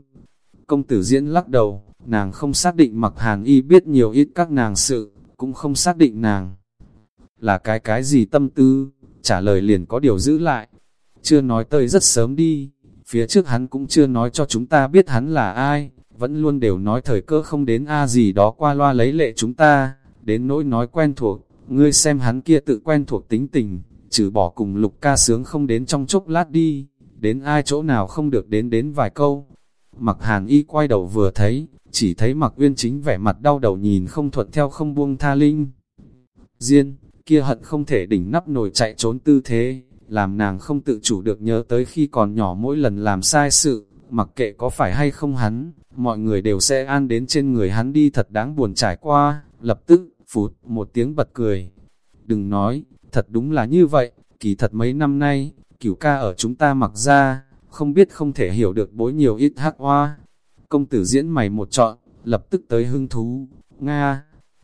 Công tử diễn lắc đầu, nàng không xác định mặc hàn y biết nhiều ít các nàng sự, cũng không xác định nàng. Là cái cái gì tâm tư, trả lời liền có điều giữ lại. Chưa nói tới rất sớm đi, phía trước hắn cũng chưa nói cho chúng ta biết hắn là ai, vẫn luôn đều nói thời cơ không đến a gì đó qua loa lấy lệ chúng ta, đến nỗi nói quen thuộc, ngươi xem hắn kia tự quen thuộc tính tình, trừ bỏ cùng lục ca sướng không đến trong chốc lát đi, đến ai chỗ nào không được đến đến vài câu. Mặc hàn y quay đầu vừa thấy, chỉ thấy mặc uyên chính vẻ mặt đau đầu nhìn không thuận theo không buông tha linh. Diên, kia hận không thể đỉnh nắp nồi chạy trốn tư thế, làm nàng không tự chủ được nhớ tới khi còn nhỏ mỗi lần làm sai sự, mặc kệ có phải hay không hắn, mọi người đều sẽ an đến trên người hắn đi thật đáng buồn trải qua, lập tức, phụt, một tiếng bật cười. Đừng nói, thật đúng là như vậy, kỳ thật mấy năm nay, cửu ca ở chúng ta mặc ra, không biết không thể hiểu được bối nhiều ít hắc hoa. Công tử diễn mày một trọn, lập tức tới hưng thú, Nga,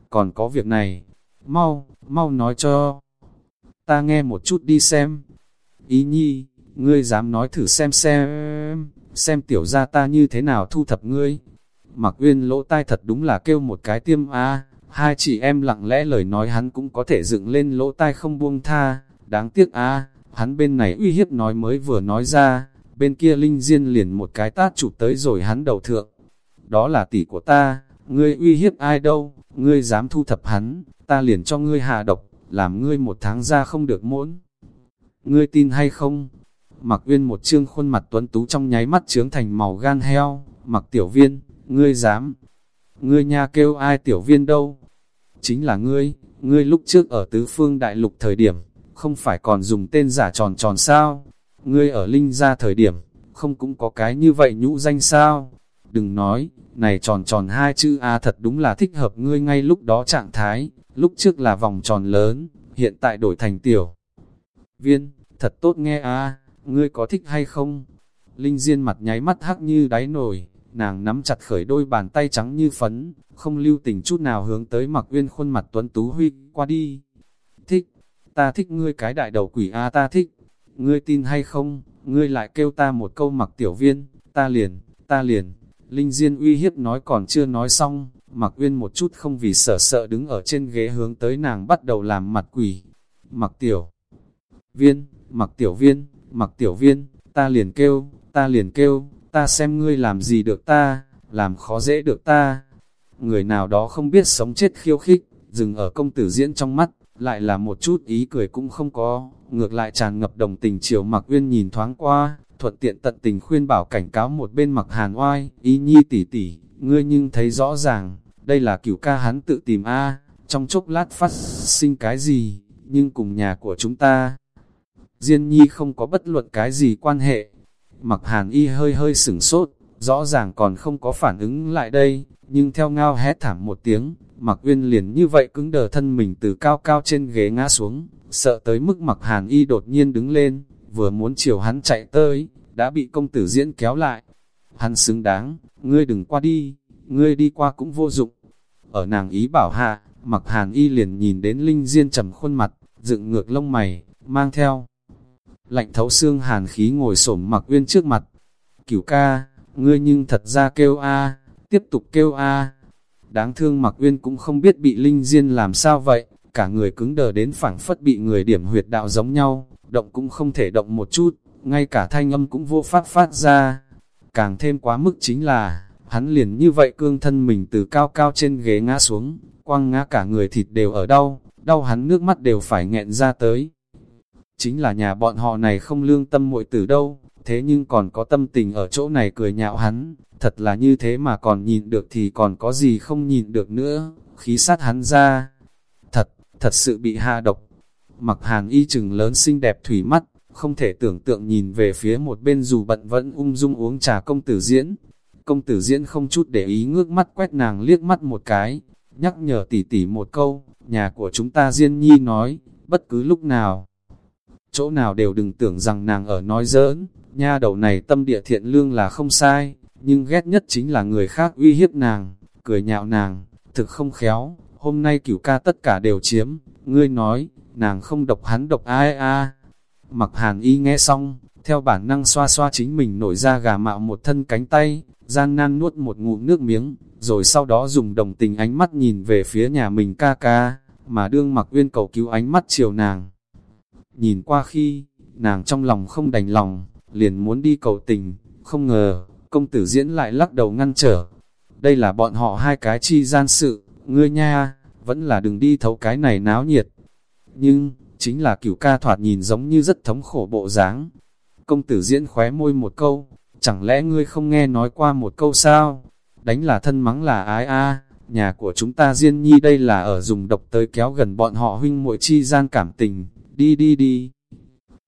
còn có việc này, mau, mau nói cho. Ta nghe một chút đi xem. Ý nhi, ngươi dám nói thử xem xem, xem tiểu gia ta như thế nào thu thập ngươi. Mặc uyên lỗ tai thật đúng là kêu một cái tiêm a hai chị em lặng lẽ lời nói hắn cũng có thể dựng lên lỗ tai không buông tha, đáng tiếc a hắn bên này uy hiếp nói mới vừa nói ra, bên kia Linh Diên liền một cái tát chụp tới rồi hắn đầu thượng. Đó là tỷ của ta, ngươi uy hiếp ai đâu, ngươi dám thu thập hắn, ta liền cho ngươi hạ độc, làm ngươi một tháng ra không được muốn. Ngươi tin hay không? Mặc uyên một trương khuôn mặt tuấn tú trong nháy mắt trướng thành màu gan heo, mặc tiểu viên, ngươi dám. Ngươi nha kêu ai tiểu viên đâu? Chính là ngươi, ngươi lúc trước ở tứ phương đại lục thời điểm, không phải còn dùng tên giả tròn tròn sao? Ngươi ở linh ra thời điểm, không cũng có cái như vậy nhũ danh sao? Đừng nói, này tròn tròn hai chữ A thật đúng là thích hợp ngươi ngay lúc đó trạng thái, lúc trước là vòng tròn lớn, hiện tại đổi thành tiểu. Viên, thật tốt nghe A, ngươi có thích hay không? Linh Diên mặt nháy mắt hắc như đáy nổi, nàng nắm chặt khởi đôi bàn tay trắng như phấn, không lưu tình chút nào hướng tới mặc uyên khuôn mặt tuấn tú huy qua đi. Thích, ta thích ngươi cái đại đầu quỷ A ta thích, ngươi tin hay không, ngươi lại kêu ta một câu mặc tiểu viên, ta liền, ta liền. Linh Diên uy hiếp nói còn chưa nói xong, mặc uyên một chút không vì sợ sợ đứng ở trên ghế hướng tới nàng bắt đầu làm mặt quỷ. Mặc tiểu viên, mặc tiểu viên, mặc tiểu viên, ta liền kêu, ta liền kêu, ta xem ngươi làm gì được ta, làm khó dễ được ta. Người nào đó không biết sống chết khiêu khích, dừng ở công tử diễn trong mắt, lại là một chút ý cười cũng không có, ngược lại tràn ngập đồng tình chiều mặc uyên nhìn thoáng qua, thuận tiện tận tình khuyên bảo cảnh cáo một bên mặc hàn oai, ý nhi tỷ tỷ, ngươi nhưng thấy rõ ràng, đây là cửu ca hắn tự tìm a trong chốc lát phát sinh cái gì, nhưng cùng nhà của chúng ta. Diên nhi không có bất luận cái gì quan hệ, mặc hàn y hơi hơi sửng sốt, rõ ràng còn không có phản ứng lại đây, nhưng theo ngao hét thảm một tiếng, mặc uyên liền như vậy cứng đờ thân mình từ cao cao trên ghế ngã xuống, sợ tới mức mặc hàn y đột nhiên đứng lên, vừa muốn chiều hắn chạy tới, đã bị công tử diễn kéo lại. Hắn xứng đáng, ngươi đừng qua đi, ngươi đi qua cũng vô dụng. Ở nàng ý bảo hạ, mặc hàn y liền nhìn đến Linh Diên trầm khuôn mặt, dựng ngược lông mày, mang theo. Lạnh thấu xương hàn khí ngồi xổm mặc uyên trước mặt. Cửu ca, ngươi nhưng thật ra kêu a tiếp tục kêu a Đáng thương mặc uyên cũng không biết bị Linh Diên làm sao vậy, cả người cứng đờ đến phảng phất bị người điểm huyệt đạo giống nhau, động cũng không thể động một chút, ngay cả thanh âm cũng vô phát phát ra. Càng thêm quá mức chính là, hắn liền như vậy cương thân mình từ cao cao trên ghế ngã xuống, quăng ngã cả người thịt đều ở đau, đau hắn nước mắt đều phải nghẹn ra tới. Chính là nhà bọn họ này không lương tâm muội tử đâu, thế nhưng còn có tâm tình ở chỗ này cười nhạo hắn, thật là như thế mà còn nhìn được thì còn có gì không nhìn được nữa, khí sát hắn ra. Thật, thật sự bị hạ độc. Mặc hàn y chừng lớn xinh đẹp thủy mắt, không thể tưởng tượng nhìn về phía một bên dù bận vẫn ung dung uống trà công tử diễn. Công tử diễn không chút để ý ngước mắt quét nàng liếc mắt một cái, nhắc nhở tỉ tỉ một câu, nhà của chúng ta Diên Nhi nói, bất cứ lúc nào, chỗ nào đều đừng tưởng rằng nàng ở nói giỡn, nha đầu này tâm địa thiện lương là không sai, nhưng ghét nhất chính là người khác uy hiếp nàng, cười nhạo nàng, thực không khéo, hôm nay cửu ca tất cả đều chiếm, ngươi nói, nàng không độc hắn độc ai a Mặc hàn y nghe xong, theo bản năng xoa xoa chính mình nổi ra gà mạo một thân cánh tay, gian nan nuốt một ngụm nước miếng, rồi sau đó dùng đồng tình ánh mắt nhìn về phía nhà mình ca ca, mà đương mặc uyên cầu cứu ánh mắt chiều nàng. Nhìn qua khi, nàng trong lòng không đành lòng, liền muốn đi cầu tình, không ngờ, công tử diễn lại lắc đầu ngăn trở. Đây là bọn họ hai cái chi gian sự, ngươi nha, vẫn là đừng đi thấu cái này náo nhiệt. Nhưng, chính là cửu ca thoạt nhìn giống như rất thống khổ bộ dáng. Công tử diễn khóe môi một câu, chẳng lẽ ngươi không nghe nói qua một câu sao? Đánh là thân mắng là ái a nhà của chúng ta Diên Nhi đây là ở dùng độc tới kéo gần bọn họ huynh muội chi gian cảm tình, đi đi đi.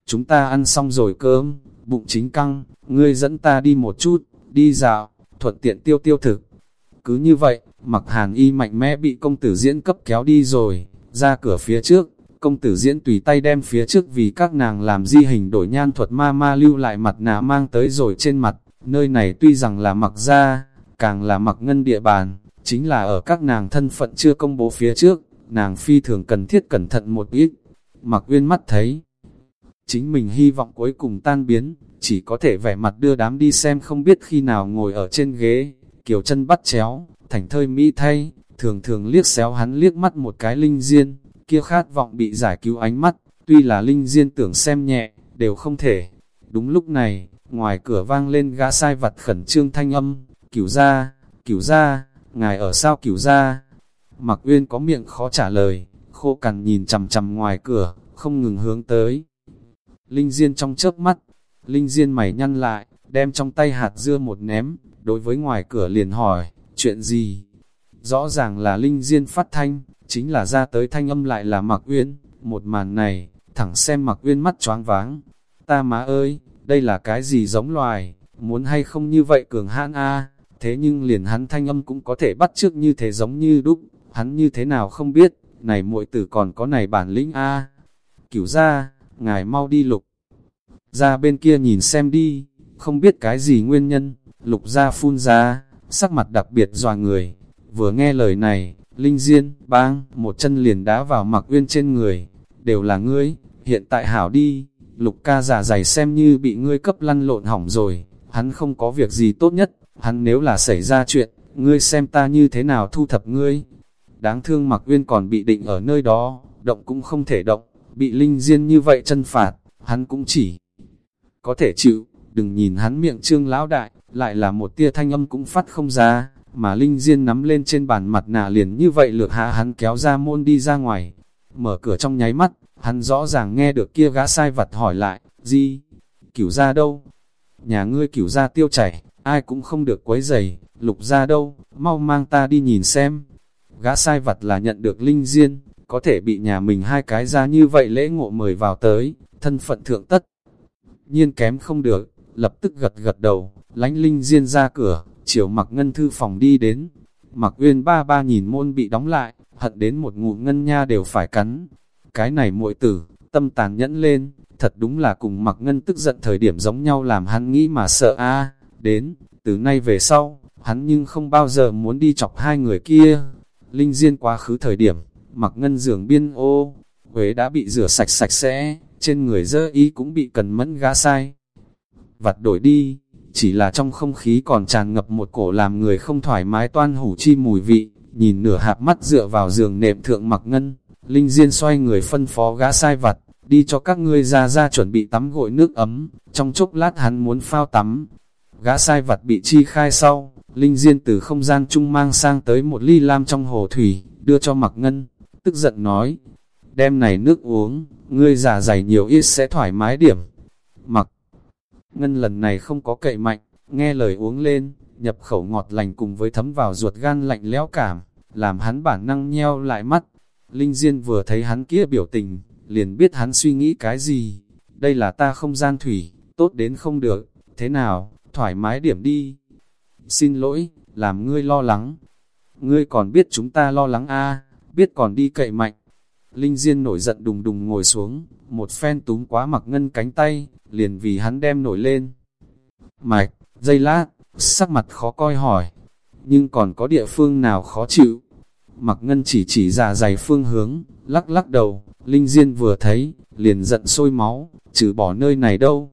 Chúng ta ăn xong rồi cơm, bụng chính căng, ngươi dẫn ta đi một chút, đi dạo, thuận tiện tiêu tiêu thực. Cứ như vậy, mặc hàn y mạnh mẽ bị công tử diễn cấp kéo đi rồi, ra cửa phía trước, công tử diễn tùy tay đem phía trước vì các nàng làm di hình đổi nhan thuật ma ma lưu lại mặt nạ mang tới rồi trên mặt, nơi này tuy rằng là mặc ra, càng là mặc ngân địa bàn, chính là ở các nàng thân phận chưa công bố phía trước, nàng phi thường cần thiết cẩn thận một ít. Mặc uyên mắt thấy, chính mình hy vọng cuối cùng tan biến, chỉ có thể vẻ mặt đưa đám đi xem không biết khi nào ngồi ở trên ghế, kiểu chân bắt chéo, thành thơi mỹ thay, thường thường liếc xéo hắn liếc mắt một cái linh diên, kia khát vọng bị giải cứu ánh mắt, tuy là linh diên tưởng xem nhẹ, đều không thể. Đúng lúc này, ngoài cửa vang lên gã sai vặt khẩn trương thanh âm, cửu ra, cửu ra, ngài ở sao cửu ra? Mặc Uyên có miệng khó trả lời, khô cằn nhìn chằm chằm ngoài cửa, không ngừng hướng tới. Linh Diên trong chớp mắt, Linh Diên mày nhăn lại, đem trong tay hạt dưa một ném, đối với ngoài cửa liền hỏi, chuyện gì? Rõ ràng là Linh Diên phát thanh, chính là ra tới thanh âm lại là Mạc Uyên, một màn này, thẳng xem Mạc Uyên mắt choáng váng. Ta má ơi, đây là cái gì giống loài, muốn hay không như vậy cường hãn a? Thế nhưng liền hắn thanh âm cũng có thể bắt trước như thế giống như đúc, hắn như thế nào không biết, này muội tử còn có này bản lĩnh a? Cửu ra, ngài mau đi lục. Ra bên kia nhìn xem đi, không biết cái gì nguyên nhân, lục ra phun ra, sắc mặt đặc biệt dò người. Vừa nghe lời này, Linh Diên, bang, một chân liền đá vào mặc uyên trên người, đều là ngươi, hiện tại hảo đi, lục ca giả dày xem như bị ngươi cấp lăn lộn hỏng rồi, hắn không có việc gì tốt nhất, hắn nếu là xảy ra chuyện, ngươi xem ta như thế nào thu thập ngươi. Đáng thương mặc uyên còn bị định ở nơi đó, động cũng không thể động, bị linh diên như vậy chân phạt, hắn cũng chỉ có thể chịu, đừng nhìn hắn miệng trương lão đại, lại là một tia thanh âm cũng phát không ra, mà linh diên nắm lên trên bàn mặt nạ liền như vậy lược hạ hắn kéo ra môn đi ra ngoài, mở cửa trong nháy mắt, hắn rõ ràng nghe được kia gã sai vật hỏi lại, gì, cửu ra đâu, nhà ngươi cửu ra tiêu chảy, ai cũng không được quấy giày, lục ra đâu, mau mang ta đi nhìn xem. Gã sai vật là nhận được linh diên, có thể bị nhà mình hai cái ra như vậy lễ ngộ mời vào tới, thân phận thượng tất. Nhiên kém không được, lập tức gật gật đầu, lánh linh diên ra cửa, chiều mặc ngân thư phòng đi đến. Mặc uyên ba ba nhìn môn bị đóng lại, hận đến một ngụm ngân nha đều phải cắn. Cái này muội tử, tâm tàn nhẫn lên, thật đúng là cùng mặc ngân tức giận thời điểm giống nhau làm hắn nghĩ mà sợ a à, Đến, từ nay về sau, hắn nhưng không bao giờ muốn đi chọc hai người kia. Linh Diên quá khứ thời điểm, mặc ngân giường biên ô, Huế đã bị rửa sạch sạch sẽ, trên người dơ y cũng bị cần mẫn gã sai. Vặt đổi đi, chỉ là trong không khí còn tràn ngập một cổ làm người không thoải mái toan hủ chi mùi vị, nhìn nửa hạp mắt dựa vào giường nệm thượng mặc ngân, Linh Diên xoay người phân phó gã sai vặt, đi cho các ngươi ra ra chuẩn bị tắm gội nước ấm, trong chốc lát hắn muốn phao tắm. Gã sai vặt bị chi khai sau, Linh Diên từ không gian chung mang sang tới một ly lam trong hồ thủy, đưa cho mặc ngân, tức giận nói, đem này nước uống, ngươi giả dày nhiều ít sẽ thoải mái điểm. Mặc ngân lần này không có cậy mạnh, nghe lời uống lên, nhập khẩu ngọt lành cùng với thấm vào ruột gan lạnh lẽo cảm, làm hắn bản năng nheo lại mắt. Linh Diên vừa thấy hắn kia biểu tình, liền biết hắn suy nghĩ cái gì. Đây là ta không gian thủy, tốt đến không được, thế nào, thoải mái điểm đi. Xin lỗi, làm ngươi lo lắng. Ngươi còn biết chúng ta lo lắng a biết còn đi cậy mạnh. Linh Diên nổi giận đùng đùng ngồi xuống, một phen túm quá mặc ngân cánh tay, liền vì hắn đem nổi lên. Mạch, dây lát, sắc mặt khó coi hỏi, nhưng còn có địa phương nào khó chịu? Mặc ngân chỉ chỉ ra dày phương hướng, lắc lắc đầu, Linh Diên vừa thấy, liền giận sôi máu, trừ bỏ nơi này đâu.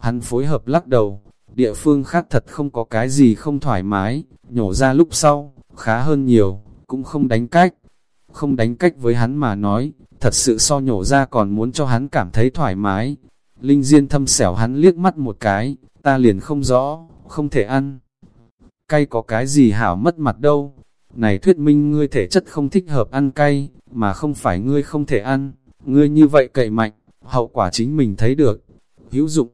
Hắn phối hợp lắc đầu, địa phương khác thật không có cái gì không thoải mái, nhổ ra lúc sau, khá hơn nhiều, cũng không đánh cách. Không đánh cách với hắn mà nói, thật sự so nhổ ra còn muốn cho hắn cảm thấy thoải mái. Linh Diên thâm xẻo hắn liếc mắt một cái, ta liền không rõ, không thể ăn. Cay có cái gì hảo mất mặt đâu. Này thuyết minh ngươi thể chất không thích hợp ăn cay, mà không phải ngươi không thể ăn. Ngươi như vậy cậy mạnh, hậu quả chính mình thấy được. Hữu dụng,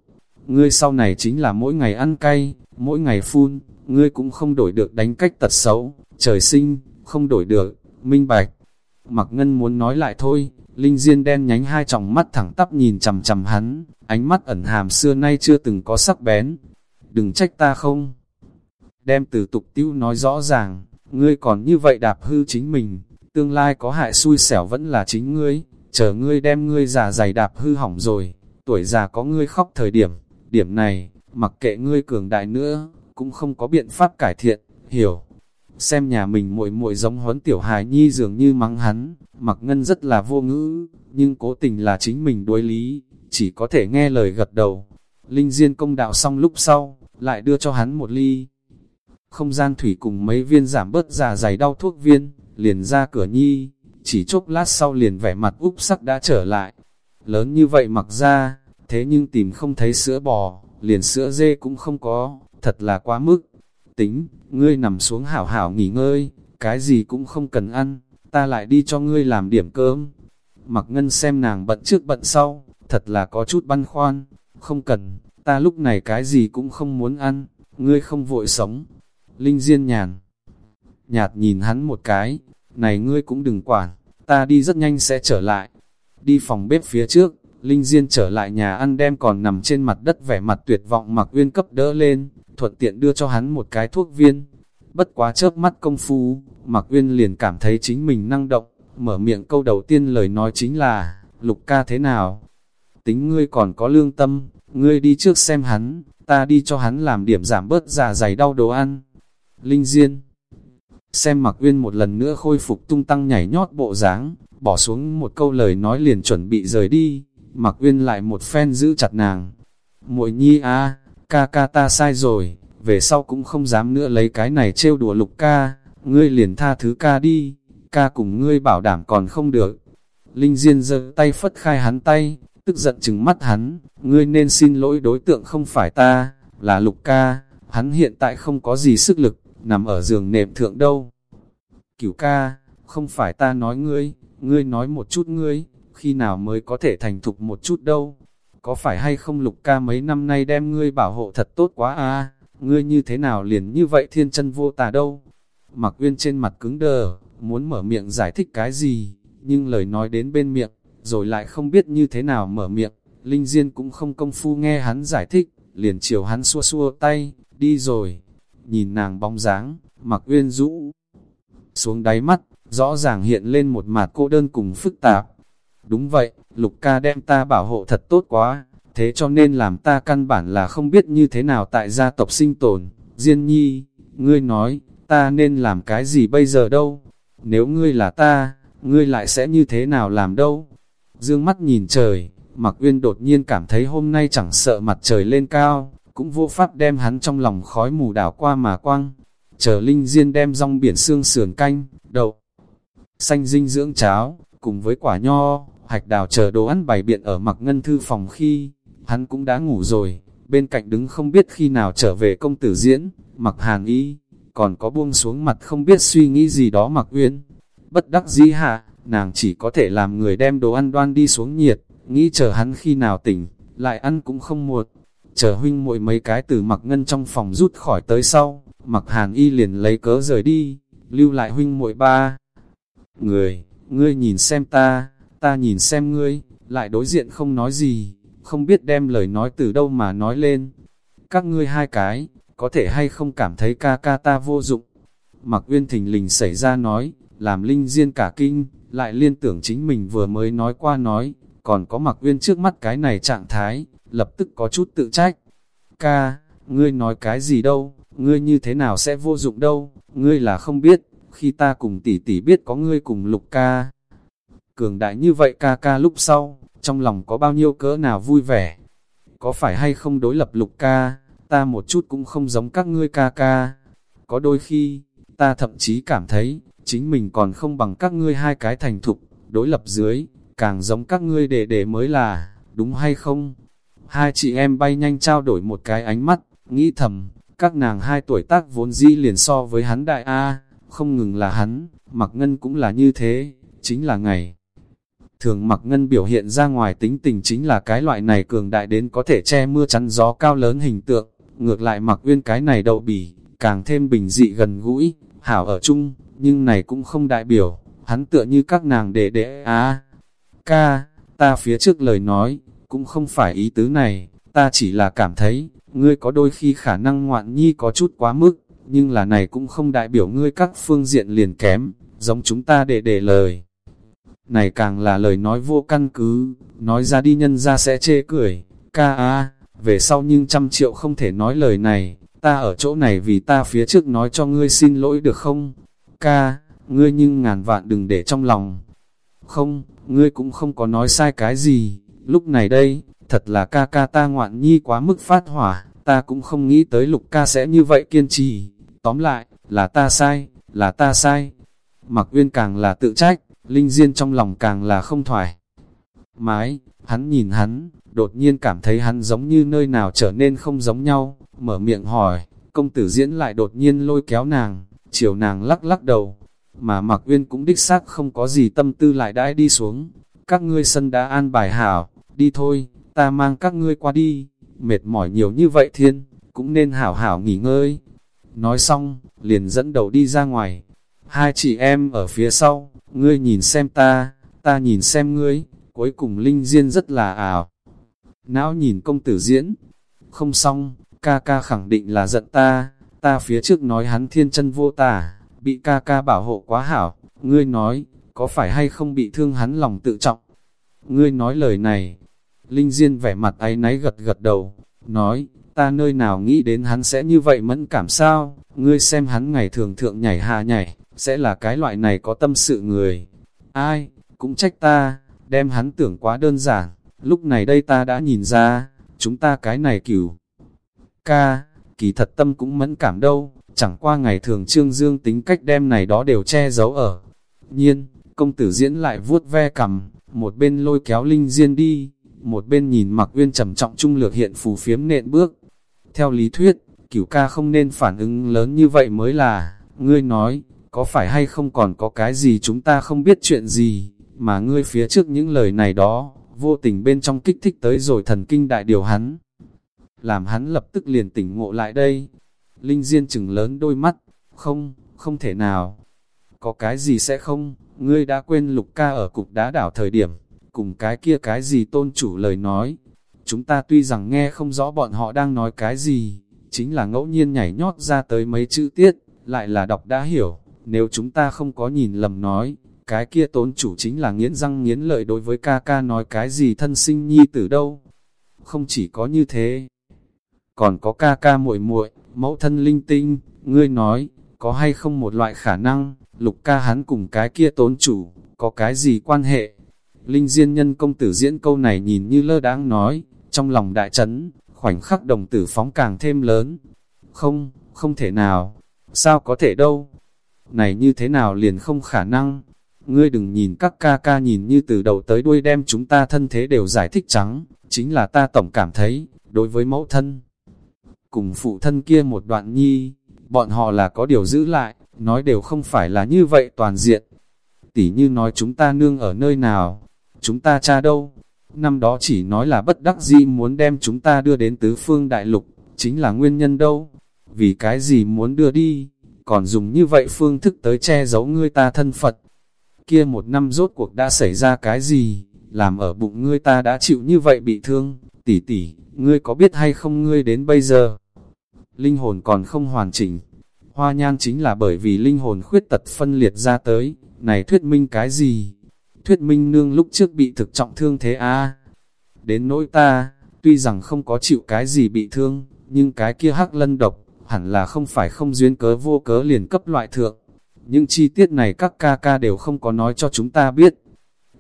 ngươi sau này chính là mỗi ngày ăn cay, mỗi ngày phun, ngươi cũng không đổi được đánh cách tật xấu, trời sinh, không đổi được, minh bạch. Mặc ngân muốn nói lại thôi, Linh Diên đen nhánh hai tròng mắt thẳng tắp nhìn chầm chầm hắn, ánh mắt ẩn hàm xưa nay chưa từng có sắc bén. Đừng trách ta không. Đem từ tục tiêu nói rõ ràng, ngươi còn như vậy đạp hư chính mình, tương lai có hại xui xẻo vẫn là chính ngươi, chờ ngươi đem ngươi già dày đạp hư hỏng rồi, tuổi già có ngươi khóc thời điểm, điểm này, mặc kệ ngươi cường đại nữa, cũng không có biện pháp cải thiện, hiểu xem nhà mình muội muội giống huấn tiểu hài nhi dường như mắng hắn, mặc ngân rất là vô ngữ, nhưng cố tình là chính mình đối lý, chỉ có thể nghe lời gật đầu. Linh Diên công đạo xong lúc sau, lại đưa cho hắn một ly. Không gian thủy cùng mấy viên giảm bớt già dày đau thuốc viên, liền ra cửa nhi, chỉ chốc lát sau liền vẻ mặt úp sắc đã trở lại. Lớn như vậy mặc ra, thế nhưng tìm không thấy sữa bò, liền sữa dê cũng không có, thật là quá mức. Tính, ngươi nằm xuống hảo hảo nghỉ ngơi, cái gì cũng không cần ăn, ta lại đi cho ngươi làm điểm cơm. Mặc ngân xem nàng bận trước bận sau, thật là có chút băn khoăn, không cần, ta lúc này cái gì cũng không muốn ăn, ngươi không vội sống. Linh Diên nhàn, nhạt nhìn hắn một cái, này ngươi cũng đừng quản, ta đi rất nhanh sẽ trở lại. Đi phòng bếp phía trước, Linh Diên trở lại nhà ăn đem còn nằm trên mặt đất vẻ mặt tuyệt vọng mặc uyên cấp đỡ lên, thuận tiện đưa cho hắn một cái thuốc viên. Bất quá chớp mắt công phu, mặc uyên liền cảm thấy chính mình năng động, mở miệng câu đầu tiên lời nói chính là, lục ca thế nào? Tính ngươi còn có lương tâm, ngươi đi trước xem hắn, ta đi cho hắn làm điểm giảm bớt già dày đau đồ ăn. Linh Diên Xem mặc uyên một lần nữa khôi phục tung tăng nhảy nhót bộ dáng bỏ xuống một câu lời nói liền chuẩn bị rời đi, mặc uyên lại một phen giữ chặt nàng. muội nhi a ca ca ta sai rồi, về sau cũng không dám nữa lấy cái này trêu đùa lục ca, ngươi liền tha thứ ca đi, ca cùng ngươi bảo đảm còn không được. Linh Diên giơ tay phất khai hắn tay, tức giận chừng mắt hắn, ngươi nên xin lỗi đối tượng không phải ta, là lục ca, hắn hiện tại không có gì sức lực, nằm ở giường nệm thượng đâu. Cửu ca, không phải ta nói ngươi, ngươi nói một chút ngươi, khi nào mới có thể thành thục một chút đâu. Có phải hay không lục ca mấy năm nay đem ngươi bảo hộ thật tốt quá à, ngươi như thế nào liền như vậy thiên chân vô tà đâu. Mặc uyên trên mặt cứng đờ, muốn mở miệng giải thích cái gì, nhưng lời nói đến bên miệng, rồi lại không biết như thế nào mở miệng. Linh Diên cũng không công phu nghe hắn giải thích, liền chiều hắn xua xua tay, đi rồi. Nhìn nàng bóng dáng, mặc uyên rũ. Xuống đáy mắt, rõ ràng hiện lên một mặt cô đơn cùng phức tạp. Đúng vậy, lục ca đem ta bảo hộ thật tốt quá, thế cho nên làm ta căn bản là không biết như thế nào tại gia tộc sinh tồn. Diên nhi, ngươi nói, ta nên làm cái gì bây giờ đâu? Nếu ngươi là ta, ngươi lại sẽ như thế nào làm đâu? Dương mắt nhìn trời, Mặc Uyên đột nhiên cảm thấy hôm nay chẳng sợ mặt trời lên cao, cũng vô pháp đem hắn trong lòng khói mù đảo qua mà quăng. Chờ Linh Diên đem rong biển xương sườn canh, đậu, xanh dinh dưỡng cháo, cùng với quả nho, hạch đào chờ đồ ăn bày biện ở mặc ngân thư phòng khi, hắn cũng đã ngủ rồi, bên cạnh đứng không biết khi nào trở về công tử diễn, mặc hàn y, còn có buông xuống mặt không biết suy nghĩ gì đó mặc uyên. Bất đắc dĩ hạ, nàng chỉ có thể làm người đem đồ ăn đoan đi xuống nhiệt, nghĩ chờ hắn khi nào tỉnh, lại ăn cũng không muộn. Chờ huynh muội mấy cái từ mặc ngân trong phòng rút khỏi tới sau, mặc hàn y liền lấy cớ rời đi, lưu lại huynh muội ba. Người, ngươi nhìn xem ta, ta nhìn xem ngươi, lại đối diện không nói gì, không biết đem lời nói từ đâu mà nói lên. Các ngươi hai cái, có thể hay không cảm thấy ca ca ta vô dụng. Mặc uyên thình lình xảy ra nói, làm linh diên cả kinh, lại liên tưởng chính mình vừa mới nói qua nói, còn có mặc uyên trước mắt cái này trạng thái, lập tức có chút tự trách. Ca, ngươi nói cái gì đâu, ngươi như thế nào sẽ vô dụng đâu, ngươi là không biết, khi ta cùng tỷ tỷ biết có ngươi cùng lục ca. Cường đại như vậy ca ca lúc sau, trong lòng có bao nhiêu cỡ nào vui vẻ. Có phải hay không đối lập lục ca, ta một chút cũng không giống các ngươi ca ca. Có đôi khi, ta thậm chí cảm thấy, chính mình còn không bằng các ngươi hai cái thành thục, đối lập dưới, càng giống các ngươi đệ đệ mới là, đúng hay không? Hai chị em bay nhanh trao đổi một cái ánh mắt, nghĩ thầm, các nàng hai tuổi tác vốn dĩ liền so với hắn đại A, không ngừng là hắn, mặc ngân cũng là như thế, chính là ngày. Thường mặc ngân biểu hiện ra ngoài tính tình chính là cái loại này cường đại đến có thể che mưa chắn gió cao lớn hình tượng, ngược lại mặc uyên cái này đậu bỉ, càng thêm bình dị gần gũi, hảo ở chung, nhưng này cũng không đại biểu, hắn tựa như các nàng đệ đệ á. ca, ta phía trước lời nói, cũng không phải ý tứ này, ta chỉ là cảm thấy, ngươi có đôi khi khả năng ngoạn nhi có chút quá mức, nhưng là này cũng không đại biểu ngươi các phương diện liền kém, giống chúng ta để để lời. Này càng là lời nói vô căn cứ, nói ra đi nhân ra sẽ chê cười, ca a về sau nhưng trăm triệu không thể nói lời này, ta ở chỗ này vì ta phía trước nói cho ngươi xin lỗi được không? Ca, ngươi nhưng ngàn vạn đừng để trong lòng. Không, ngươi cũng không có nói sai cái gì, lúc này đây, thật là ca ca ta ngoạn nhi quá mức phát hỏa, ta cũng không nghĩ tới lục ca sẽ như vậy kiên trì. Tóm lại, là ta sai, là ta sai. Mặc uyên càng là tự trách, Linh Diên trong lòng càng là không thoải. Mái, hắn nhìn hắn, đột nhiên cảm thấy hắn giống như nơi nào trở nên không giống nhau, mở miệng hỏi, công tử diễn lại đột nhiên lôi kéo nàng, chiều nàng lắc lắc đầu, mà Mạc Uyên cũng đích xác không có gì tâm tư lại đãi đi xuống, các ngươi sân đã an bài hảo, đi thôi, ta mang các ngươi qua đi, mệt mỏi nhiều như vậy thiên, cũng nên hảo hảo nghỉ ngơi. Nói xong, liền dẫn đầu đi ra ngoài, hai chị em ở phía sau, ngươi nhìn xem ta, ta nhìn xem ngươi, cuối cùng Linh Diên rất là ảo. Não nhìn công tử diễn, không xong, ca ca khẳng định là giận ta, ta phía trước nói hắn thiên chân vô tả, bị ca ca bảo hộ quá hảo, ngươi nói, có phải hay không bị thương hắn lòng tự trọng? Ngươi nói lời này, Linh Diên vẻ mặt áy náy gật gật đầu, nói, ta nơi nào nghĩ đến hắn sẽ như vậy mẫn cảm sao, ngươi xem hắn ngày thường thượng nhảy hạ nhảy, sẽ là cái loại này có tâm sự người. Ai, cũng trách ta, đem hắn tưởng quá đơn giản, lúc này đây ta đã nhìn ra, chúng ta cái này cửu. Ca, kỳ thật tâm cũng mẫn cảm đâu, chẳng qua ngày thường trương dương tính cách đem này đó đều che giấu ở. Nhiên, công tử diễn lại vuốt ve cầm, một bên lôi kéo linh diên đi, một bên nhìn mặc uyên trầm trọng trung lược hiện phù phiếm nện bước. Theo lý thuyết, cửu ca không nên phản ứng lớn như vậy mới là, ngươi nói, có phải hay không còn có cái gì chúng ta không biết chuyện gì, mà ngươi phía trước những lời này đó, vô tình bên trong kích thích tới rồi thần kinh đại điều hắn. Làm hắn lập tức liền tỉnh ngộ lại đây. Linh Diên chừng lớn đôi mắt, không, không thể nào. Có cái gì sẽ không, ngươi đã quên lục ca ở cục đá đảo thời điểm, cùng cái kia cái gì tôn chủ lời nói. Chúng ta tuy rằng nghe không rõ bọn họ đang nói cái gì, chính là ngẫu nhiên nhảy nhót ra tới mấy chữ tiết, lại là đọc đã hiểu, nếu chúng ta không có nhìn lầm nói, cái kia tốn chủ chính là nghiến răng nghiến lợi đối với ca ca nói cái gì thân sinh nhi tử đâu. Không chỉ có như thế, còn có ca ca muội muội mẫu thân linh tinh, ngươi nói, có hay không một loại khả năng, lục ca hắn cùng cái kia tốn chủ, có cái gì quan hệ? Linh Diên nhân công tử diễn câu này nhìn như lơ đáng nói, trong lòng đại chấn, khoảnh khắc đồng tử phóng càng thêm lớn. Không, không thể nào, sao có thể đâu? Này như thế nào liền không khả năng? Ngươi đừng nhìn các ca ca nhìn như từ đầu tới đuôi đem chúng ta thân thế đều giải thích trắng, chính là ta tổng cảm thấy, đối với mẫu thân, cùng phụ thân kia một đoạn nhi, bọn họ là có điều giữ lại, nói đều không phải là như vậy toàn diện. Tỷ như nói chúng ta nương ở nơi nào, chúng ta cha đâu, năm đó chỉ nói là bất đắc dĩ muốn đem chúng ta đưa đến tứ phương đại lục, chính là nguyên nhân đâu, vì cái gì muốn đưa đi, còn dùng như vậy phương thức tới che giấu ngươi ta thân Phật. Kia một năm rốt cuộc đã xảy ra cái gì, làm ở bụng ngươi ta đã chịu như vậy bị thương, tỷ tỷ, ngươi có biết hay không ngươi đến bây giờ? Linh hồn còn không hoàn chỉnh. Hoa nhan chính là bởi vì linh hồn khuyết tật phân liệt ra tới, này thuyết minh cái gì? Thuyết minh nương lúc trước bị thực trọng thương thế a Đến nỗi ta, tuy rằng không có chịu cái gì bị thương, nhưng cái kia hắc lân độc, hẳn là không phải không duyên cớ vô cớ liền cấp loại thượng. Những chi tiết này các ca ca đều không có nói cho chúng ta biết.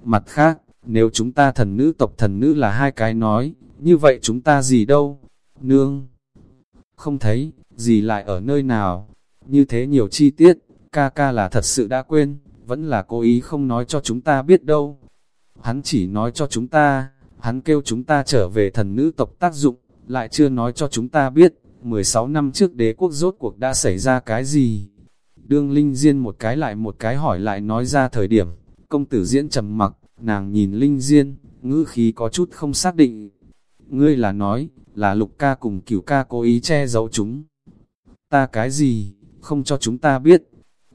Mặt khác, nếu chúng ta thần nữ tộc thần nữ là hai cái nói, như vậy chúng ta gì đâu? Nương! Không thấy, gì lại ở nơi nào? Như thế nhiều chi tiết, ca ca là thật sự đã quên, vẫn là cố ý không nói cho chúng ta biết đâu. Hắn chỉ nói cho chúng ta, hắn kêu chúng ta trở về thần nữ tộc tác dụng, lại chưa nói cho chúng ta biết, 16 năm trước đế quốc rốt cuộc đã xảy ra cái gì. Đương Linh Diên một cái lại một cái hỏi lại nói ra thời điểm, công tử diễn trầm mặc, nàng nhìn Linh Diên, ngữ khí có chút không xác định. Ngươi là nói, là lục ca cùng cửu ca cố ý che giấu chúng. Ta cái gì, không cho chúng ta biết.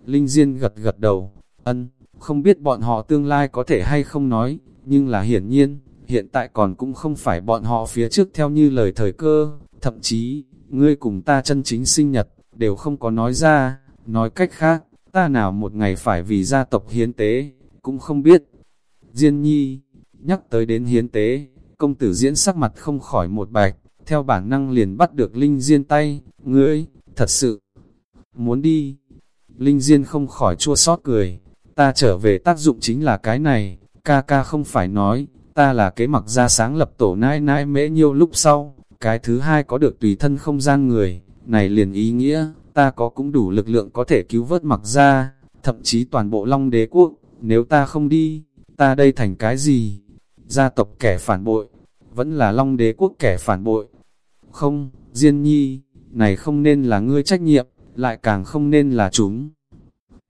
Linh Diên gật gật đầu, ân, không biết bọn họ tương lai có thể hay không nói, nhưng là hiển nhiên, hiện tại còn cũng không phải bọn họ phía trước theo như lời thời cơ, thậm chí, ngươi cùng ta chân chính sinh nhật, đều không có nói ra, nói cách khác, ta nào một ngày phải vì gia tộc hiến tế, cũng không biết. Diên nhi, nhắc tới đến hiến tế, công tử diễn sắc mặt không khỏi một bạch, theo bản năng liền bắt được Linh Diên tay, ngươi, thật sự, muốn đi. Linh Diên không khỏi chua xót cười, ta trở về tác dụng chính là cái này, ca ca không phải nói, ta là kế mặc ra sáng lập tổ nai nai mễ nhiêu lúc sau, cái thứ hai có được tùy thân không gian người, này liền ý nghĩa, ta có cũng đủ lực lượng có thể cứu vớt mặc ra, thậm chí toàn bộ long đế quốc, nếu ta không đi, ta đây thành cái gì? Gia tộc kẻ phản bội, vẫn là long đế quốc kẻ phản bội. Không, Diên Nhi, này không nên là ngươi trách nhiệm, lại càng không nên là chúng.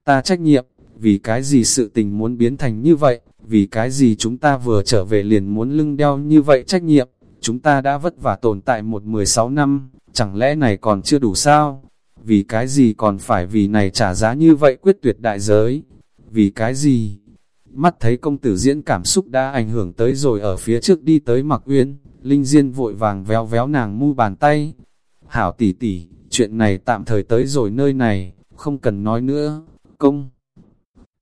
Ta trách nhiệm, vì cái gì sự tình muốn biến thành như vậy, vì cái gì chúng ta vừa trở về liền muốn lưng đeo như vậy trách nhiệm, chúng ta đã vất vả tồn tại một 16 năm, chẳng lẽ này còn chưa đủ sao? Vì cái gì còn phải vì này trả giá như vậy quyết tuyệt đại giới? Vì cái gì? Mắt thấy công tử diễn cảm xúc đã ảnh hưởng tới rồi ở phía trước đi tới mặc uyên, Linh Diên vội vàng véo véo nàng mu bàn tay. Hảo tỷ tỷ, chuyện này tạm thời tới rồi nơi này, không cần nói nữa, công.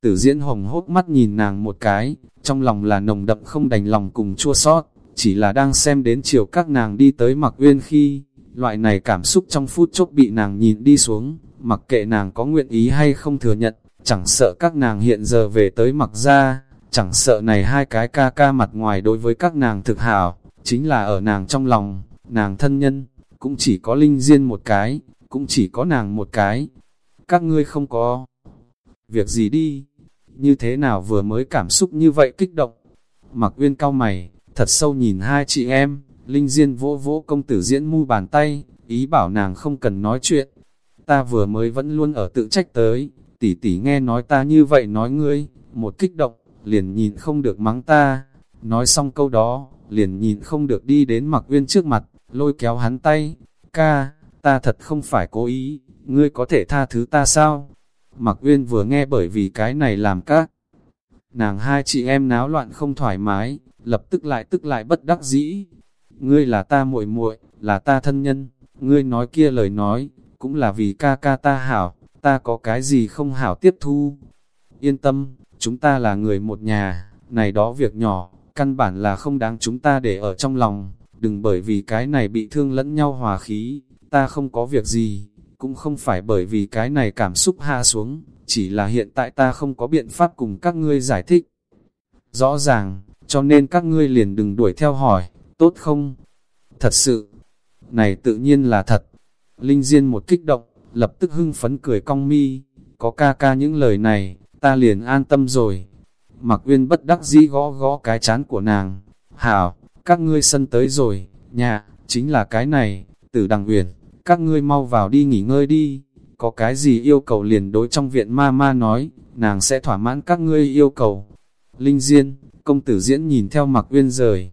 Tử diễn hồng hốt mắt nhìn nàng một cái, trong lòng là nồng đậm không đành lòng cùng chua sót, chỉ là đang xem đến chiều các nàng đi tới mặc uyên khi, loại này cảm xúc trong phút chốc bị nàng nhìn đi xuống, mặc kệ nàng có nguyện ý hay không thừa nhận, chẳng sợ các nàng hiện giờ về tới mặc ra, chẳng sợ này hai cái ca ca mặt ngoài đối với các nàng thực hảo, chính là ở nàng trong lòng, nàng thân nhân, cũng chỉ có linh riêng một cái, cũng chỉ có nàng một cái. Các ngươi không có việc gì đi, như thế nào vừa mới cảm xúc như vậy kích động. Mặc uyên cao mày, thật sâu nhìn hai chị em, linh diên vỗ vỗ công tử diễn mu bàn tay, ý bảo nàng không cần nói chuyện. Ta vừa mới vẫn luôn ở tự trách tới, tỷ tỷ nghe nói ta như vậy nói ngươi, một kích động, liền nhìn không được mắng ta. Nói xong câu đó, liền nhìn không được đi đến mặc uyên trước mặt, lôi kéo hắn tay. Ca, ta thật không phải cố ý, ngươi có thể tha thứ ta sao? Mặc uyên vừa nghe bởi vì cái này làm các. Nàng hai chị em náo loạn không thoải mái, lập tức lại tức lại bất đắc dĩ. Ngươi là ta muội muội, là ta thân nhân, ngươi nói kia lời nói, cũng là vì ca ca ta hảo, ta có cái gì không hảo tiếp thu. Yên tâm, chúng ta là người một nhà, này đó việc nhỏ, căn bản là không đáng chúng ta để ở trong lòng, đừng bởi vì cái này bị thương lẫn nhau hòa khí, ta không có việc gì, cũng không phải bởi vì cái này cảm xúc hạ xuống, chỉ là hiện tại ta không có biện pháp cùng các ngươi giải thích. Rõ ràng, cho nên các ngươi liền đừng đuổi theo hỏi, tốt không? Thật sự, này tự nhiên là thật. Linh Diên một kích động, lập tức hưng phấn cười cong mi, có ca ca những lời này, ta liền an tâm rồi. Mặc uyên bất đắc dĩ gõ gõ cái chán của nàng, hảo, các ngươi sân tới rồi, nhà, chính là cái này, tử đằng uyển, các ngươi mau vào đi nghỉ ngơi đi, có cái gì yêu cầu liền đối trong viện ma ma nói, nàng sẽ thỏa mãn các ngươi yêu cầu. Linh Diên, công tử diễn nhìn theo mặc uyên rời.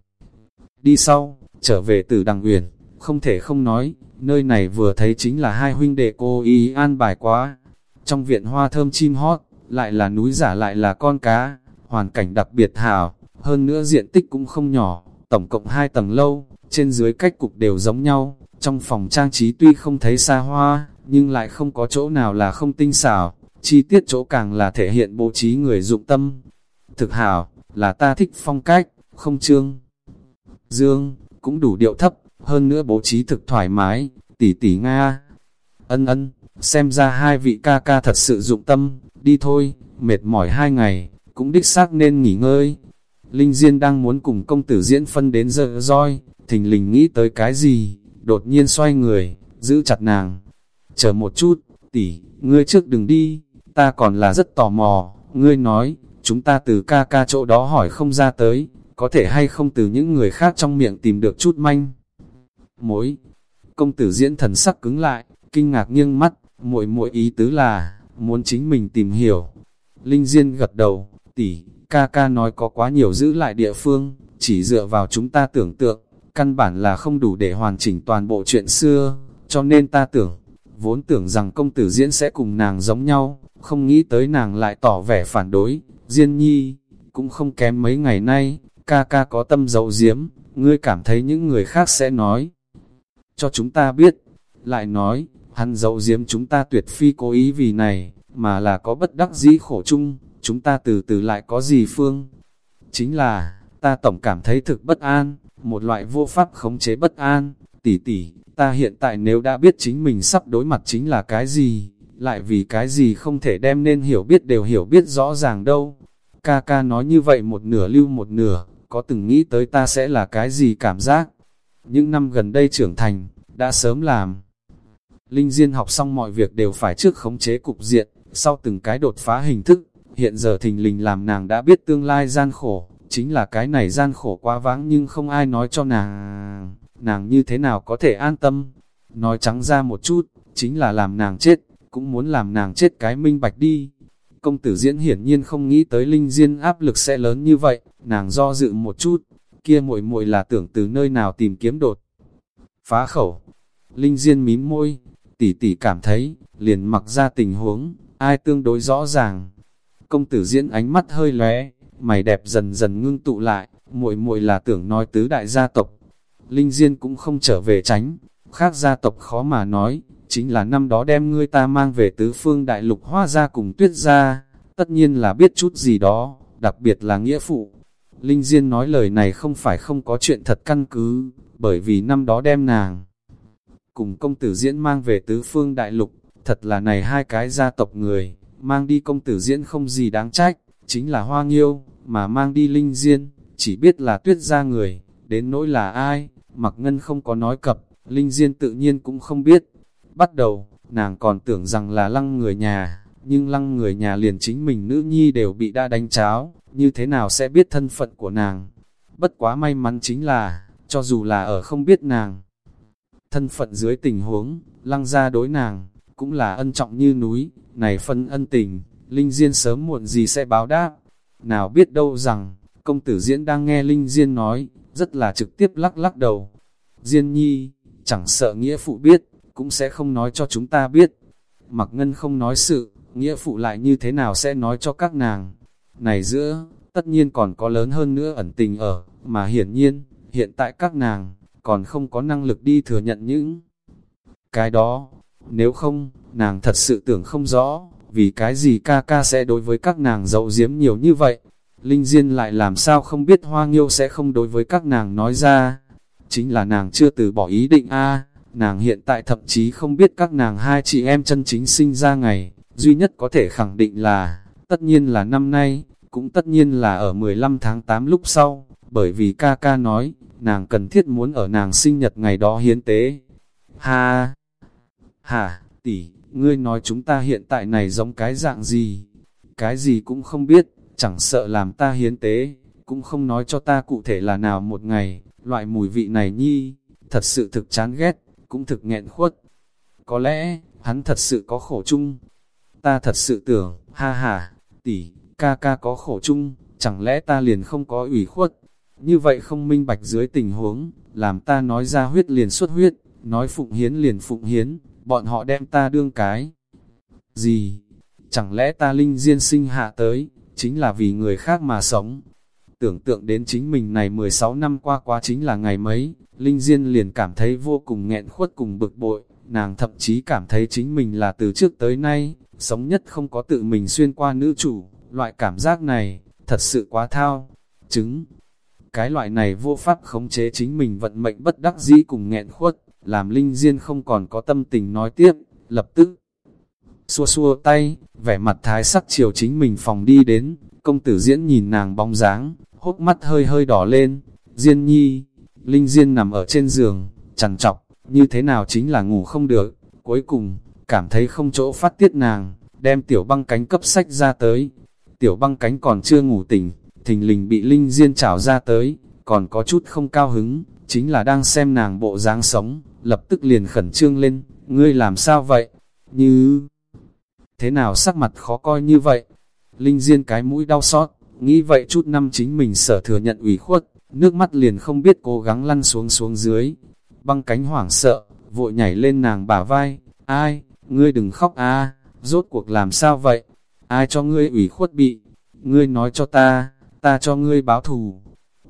Đi sau, trở về từ đằng uyển, không thể không nói, nơi này vừa thấy chính là hai huynh đệ cô y an bài quá. Trong viện hoa thơm chim hót, lại là núi giả lại là con cá, hoàn cảnh đặc biệt hảo, hơn nữa diện tích cũng không nhỏ, tổng cộng hai tầng lâu, trên dưới cách cục đều giống nhau, trong phòng trang trí tuy không thấy xa hoa, nhưng lại không có chỗ nào là không tinh xảo, chi tiết chỗ càng là thể hiện bố trí người dụng tâm. Thực hảo, là ta thích phong cách, không trương. Dương, cũng đủ điệu thấp, hơn nữa bố trí thực thoải mái, tỷ tỷ Nga. Ân ân, xem ra hai vị ca ca thật sự dụng tâm, đi thôi, mệt mỏi hai ngày, cũng đích xác nên nghỉ ngơi. Linh Diên đang muốn cùng công tử diễn phân đến giờ roi, thình lình nghĩ tới cái gì, đột nhiên xoay người, giữ chặt nàng. Chờ một chút, tỷ, ngươi trước đừng đi, ta còn là rất tò mò, ngươi nói, chúng ta từ ca ca chỗ đó hỏi không ra tới, có thể hay không từ những người khác trong miệng tìm được chút manh. Mối, công tử diễn thần sắc cứng lại, kinh ngạc nghiêng mắt, muội muội ý tứ là, muốn chính mình tìm hiểu. Linh Diên gật đầu, tỷ, ca ca nói có quá nhiều giữ lại địa phương, chỉ dựa vào chúng ta tưởng tượng, căn bản là không đủ để hoàn chỉnh toàn bộ chuyện xưa, cho nên ta tưởng, vốn tưởng rằng công tử diễn sẽ cùng nàng giống nhau, không nghĩ tới nàng lại tỏ vẻ phản đối, Diên nhi, cũng không kém mấy ngày nay, ca ca có tâm dấu diếm, ngươi cảm thấy những người khác sẽ nói. Cho chúng ta biết, lại nói, hắn dấu diếm chúng ta tuyệt phi cố ý vì này, mà là có bất đắc dĩ khổ chung, chúng ta từ từ lại có gì phương. Chính là, ta tổng cảm thấy thực bất an, một loại vô pháp khống chế bất an, tỷ tỷ, ta hiện tại nếu đã biết chính mình sắp đối mặt chính là cái gì, lại vì cái gì không thể đem nên hiểu biết đều hiểu biết rõ ràng đâu. Ca ca nói như vậy một nửa lưu một nửa, có từng nghĩ tới ta sẽ là cái gì cảm giác. Những năm gần đây trưởng thành, đã sớm làm. Linh Diên học xong mọi việc đều phải trước khống chế cục diện, sau từng cái đột phá hình thức, hiện giờ thình lình làm nàng đã biết tương lai gian khổ, chính là cái này gian khổ quá vãng nhưng không ai nói cho nàng, nàng như thế nào có thể an tâm. Nói trắng ra một chút, chính là làm nàng chết, cũng muốn làm nàng chết cái minh bạch đi. Công tử diễn hiển nhiên không nghĩ tới linh diên áp lực sẽ lớn như vậy, nàng do dự một chút, kia muội muội là tưởng từ nơi nào tìm kiếm đột. Phá khẩu, linh diên mím môi, tỷ tỷ cảm thấy, liền mặc ra tình huống, ai tương đối rõ ràng. Công tử diễn ánh mắt hơi lóe, mày đẹp dần dần ngưng tụ lại, muội muội là tưởng nói tứ đại gia tộc. Linh Diên cũng không trở về tránh, khác gia tộc khó mà nói, chính là năm đó đem ngươi ta mang về tứ phương đại lục hoa ra cùng tuyết ra, tất nhiên là biết chút gì đó, đặc biệt là nghĩa phụ. Linh Diên nói lời này không phải không có chuyện thật căn cứ, bởi vì năm đó đem nàng cùng công tử diễn mang về tứ phương đại lục, thật là này hai cái gia tộc người, mang đi công tử diễn không gì đáng trách, chính là hoa nghiêu, mà mang đi linh diên, chỉ biết là tuyết gia người, đến nỗi là ai, mặc ngân không có nói cập, linh diên tự nhiên cũng không biết. Bắt đầu, nàng còn tưởng rằng là lăng người nhà, nhưng lăng người nhà liền chính mình nữ nhi đều bị đã đánh cháo, như thế nào sẽ biết thân phận của nàng. Bất quá may mắn chính là, cho dù là ở không biết nàng, thân phận dưới tình huống, lăng ra đối nàng, cũng là ân trọng như núi, này phân ân tình, Linh Diên sớm muộn gì sẽ báo đáp. Nào biết đâu rằng, công tử diễn đang nghe Linh Diên nói, rất là trực tiếp lắc lắc đầu. Diên nhi, chẳng sợ nghĩa phụ biết, cũng sẽ không nói cho chúng ta biết. Mặc ngân không nói sự, nghĩa phụ lại như thế nào sẽ nói cho các nàng. Này giữa, tất nhiên còn có lớn hơn nữa ẩn tình ở, mà hiển nhiên, hiện tại các nàng, còn không có năng lực đi thừa nhận những cái đó. Nếu không, nàng thật sự tưởng không rõ, vì cái gì ca ca sẽ đối với các nàng dậu diếm nhiều như vậy. Linh Diên lại làm sao không biết Hoa Nghiêu sẽ không đối với các nàng nói ra. Chính là nàng chưa từ bỏ ý định a nàng hiện tại thậm chí không biết các nàng hai chị em chân chính sinh ra ngày, duy nhất có thể khẳng định là, tất nhiên là năm nay, cũng tất nhiên là ở 15 tháng 8 lúc sau, bởi vì ca ca nói, nàng cần thiết muốn ở nàng sinh nhật ngày đó hiến tế. Ha! hà Tỷ, ngươi nói chúng ta hiện tại này giống cái dạng gì? Cái gì cũng không biết, chẳng sợ làm ta hiến tế, cũng không nói cho ta cụ thể là nào một ngày, loại mùi vị này nhi, thật sự thực chán ghét, cũng thực nghẹn khuất. Có lẽ, hắn thật sự có khổ chung. Ta thật sự tưởng, ha ha, tỷ, ca ca có khổ chung, chẳng lẽ ta liền không có ủy khuất? Như vậy không minh bạch dưới tình huống, làm ta nói ra huyết liền xuất huyết, nói phụng hiến liền phụng hiến, bọn họ đem ta đương cái. Gì? Chẳng lẽ ta linh diên sinh hạ tới, chính là vì người khác mà sống? Tưởng tượng đến chính mình này 16 năm qua quá chính là ngày mấy, Linh Diên liền cảm thấy vô cùng nghẹn khuất cùng bực bội, nàng thậm chí cảm thấy chính mình là từ trước tới nay, sống nhất không có tự mình xuyên qua nữ chủ, loại cảm giác này, thật sự quá thao, chứng. Cái loại này vô pháp khống chế chính mình vận mệnh bất đắc dĩ cùng nghẹn khuất, làm Linh Diên không còn có tâm tình nói tiếp, lập tức xua xua tay, vẻ mặt thái sắc chiều chính mình phòng đi đến, công tử diễn nhìn nàng bóng dáng, hốc mắt hơi hơi đỏ lên, Diên nhi, Linh Diên nằm ở trên giường, chằn trọc, như thế nào chính là ngủ không được, cuối cùng, cảm thấy không chỗ phát tiết nàng, đem tiểu băng cánh cấp sách ra tới, tiểu băng cánh còn chưa ngủ tỉnh, thình lình bị Linh Diên chảo ra tới, còn có chút không cao hứng, chính là đang xem nàng bộ dáng sống, lập tức liền khẩn trương lên, ngươi làm sao vậy? Như... Thế nào sắc mặt khó coi như vậy? Linh Diên cái mũi đau xót, nghĩ vậy chút năm chính mình sở thừa nhận ủy khuất, nước mắt liền không biết cố gắng lăn xuống xuống dưới. Băng cánh hoảng sợ, vội nhảy lên nàng bả vai, ai, ngươi đừng khóc a rốt cuộc làm sao vậy? Ai cho ngươi ủy khuất bị? Ngươi nói cho ta, ta cho ngươi báo thù.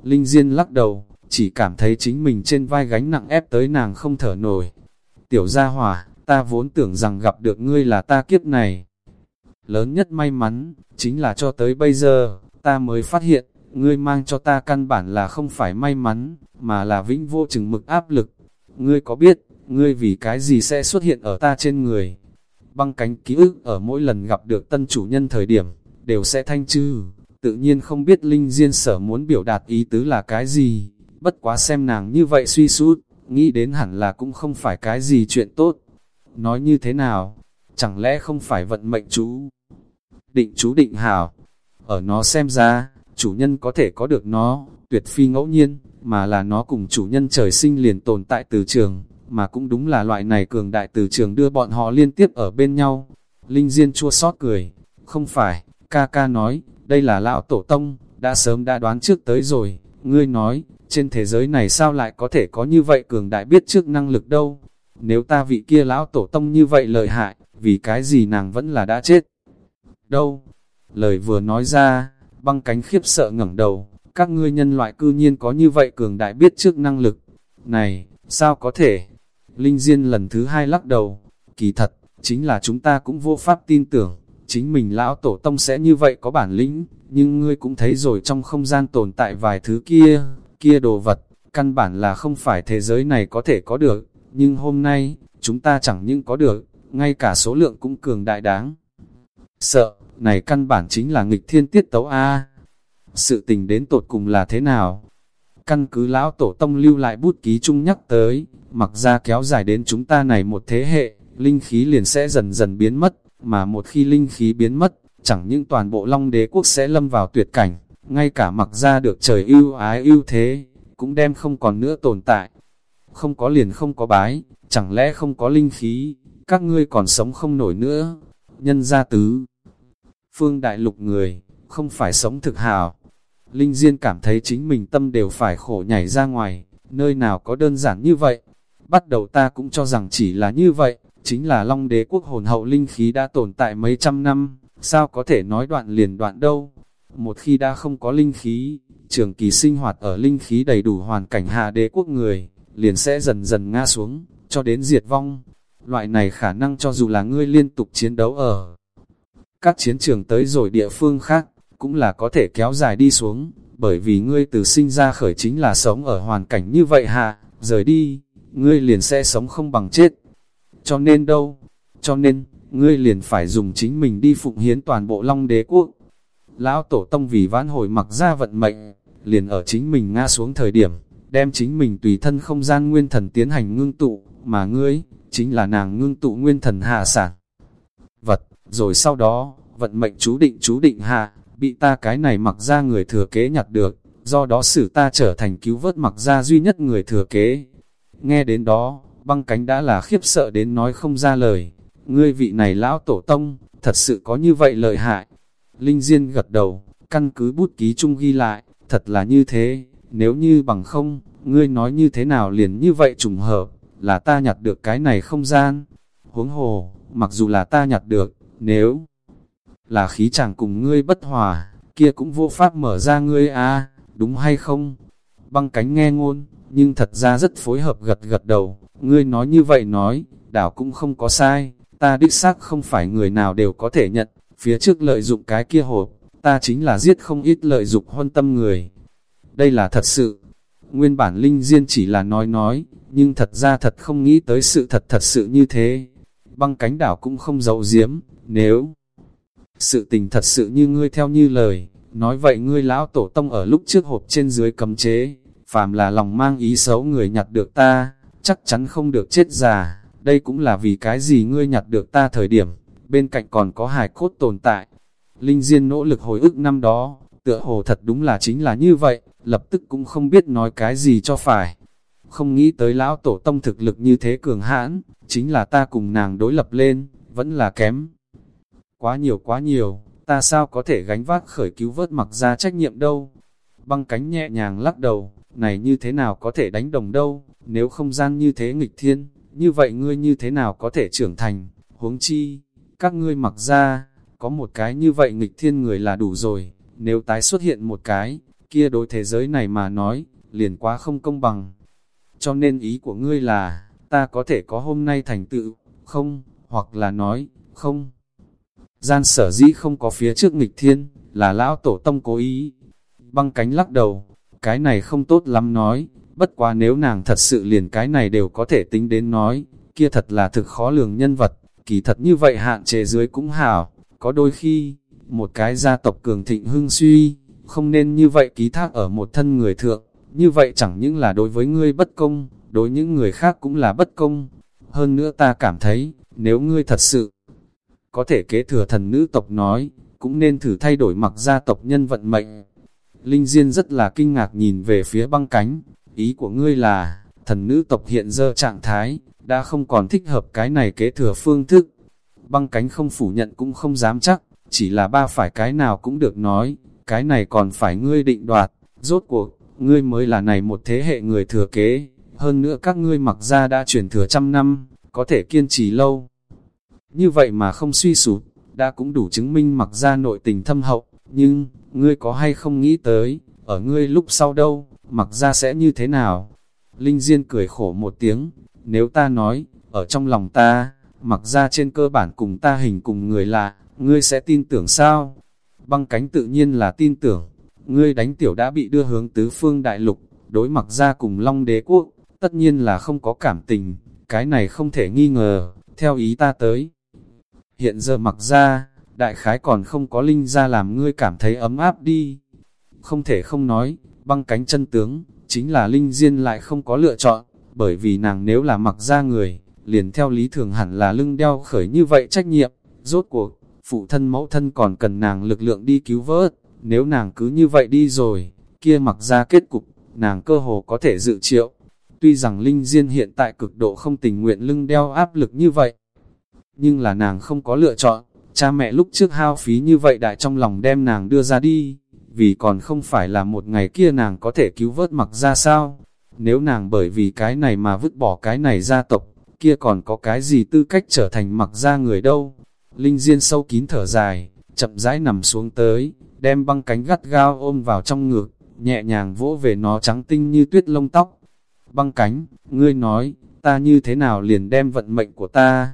Linh Diên lắc đầu, chỉ cảm thấy chính mình trên vai gánh nặng ép tới nàng không thở nổi. Tiểu gia hỏa, ta vốn tưởng rằng gặp được ngươi là ta kiếp này. Lớn nhất may mắn, chính là cho tới bây giờ, ta mới phát hiện, ngươi mang cho ta căn bản là không phải may mắn, mà là vĩnh vô chừng mực áp lực. ngươi có biết, ngươi vì cái gì sẽ xuất hiện ở ta trên người? Băng cánh ký ức ở mỗi lần gặp được tân chủ nhân thời điểm, đều sẽ thanh trừ, tự nhiên không biết Linh Diên sở muốn biểu đạt ý tứ là cái gì, bất quá xem nàng như vậy suy sút, nghĩ đến hẳn là cũng không phải cái gì chuyện tốt. Nói như thế nào, chẳng lẽ không phải vận mệnh chú? Định chú định hảo, ở nó xem ra, chủ nhân có thể có được nó, tuyệt phi ngẫu nhiên, mà là nó cùng chủ nhân trời sinh liền tồn tại từ trường, mà cũng đúng là loại này cường đại từ trường đưa bọn họ liên tiếp ở bên nhau. Linh Diên chua xót cười, không phải, ca ca nói, đây là lão tổ tông, đã sớm đã đoán trước tới rồi, ngươi nói, trên thế giới này sao lại có thể có như vậy cường đại biết trước năng lực đâu, nếu ta vị kia lão tổ tông như vậy lợi hại, vì cái gì nàng vẫn là đã chết. Đâu? Lời vừa nói ra, băng cánh khiếp sợ ngẩng đầu, các ngươi nhân loại cư nhiên có như vậy cường đại biết trước năng lực. Này, sao có thể? Linh Diên lần thứ hai lắc đầu, kỳ thật, chính là chúng ta cũng vô pháp tin tưởng, chính mình lão tổ tông sẽ như vậy có bản lĩnh, nhưng ngươi cũng thấy rồi trong không gian tồn tại vài thứ kia, kia đồ vật, căn bản là không phải thế giới này có thể có được, nhưng hôm nay, chúng ta chẳng những có được, ngay cả số lượng cũng cường đại đáng. Sợ, này căn bản chính là nghịch thiên tiết tấu A. Sự tình đến tột cùng là thế nào? Căn cứ lão tổ tông lưu lại bút ký chung nhắc tới, mặc ra kéo dài đến chúng ta này một thế hệ, linh khí liền sẽ dần dần biến mất, mà một khi linh khí biến mất, chẳng những toàn bộ long đế quốc sẽ lâm vào tuyệt cảnh, ngay cả mặc ra được trời ưu ái ưu thế, cũng đem không còn nữa tồn tại. Không có liền không có bái, chẳng lẽ không có linh khí, các ngươi còn sống không nổi nữa. Nhân gia tứ, phương đại lục người, không phải sống thực hào. Linh Diên cảm thấy chính mình tâm đều phải khổ nhảy ra ngoài, nơi nào có đơn giản như vậy. Bắt đầu ta cũng cho rằng chỉ là như vậy, chính là Long đế quốc hồn hậu linh khí đã tồn tại mấy trăm năm, sao có thể nói đoạn liền đoạn đâu. Một khi đã không có linh khí, trường kỳ sinh hoạt ở linh khí đầy đủ hoàn cảnh hạ đế quốc người, liền sẽ dần dần ngã xuống, cho đến diệt vong. Loại này khả năng cho dù là ngươi liên tục chiến đấu ở các chiến trường tới rồi địa phương khác, cũng là có thể kéo dài đi xuống, bởi vì ngươi từ sinh ra khởi chính là sống ở hoàn cảnh như vậy hạ, rời đi, ngươi liền sẽ sống không bằng chết. Cho nên đâu? Cho nên, ngươi liền phải dùng chính mình đi phụng hiến toàn bộ long đế quốc. Lão Tổ Tông vì vãn hồi mặc ra vận mệnh, liền ở chính mình ngã xuống thời điểm, đem chính mình tùy thân không gian nguyên thần tiến hành ngưng tụ, mà ngươi, chính là nàng ngưng tụ nguyên thần hạ sản. Vật, rồi sau đó, vận mệnh chú định chú định hạ, bị ta cái này mặc ra người thừa kế nhặt được, do đó xử ta trở thành cứu vớt mặc ra duy nhất người thừa kế. Nghe đến đó, băng cánh đã là khiếp sợ đến nói không ra lời. Ngươi vị này lão tổ tông, thật sự có như vậy lợi hại. Linh Diên gật đầu, căn cứ bút ký chung ghi lại, thật là như thế, nếu như bằng không, ngươi nói như thế nào liền như vậy trùng hợp, là ta nhặt được cái này không gian. Huống hồ, mặc dù là ta nhặt được, nếu là khí chàng cùng ngươi bất hòa, kia cũng vô pháp mở ra ngươi a đúng hay không? Băng cánh nghe ngôn, nhưng thật ra rất phối hợp gật gật đầu, ngươi nói như vậy nói, đảo cũng không có sai, ta đích xác không phải người nào đều có thể nhận, phía trước lợi dụng cái kia hộp, ta chính là giết không ít lợi dụng huân tâm người. Đây là thật sự, nguyên bản linh diên chỉ là nói nói, nhưng thật ra thật không nghĩ tới sự thật thật sự như thế. Băng cánh đảo cũng không giấu giếm, nếu sự tình thật sự như ngươi theo như lời, nói vậy ngươi lão tổ tông ở lúc trước hộp trên dưới cấm chế, phàm là lòng mang ý xấu người nhặt được ta, chắc chắn không được chết già, đây cũng là vì cái gì ngươi nhặt được ta thời điểm, bên cạnh còn có hài cốt tồn tại. Linh Diên nỗ lực hồi ức năm đó, tựa hồ thật đúng là chính là như vậy, lập tức cũng không biết nói cái gì cho phải. Không nghĩ tới lão tổ tông thực lực như thế cường hãn, chính là ta cùng nàng đối lập lên, vẫn là kém. Quá nhiều quá nhiều, ta sao có thể gánh vác khởi cứu vớt mặc ra trách nhiệm đâu. Băng cánh nhẹ nhàng lắc đầu, này như thế nào có thể đánh đồng đâu, nếu không gian như thế nghịch thiên, như vậy ngươi như thế nào có thể trưởng thành, huống chi, các ngươi mặc ra, có một cái như vậy nghịch thiên người là đủ rồi, nếu tái xuất hiện một cái, kia đối thế giới này mà nói, liền quá không công bằng. Cho nên ý của ngươi là, ta có thể có hôm nay thành tựu, không, hoặc là nói, không. Gian sở dĩ không có phía trước nghịch thiên, là lão tổ tông cố ý. Băng cánh lắc đầu, cái này không tốt lắm nói, bất quá nếu nàng thật sự liền cái này đều có thể tính đến nói, kia thật là thực khó lường nhân vật, kỳ thật như vậy hạn chế dưới cũng hảo, có đôi khi, một cái gia tộc cường thịnh hưng suy, không nên như vậy ký thác ở một thân người thượng, như vậy chẳng những là đối với ngươi bất công, đối những người khác cũng là bất công. Hơn nữa ta cảm thấy, nếu ngươi thật sự có thể kế thừa thần nữ tộc nói, cũng nên thử thay đổi mặc gia tộc nhân vận mệnh. Linh Diên rất là kinh ngạc nhìn về phía băng cánh, ý của ngươi là, thần nữ tộc hiện giờ trạng thái, đã không còn thích hợp cái này kế thừa phương thức. Băng cánh không phủ nhận cũng không dám chắc, chỉ là ba phải cái nào cũng được nói, cái này còn phải ngươi định đoạt, rốt cuộc, ngươi mới là này một thế hệ người thừa kế, hơn nữa các ngươi mặc ra đã truyền thừa trăm năm, có thể kiên trì lâu. Như vậy mà không suy sụp, đã cũng đủ chứng minh mặc ra nội tình thâm hậu, nhưng, ngươi có hay không nghĩ tới, ở ngươi lúc sau đâu, mặc ra sẽ như thế nào? Linh Diên cười khổ một tiếng, nếu ta nói, ở trong lòng ta, mặc ra trên cơ bản cùng ta hình cùng người lạ, ngươi sẽ tin tưởng sao? Băng cánh tự nhiên là tin tưởng, ngươi đánh tiểu đã bị đưa hướng tứ phương đại lục, đối mặt ra cùng long đế quốc, tất nhiên là không có cảm tình, cái này không thể nghi ngờ, theo ý ta tới. Hiện giờ mặc ra, đại khái còn không có linh ra làm ngươi cảm thấy ấm áp đi. Không thể không nói, băng cánh chân tướng, chính là linh diên lại không có lựa chọn, bởi vì nàng nếu là mặc ra người, liền theo lý thường hẳn là lưng đeo khởi như vậy trách nhiệm, rốt cuộc, phụ thân mẫu thân còn cần nàng lực lượng đi cứu vớt, nếu nàng cứ như vậy đi rồi, kia mặc ra kết cục, nàng cơ hồ có thể dự triệu. Tuy rằng Linh Diên hiện tại cực độ không tình nguyện lưng đeo áp lực như vậy, nhưng là nàng không có lựa chọn, cha mẹ lúc trước hao phí như vậy đại trong lòng đem nàng đưa ra đi, vì còn không phải là một ngày kia nàng có thể cứu vớt mặc ra sao. Nếu nàng bởi vì cái này mà vứt bỏ cái này gia tộc, kia còn có cái gì tư cách trở thành mặc ra người đâu. Linh Diên sâu kín thở dài, chậm rãi nằm xuống tới, đem băng cánh gắt gao ôm vào trong ngực, nhẹ nhàng vỗ về nó trắng tinh như tuyết lông tóc. Băng cánh, ngươi nói, ta như thế nào liền đem vận mệnh của ta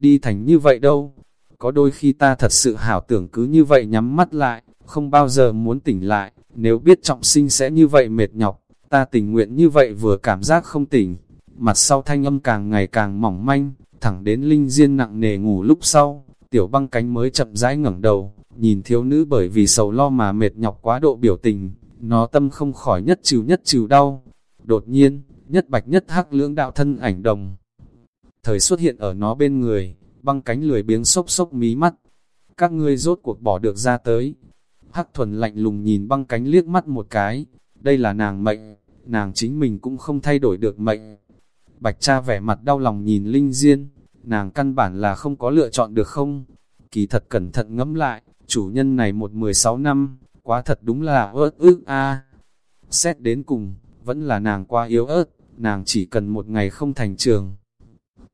đi thành như vậy đâu. Có đôi khi ta thật sự hảo tưởng cứ như vậy nhắm mắt lại, không bao giờ muốn tỉnh lại, nếu biết trọng sinh sẽ như vậy mệt nhọc, ta tình nguyện như vậy vừa cảm giác không tỉnh. Mặt sau thanh âm càng ngày càng mỏng manh, thẳng đến linh diên nặng nề ngủ lúc sau, tiểu băng cánh mới chậm rãi ngẩng đầu, nhìn thiếu nữ bởi vì sầu lo mà mệt nhọc quá độ biểu tình, nó tâm không khỏi nhất trừ nhất trừ đau. Đột nhiên, nhất bạch nhất hắc lưỡng đạo thân ảnh đồng. Thời xuất hiện ở nó bên người, băng cánh lười biếng sốc sốc mí mắt. Các ngươi rốt cuộc bỏ được ra tới. Hắc thuần lạnh lùng nhìn băng cánh liếc mắt một cái. Đây là nàng mệnh, nàng chính mình cũng không thay đổi được mệnh. Bạch cha vẻ mặt đau lòng nhìn Linh Diên, nàng căn bản là không có lựa chọn được không? Kỳ thật cẩn thận ngẫm lại, chủ nhân này một mười sáu năm, quá thật đúng là ớt ức a. Xét đến cùng, vẫn là nàng quá yếu ớt, nàng chỉ cần một ngày không thành trường.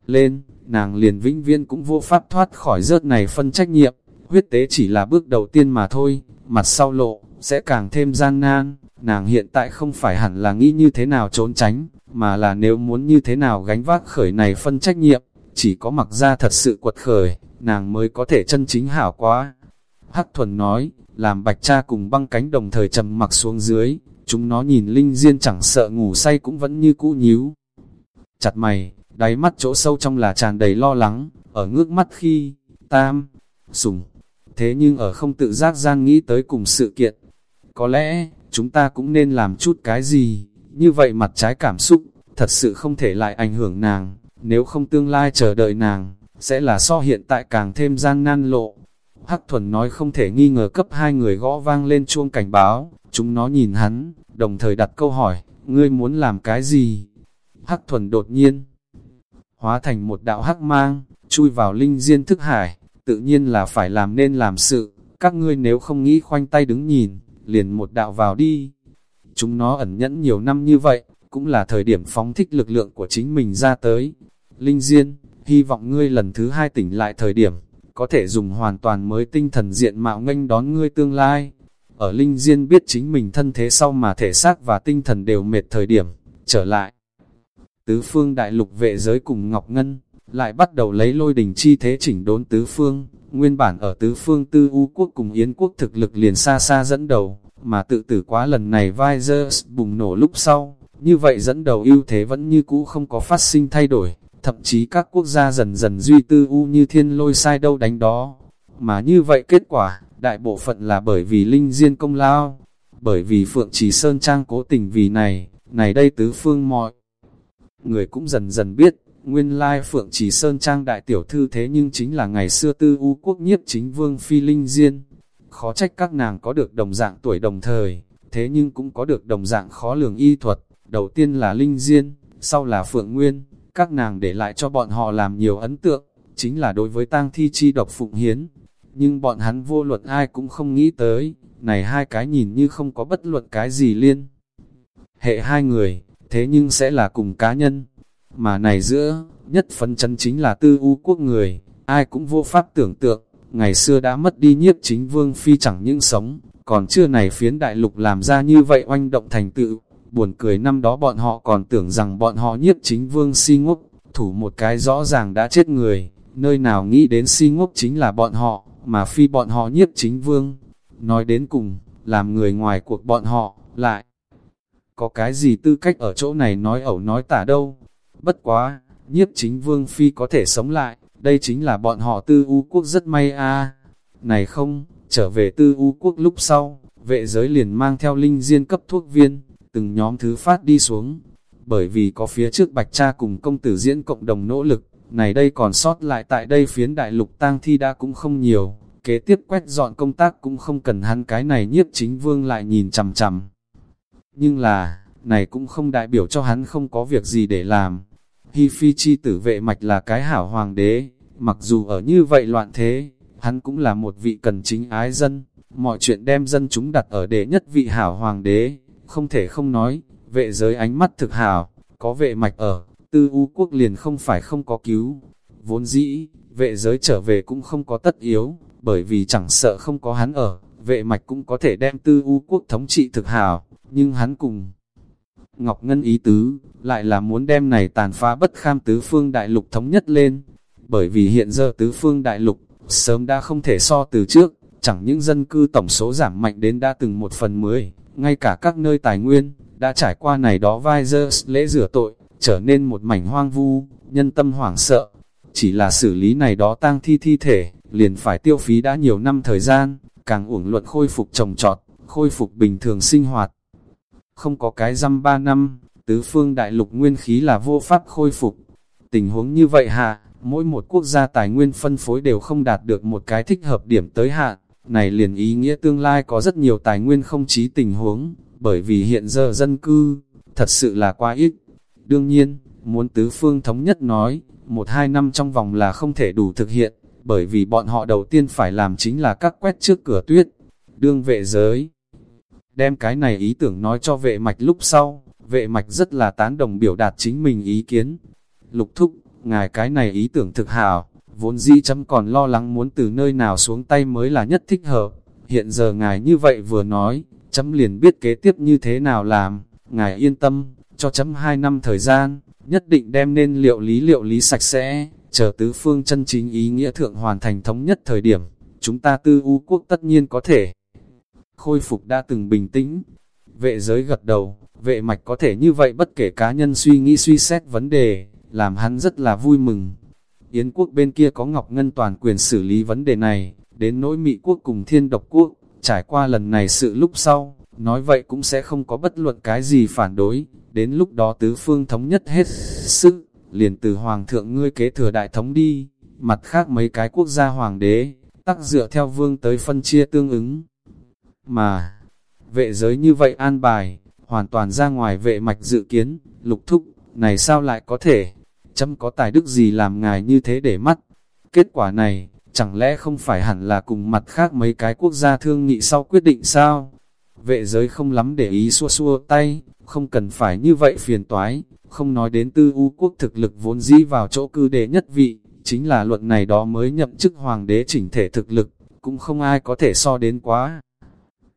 Lên, nàng liền vĩnh viên cũng vô pháp thoát khỏi rớt này phân trách nhiệm, huyết tế chỉ là bước đầu tiên mà thôi, mặt sau lộ, sẽ càng thêm gian nan, nàng hiện tại không phải hẳn là nghĩ như thế nào trốn tránh, mà là nếu muốn như thế nào gánh vác khởi này phân trách nhiệm, chỉ có mặc ra thật sự quật khởi, nàng mới có thể chân chính hảo quá. Hắc thuần nói, làm bạch cha cùng băng cánh đồng thời trầm mặc xuống dưới, chúng nó nhìn linh diên chẳng sợ ngủ say cũng vẫn như cũ nhíu. Chặt mày, đáy mắt chỗ sâu trong là tràn đầy lo lắng, ở ngước mắt khi, tam, sùng. Thế nhưng ở không tự giác gian nghĩ tới cùng sự kiện, có lẽ, chúng ta cũng nên làm chút cái gì, như vậy mặt trái cảm xúc, thật sự không thể lại ảnh hưởng nàng, nếu không tương lai chờ đợi nàng, sẽ là so hiện tại càng thêm gian nan lộ. Hắc thuần nói không thể nghi ngờ cấp hai người gõ vang lên chuông cảnh báo, chúng nó nhìn hắn, đồng thời đặt câu hỏi, ngươi muốn làm cái gì? Hắc thuần đột nhiên, hóa thành một đạo hắc mang, chui vào linh diên thức hải, tự nhiên là phải làm nên làm sự, các ngươi nếu không nghĩ khoanh tay đứng nhìn, liền một đạo vào đi. Chúng nó ẩn nhẫn nhiều năm như vậy, cũng là thời điểm phóng thích lực lượng của chính mình ra tới. Linh Diên, hy vọng ngươi lần thứ hai tỉnh lại thời điểm, có thể dùng hoàn toàn mới tinh thần diện mạo nghênh đón ngươi tương lai. Ở Linh Diên biết chính mình thân thế sau mà thể xác và tinh thần đều mệt thời điểm, trở lại. Tứ phương đại lục vệ giới cùng Ngọc Ngân, lại bắt đầu lấy lôi đình chi thế chỉnh đốn tứ phương, nguyên bản ở tứ phương tư u quốc cùng Yến quốc thực lực liền xa xa dẫn đầu, mà tự tử quá lần này Visors bùng nổ lúc sau, Như vậy dẫn đầu ưu thế vẫn như cũ không có phát sinh thay đổi, thậm chí các quốc gia dần dần duy tư u như thiên lôi sai đâu đánh đó. Mà như vậy kết quả, đại bộ phận là bởi vì linh diên công lao, bởi vì Phượng Trì Sơn Trang cố tình vì này, này đây tứ phương mọi. Người cũng dần dần biết, nguyên lai Phượng Trì Sơn Trang đại tiểu thư thế nhưng chính là ngày xưa tư u quốc nhiếp chính vương phi linh diên. Khó trách các nàng có được đồng dạng tuổi đồng thời, thế nhưng cũng có được đồng dạng khó lường y thuật, đầu tiên là linh diên, sau là Phượng Nguyên, các nàng để lại cho bọn họ làm nhiều ấn tượng, chính là đối với tang thi chi độc phụng hiến. Nhưng bọn hắn vô luận ai cũng không nghĩ tới, này hai cái nhìn như không có bất luận cái gì liên. Hệ hai người, thế nhưng sẽ là cùng cá nhân. Mà này giữa, nhất phân chân chính là tư u quốc người, ai cũng vô pháp tưởng tượng, ngày xưa đã mất đi nhiếp chính vương phi chẳng những sống, còn chưa này phiến đại lục làm ra như vậy oanh động thành tựu. Buồn cười năm đó bọn họ còn tưởng rằng bọn họ nhiếp chính vương si ngốc, thủ một cái rõ ràng đã chết người, nơi nào nghĩ đến si ngốc chính là bọn họ, mà phi bọn họ nhiếp chính vương. Nói đến cùng, làm người ngoài cuộc bọn họ, lại có cái gì tư cách ở chỗ này nói ẩu nói tả đâu. Bất quá, nhiếp chính vương phi có thể sống lại, đây chính là bọn họ tư u quốc rất may a Này không, trở về tư u quốc lúc sau, vệ giới liền mang theo linh diên cấp thuốc viên, từng nhóm thứ phát đi xuống. Bởi vì có phía trước bạch cha cùng công tử diễn cộng đồng nỗ lực, này đây còn sót lại tại đây phiến đại lục tang thi đã cũng không nhiều, kế tiếp quét dọn công tác cũng không cần hắn cái này nhiếp chính vương lại nhìn chằm chằm. Nhưng là, này cũng không đại biểu cho hắn không có việc gì để làm. Hi phi chi tử vệ mạch là cái hảo hoàng đế, mặc dù ở như vậy loạn thế, hắn cũng là một vị cần chính ái dân, mọi chuyện đem dân chúng đặt ở đệ nhất vị hảo hoàng đế, không thể không nói, vệ giới ánh mắt thực hảo, có vệ mạch ở, tư u quốc liền không phải không có cứu. Vốn dĩ, vệ giới trở về cũng không có tất yếu, bởi vì chẳng sợ không có hắn ở, vệ mạch cũng có thể đem tư u quốc thống trị thực hảo, nhưng hắn cùng Ngọc Ngân ý tứ, lại là muốn đem này tàn phá bất kham tứ phương đại lục thống nhất lên, bởi vì hiện giờ tứ phương đại lục, sớm đã không thể so từ trước, chẳng những dân cư tổng số giảm mạnh đến đã từng một phần mười, ngay cả các nơi tài nguyên, đã trải qua này đó vai dơ lễ rửa tội, trở nên một mảnh hoang vu, nhân tâm hoảng sợ. Chỉ là xử lý này đó tang thi thi thể, liền phải tiêu phí đã nhiều năm thời gian, càng uổng luận khôi phục trồng trọt, khôi phục bình thường sinh hoạt. Không có cái răm ba năm, tứ phương đại lục nguyên khí là vô pháp khôi phục. Tình huống như vậy hạ, mỗi một quốc gia tài nguyên phân phối đều không đạt được một cái thích hợp điểm tới hạn. Này liền ý nghĩa tương lai có rất nhiều tài nguyên không chí tình huống, bởi vì hiện giờ dân cư, thật sự là quá ít. Đương nhiên, muốn tứ phương thống nhất nói, một hai năm trong vòng là không thể đủ thực hiện, bởi vì bọn họ đầu tiên phải làm chính là các quét trước cửa tuyết, đương vệ giới. Đem cái này ý tưởng nói cho vệ mạch lúc sau, vệ mạch rất là tán đồng biểu đạt chính mình ý kiến. Lục thúc, ngài cái này ý tưởng thực hảo, vốn dĩ chấm còn lo lắng muốn từ nơi nào xuống tay mới là nhất thích hợp. Hiện giờ ngài như vậy vừa nói, chấm liền biết kế tiếp như thế nào làm, ngài yên tâm, cho chấm 2 năm thời gian, nhất định đem nên liệu lý liệu lý sạch sẽ, chờ tứ phương chân chính ý nghĩa thượng hoàn thành thống nhất thời điểm, chúng ta tư u quốc tất nhiên có thể khôi phục đã từng bình tĩnh. Vệ giới gật đầu, vệ mạch có thể như vậy bất kể cá nhân suy nghĩ suy xét vấn đề, làm hắn rất là vui mừng. Yến quốc bên kia có Ngọc Ngân toàn quyền xử lý vấn đề này, đến nỗi Mỹ quốc cùng thiên độc quốc, trải qua lần này sự lúc sau, nói vậy cũng sẽ không có bất luận cái gì phản đối, đến lúc đó tứ phương thống nhất hết sức, liền từ hoàng thượng ngươi kế thừa đại thống đi, mặt khác mấy cái quốc gia hoàng đế, tắc dựa theo vương tới phân chia tương ứng. Mà, vệ giới như vậy an bài, hoàn toàn ra ngoài vệ mạch dự kiến, lục thúc, này sao lại có thể, chấm có tài đức gì làm ngài như thế để mắt. Kết quả này, chẳng lẽ không phải hẳn là cùng mặt khác mấy cái quốc gia thương nghị sau quyết định sao? Vệ giới không lắm để ý xua xua tay, không cần phải như vậy phiền toái, không nói đến tư u quốc thực lực vốn dĩ vào chỗ cư đề nhất vị, chính là luận này đó mới nhậm chức hoàng đế chỉnh thể thực lực, cũng không ai có thể so đến quá.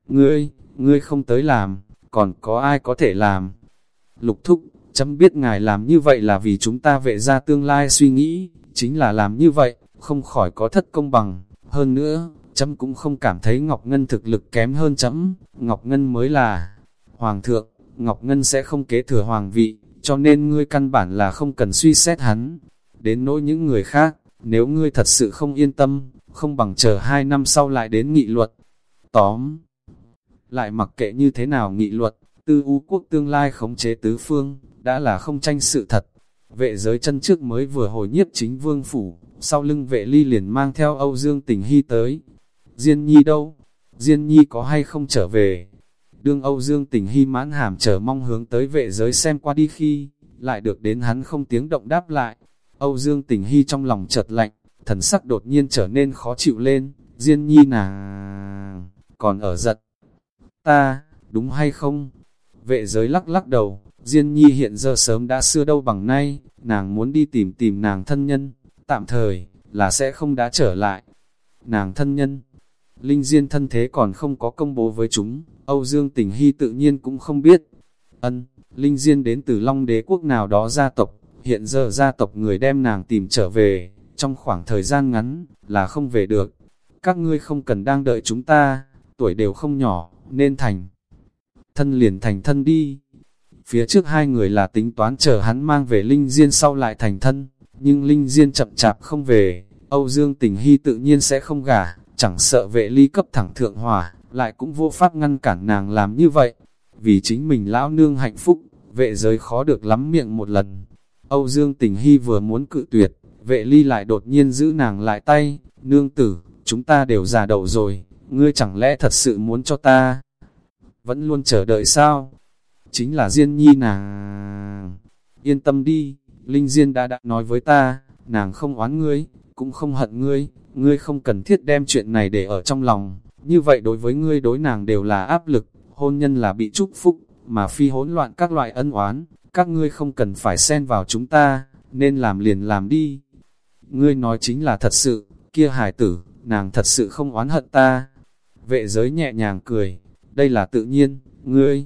Ngươi, ngươi không tới làm, còn có ai có thể làm? Lục thúc, chấm biết ngài làm như vậy là vì chúng ta vệ ra tương lai suy nghĩ, chính là làm như vậy, không khỏi có thất công bằng. Hơn nữa, chấm cũng không cảm thấy Ngọc Ngân thực lực kém hơn chấm, Ngọc Ngân mới là Hoàng thượng, Ngọc Ngân sẽ không kế thừa hoàng vị, cho nên ngươi căn bản là không cần suy xét hắn. Đến nỗi những người khác, nếu ngươi thật sự không yên tâm, không bằng chờ hai năm sau lại đến nghị luật. Tóm, lại mặc kệ như thế nào nghị luật, tư u quốc tương lai khống chế tứ phương, đã là không tranh sự thật. Vệ giới chân trước mới vừa hồi nhiếp chính vương phủ, sau lưng vệ ly liền mang theo Âu Dương Tình Hy tới. Diên Nhi đâu? Diên Nhi có hay không trở về? Đương Âu Dương Tình Hy mãn hàm chờ mong hướng tới vệ giới xem qua đi khi, lại được đến hắn không tiếng động đáp lại. Âu Dương Tình Hy trong lòng chợt lạnh, thần sắc đột nhiên trở nên khó chịu lên, Diên Nhi nàng còn ở giật. Ta, đúng hay không? Vệ giới lắc lắc đầu, Diên Nhi hiện giờ sớm đã xưa đâu bằng nay, nàng muốn đi tìm tìm nàng thân nhân, tạm thời, là sẽ không đã trở lại. Nàng thân nhân, Linh Diên thân thế còn không có công bố với chúng, Âu Dương Tình Hy tự nhiên cũng không biết. Ân, Linh Diên đến từ Long đế quốc nào đó gia tộc, hiện giờ gia tộc người đem nàng tìm trở về, trong khoảng thời gian ngắn, là không về được. Các ngươi không cần đang đợi chúng ta, tuổi đều không nhỏ, nên thành. Thân liền thành thân đi. Phía trước hai người là tính toán chờ hắn mang về Linh Diên sau lại thành thân, nhưng Linh Diên chậm chạp không về, Âu Dương Tình Hy tự nhiên sẽ không gả, chẳng sợ vệ ly cấp thẳng thượng hỏa, lại cũng vô pháp ngăn cản nàng làm như vậy. Vì chính mình lão nương hạnh phúc, vệ giới khó được lắm miệng một lần. Âu Dương Tình Hy vừa muốn cự tuyệt, vệ ly lại đột nhiên giữ nàng lại tay, nương tử, chúng ta đều già đầu rồi, ngươi chẳng lẽ thật sự muốn cho ta? Vẫn luôn chờ đợi sao? Chính là Diên Nhi nàng. Yên tâm đi, Linh Diên đã đã nói với ta, nàng không oán ngươi, cũng không hận ngươi, ngươi không cần thiết đem chuyện này để ở trong lòng, như vậy đối với ngươi đối nàng đều là áp lực, hôn nhân là bị chúc phúc, mà phi hỗn loạn các loại ân oán, các ngươi không cần phải xen vào chúng ta, nên làm liền làm đi. Ngươi nói chính là thật sự, kia hải tử, nàng thật sự không oán hận ta. Vệ giới nhẹ nhàng cười, đây là tự nhiên, ngươi.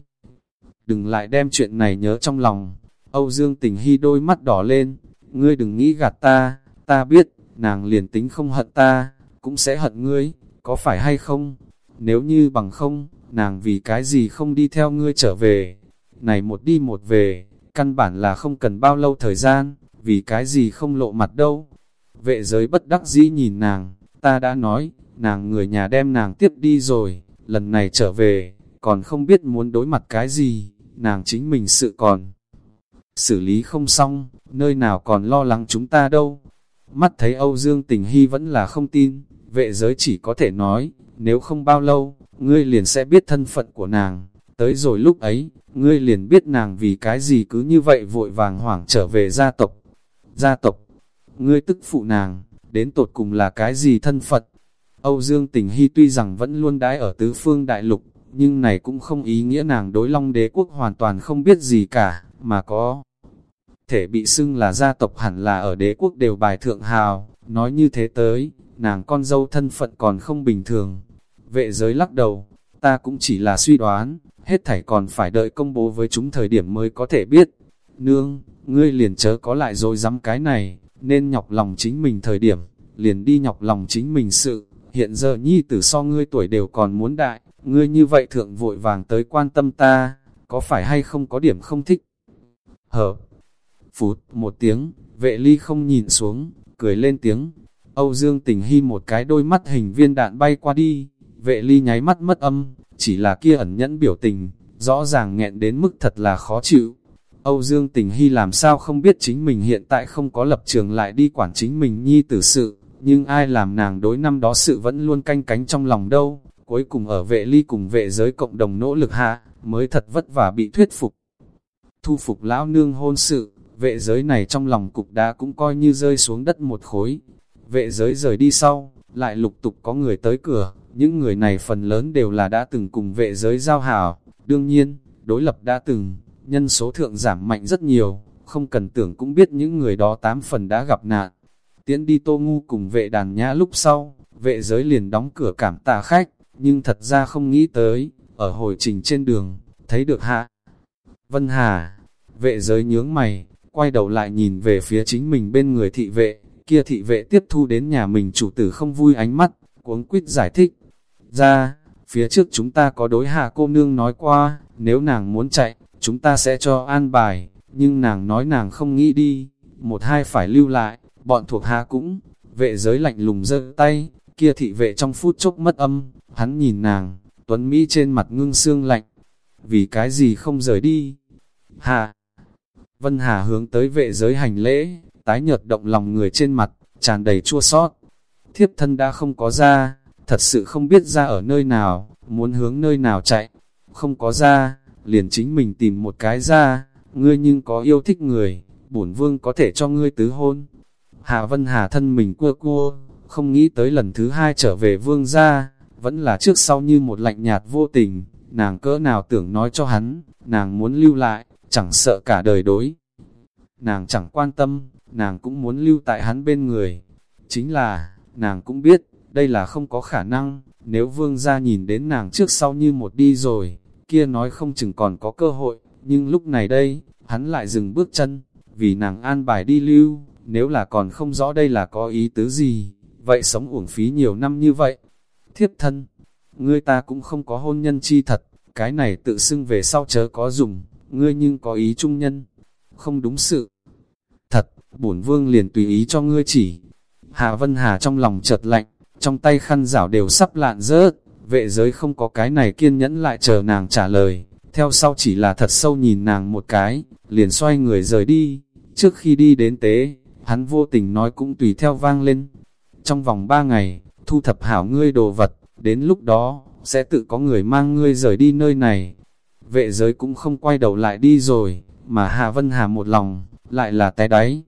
Đừng lại đem chuyện này nhớ trong lòng. Âu Dương tình hy đôi mắt đỏ lên, ngươi đừng nghĩ gạt ta, ta biết, nàng liền tính không hận ta, cũng sẽ hận ngươi, có phải hay không? Nếu như bằng không, nàng vì cái gì không đi theo ngươi trở về? Này một đi một về, căn bản là không cần bao lâu thời gian, vì cái gì không lộ mặt đâu. Vệ giới bất đắc dĩ nhìn nàng, ta đã nói, nàng người nhà đem nàng tiếp đi rồi, lần này trở về, còn không biết muốn đối mặt cái gì, nàng chính mình sự còn. Xử lý không xong, nơi nào còn lo lắng chúng ta đâu. Mắt thấy Âu Dương Tình Hy vẫn là không tin, vệ giới chỉ có thể nói, nếu không bao lâu, ngươi liền sẽ biết thân phận của nàng. Tới rồi lúc ấy, ngươi liền biết nàng vì cái gì cứ như vậy vội vàng hoảng trở về gia tộc. Gia tộc, ngươi tức phụ nàng, đến tột cùng là cái gì thân phận? Âu Dương Tình Hy tuy rằng vẫn luôn đái ở tứ phương đại lục, nhưng này cũng không ý nghĩa nàng đối long đế quốc hoàn toàn không biết gì cả, mà có thể bị xưng là gia tộc hẳn là ở đế quốc đều bài thượng hào, nói như thế tới, nàng con dâu thân phận còn không bình thường. Vệ giới lắc đầu, ta cũng chỉ là suy đoán, hết thảy còn phải đợi công bố với chúng thời điểm mới có thể biết. Nương, ngươi liền chớ có lại rồi dám cái này, nên nhọc lòng chính mình thời điểm, liền đi nhọc lòng chính mình sự. Hiện giờ nhi tử so ngươi tuổi đều còn muốn đại, ngươi như vậy thượng vội vàng tới quan tâm ta, có phải hay không có điểm không thích? Hợp, phút, một tiếng, vệ ly không nhìn xuống, cười lên tiếng. Âu Dương tình hy một cái đôi mắt hình viên đạn bay qua đi, vệ ly nháy mắt mất âm, chỉ là kia ẩn nhẫn biểu tình, rõ ràng nghẹn đến mức thật là khó chịu. Âu Dương tình hy làm sao không biết chính mình hiện tại không có lập trường lại đi quản chính mình nhi tử sự, nhưng ai làm nàng đối năm đó sự vẫn luôn canh cánh trong lòng đâu, cuối cùng ở vệ ly cùng vệ giới cộng đồng nỗ lực hạ, mới thật vất vả bị thuyết phục. Thu phục lão nương hôn sự, vệ giới này trong lòng cục đá cũng coi như rơi xuống đất một khối. Vệ giới rời đi sau, lại lục tục có người tới cửa, những người này phần lớn đều là đã từng cùng vệ giới giao hảo. Đương nhiên, đối lập đã từng, nhân số thượng giảm mạnh rất nhiều, không cần tưởng cũng biết những người đó tám phần đã gặp nạn. Tiến đi tô ngu cùng vệ đàn nhã lúc sau, vệ giới liền đóng cửa cảm tạ khách, nhưng thật ra không nghĩ tới, ở hồi trình trên đường, thấy được hạ. Vân Hà, vệ giới nhướng mày, quay đầu lại nhìn về phía chính mình bên người thị vệ, kia thị vệ tiếp thu đến nhà mình chủ tử không vui ánh mắt, cuống quýt giải thích. Ra, phía trước chúng ta có đối hạ cô nương nói qua, nếu nàng muốn chạy, chúng ta sẽ cho an bài, nhưng nàng nói nàng không nghĩ đi, một hai phải lưu lại, bọn thuộc hạ cũng, vệ giới lạnh lùng giơ tay, kia thị vệ trong phút chốc mất âm, hắn nhìn nàng, tuấn Mỹ trên mặt ngưng xương lạnh, vì cái gì không rời đi, hà Vân Hà hướng tới vệ giới hành lễ, tái nhợt động lòng người trên mặt, tràn đầy chua sót. Thiếp thân đã không có ra, thật sự không biết ra ở nơi nào, muốn hướng nơi nào chạy. Không có ra, liền chính mình tìm một cái ra, ngươi nhưng có yêu thích người, bổn vương có thể cho ngươi tứ hôn. Hà Vân Hà thân mình cua cua, không nghĩ tới lần thứ hai trở về vương gia vẫn là trước sau như một lạnh nhạt vô tình, nàng cỡ nào tưởng nói cho hắn, nàng muốn lưu lại, chẳng sợ cả đời đối. Nàng chẳng quan tâm, nàng cũng muốn lưu tại hắn bên người. Chính là, nàng cũng biết, đây là không có khả năng, nếu vương gia nhìn đến nàng trước sau như một đi rồi, kia nói không chừng còn có cơ hội, nhưng lúc này đây, hắn lại dừng bước chân, vì nàng an bài đi lưu, nếu là còn không rõ đây là có ý tứ gì, vậy sống uổng phí nhiều năm như vậy. Thiếp thân, ngươi ta cũng không có hôn nhân chi thật, cái này tự xưng về sau chớ có dùng, ngươi nhưng có ý trung nhân, không đúng sự. Thật, bổn vương liền tùy ý cho ngươi chỉ. Hà Vân Hà trong lòng chợt lạnh, trong tay khăn rảo đều sắp lạn rớt, vệ giới không có cái này kiên nhẫn lại chờ nàng trả lời, theo sau chỉ là thật sâu nhìn nàng một cái, liền xoay người rời đi, trước khi đi đến tế, hắn vô tình nói cũng tùy theo vang lên. Trong vòng ba ngày, thu thập hảo ngươi đồ vật, đến lúc đó, sẽ tự có người mang ngươi rời đi nơi này. Vệ giới cũng không quay đầu lại đi rồi, mà Hà Vân Hà một lòng, lại là té đáy.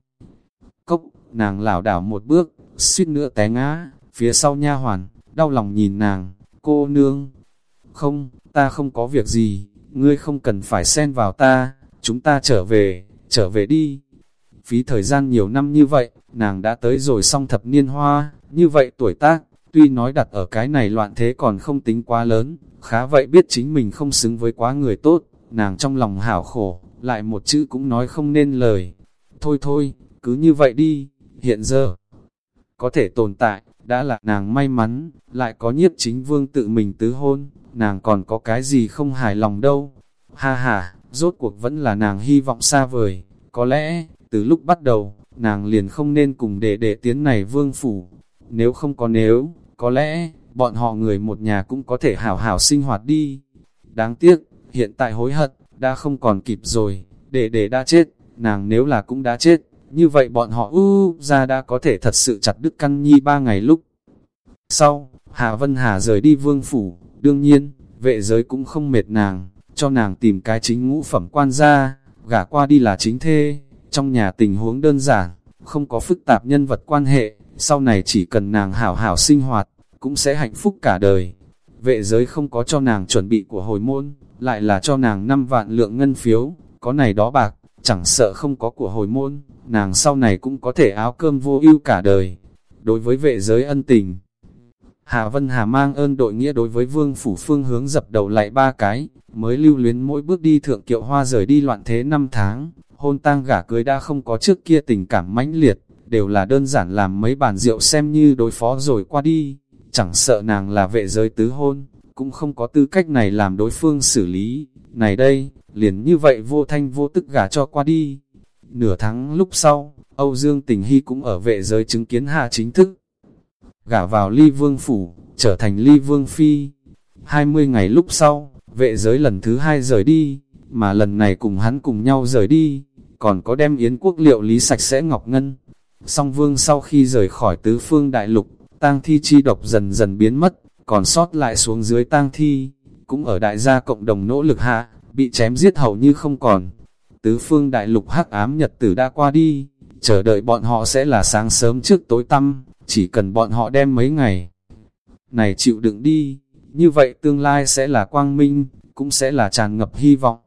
Cốc, nàng lảo đảo một bước, suýt nữa té ngã, phía sau nha hoàn, đau lòng nhìn nàng, cô nương. Không, ta không có việc gì, ngươi không cần phải xen vào ta, chúng ta trở về, trở về đi. Phí thời gian nhiều năm như vậy, nàng đã tới rồi xong thập niên hoa, như vậy tuổi tác, tuy nói đặt ở cái này loạn thế còn không tính quá lớn, khá vậy biết chính mình không xứng với quá người tốt, nàng trong lòng hảo khổ, lại một chữ cũng nói không nên lời. Thôi thôi, cứ như vậy đi, hiện giờ, có thể tồn tại, đã là nàng may mắn, lại có nhiếp chính vương tự mình tứ hôn, nàng còn có cái gì không hài lòng đâu. Ha ha, rốt cuộc vẫn là nàng hy vọng xa vời, có lẽ, từ lúc bắt đầu, nàng liền không nên cùng để đệ tiến này vương phủ. Nếu không có nếu, có lẽ, bọn họ người một nhà cũng có thể hảo hảo sinh hoạt đi. Đáng tiếc, hiện tại hối hận, đã không còn kịp rồi, để để đã chết, nàng nếu là cũng đã chết, như vậy bọn họ u ra đã có thể thật sự chặt đứt căn nhi ba ngày lúc. Sau, Hà Vân Hà rời đi vương phủ, đương nhiên, vệ giới cũng không mệt nàng, cho nàng tìm cái chính ngũ phẩm quan gia, gả qua đi là chính thê, trong nhà tình huống đơn giản, không có phức tạp nhân vật quan hệ, sau này chỉ cần nàng hảo hảo sinh hoạt, cũng sẽ hạnh phúc cả đời. Vệ giới không có cho nàng chuẩn bị của hồi môn, lại là cho nàng 5 vạn lượng ngân phiếu, có này đó bạc, chẳng sợ không có của hồi môn, nàng sau này cũng có thể áo cơm vô ưu cả đời. Đối với vệ giới ân tình, Hà Vân Hà mang ơn đội nghĩa đối với vương phủ phương hướng dập đầu lại ba cái, mới lưu luyến mỗi bước đi thượng kiệu hoa rời đi loạn thế năm tháng, hôn tang gả cưới đã không có trước kia tình cảm mãnh liệt, đều là đơn giản làm mấy bàn rượu xem như đối phó rồi qua đi, chẳng sợ nàng là vệ giới tứ hôn, cũng không có tư cách này làm đối phương xử lý, này đây, liền như vậy vô thanh vô tức gả cho qua đi. Nửa tháng lúc sau, Âu Dương Tình Hy cũng ở vệ giới chứng kiến hạ chính thức, gả vào ly vương phủ, trở thành ly vương phi. 20 ngày lúc sau, vệ giới lần thứ hai rời đi, mà lần này cùng hắn cùng nhau rời đi, còn có đem yến quốc liệu lý sạch sẽ ngọc ngân. Song vương sau khi rời khỏi tứ phương đại lục, tang thi chi độc dần dần biến mất, còn sót lại xuống dưới tang thi, cũng ở đại gia cộng đồng nỗ lực hạ, bị chém giết hầu như không còn. Tứ phương đại lục hắc ám nhật tử đã qua đi, chờ đợi bọn họ sẽ là sáng sớm trước tối tăm, chỉ cần bọn họ đem mấy ngày này chịu đựng đi, như vậy tương lai sẽ là quang minh, cũng sẽ là tràn ngập hy vọng.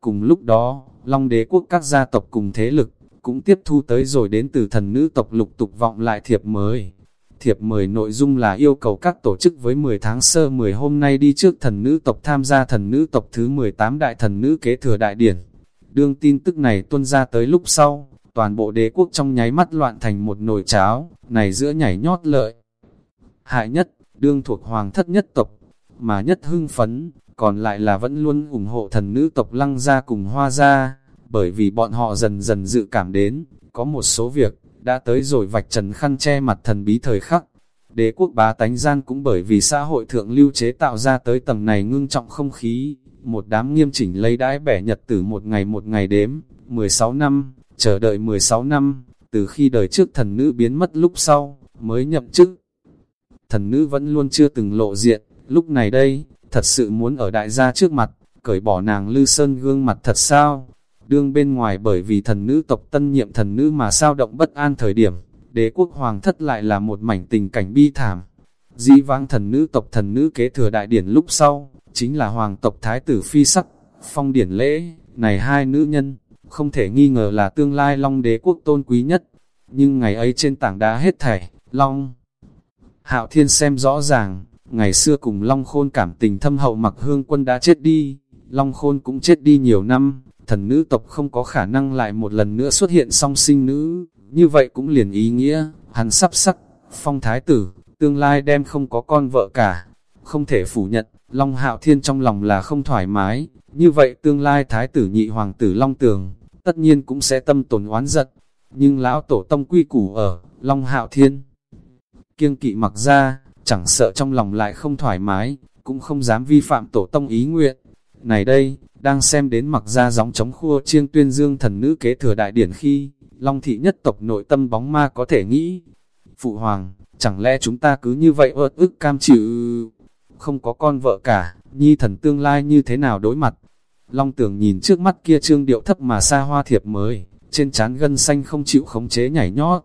Cùng lúc đó, Long đế quốc các gia tộc cùng thế lực, cũng tiếp thu tới rồi đến từ thần nữ tộc lục tục vọng lại thiệp mới. Thiệp mời nội dung là yêu cầu các tổ chức với 10 tháng sơ 10 hôm nay đi trước thần nữ tộc tham gia thần nữ tộc thứ 18 đại thần nữ kế thừa đại điển. Đương tin tức này tuân ra tới lúc sau, toàn bộ đế quốc trong nháy mắt loạn thành một nồi cháo, này giữa nhảy nhót lợi. Hại nhất, đương thuộc hoàng thất nhất tộc, mà nhất hưng phấn, còn lại là vẫn luôn ủng hộ thần nữ tộc lăng gia cùng hoa gia, bởi vì bọn họ dần dần dự cảm đến, có một số việc, đã tới rồi vạch trần khăn che mặt thần bí thời khắc. Đế quốc bá tánh gian cũng bởi vì xã hội thượng lưu chế tạo ra tới tầng này ngưng trọng không khí, một đám nghiêm chỉnh lấy đãi bẻ nhật tử một ngày một ngày đếm, 16 năm, chờ đợi 16 năm, từ khi đời trước thần nữ biến mất lúc sau, mới nhậm chức. Thần nữ vẫn luôn chưa từng lộ diện, lúc này đây, thật sự muốn ở đại gia trước mặt, cởi bỏ nàng lư sơn gương mặt thật sao? Đương bên ngoài bởi vì thần nữ tộc tân nhiệm thần nữ mà sao động bất an thời điểm, đế quốc hoàng thất lại là một mảnh tình cảnh bi thảm. Dĩ vãng thần nữ tộc thần nữ kế thừa đại điển lúc sau, chính là hoàng tộc thái tử phi sắc, phong điển lễ, này hai nữ nhân, không thể nghi ngờ là tương lai long đế quốc tôn quý nhất. Nhưng ngày ấy trên tảng đá hết thảy, long hạo thiên xem rõ ràng, ngày xưa cùng long khôn cảm tình thâm hậu mặc hương quân đã chết đi, long khôn cũng chết đi nhiều năm, thần nữ tộc không có khả năng lại một lần nữa xuất hiện song sinh nữ, như vậy cũng liền ý nghĩa, hắn sắp sắc, phong thái tử, tương lai đem không có con vợ cả, không thể phủ nhận, Long Hạo Thiên trong lòng là không thoải mái, như vậy tương lai thái tử nhị hoàng tử Long Tường, tất nhiên cũng sẽ tâm tồn oán giận, nhưng lão tổ tông quy củ ở, Long Hạo Thiên. Kiêng kỵ mặc ra, chẳng sợ trong lòng lại không thoải mái, cũng không dám vi phạm tổ tông ý nguyện. Này đây, đang xem đến mặc ra gióng chống khua chiêng tuyên dương thần nữ kế thừa đại điển khi, Long thị nhất tộc nội tâm bóng ma có thể nghĩ. Phụ hoàng, chẳng lẽ chúng ta cứ như vậy ớt ức cam chịu, không có con vợ cả, nhi thần tương lai như thế nào đối mặt. Long tưởng nhìn trước mắt kia trương điệu thấp mà xa hoa thiệp mới, trên trán gân xanh không chịu khống chế nhảy nhót.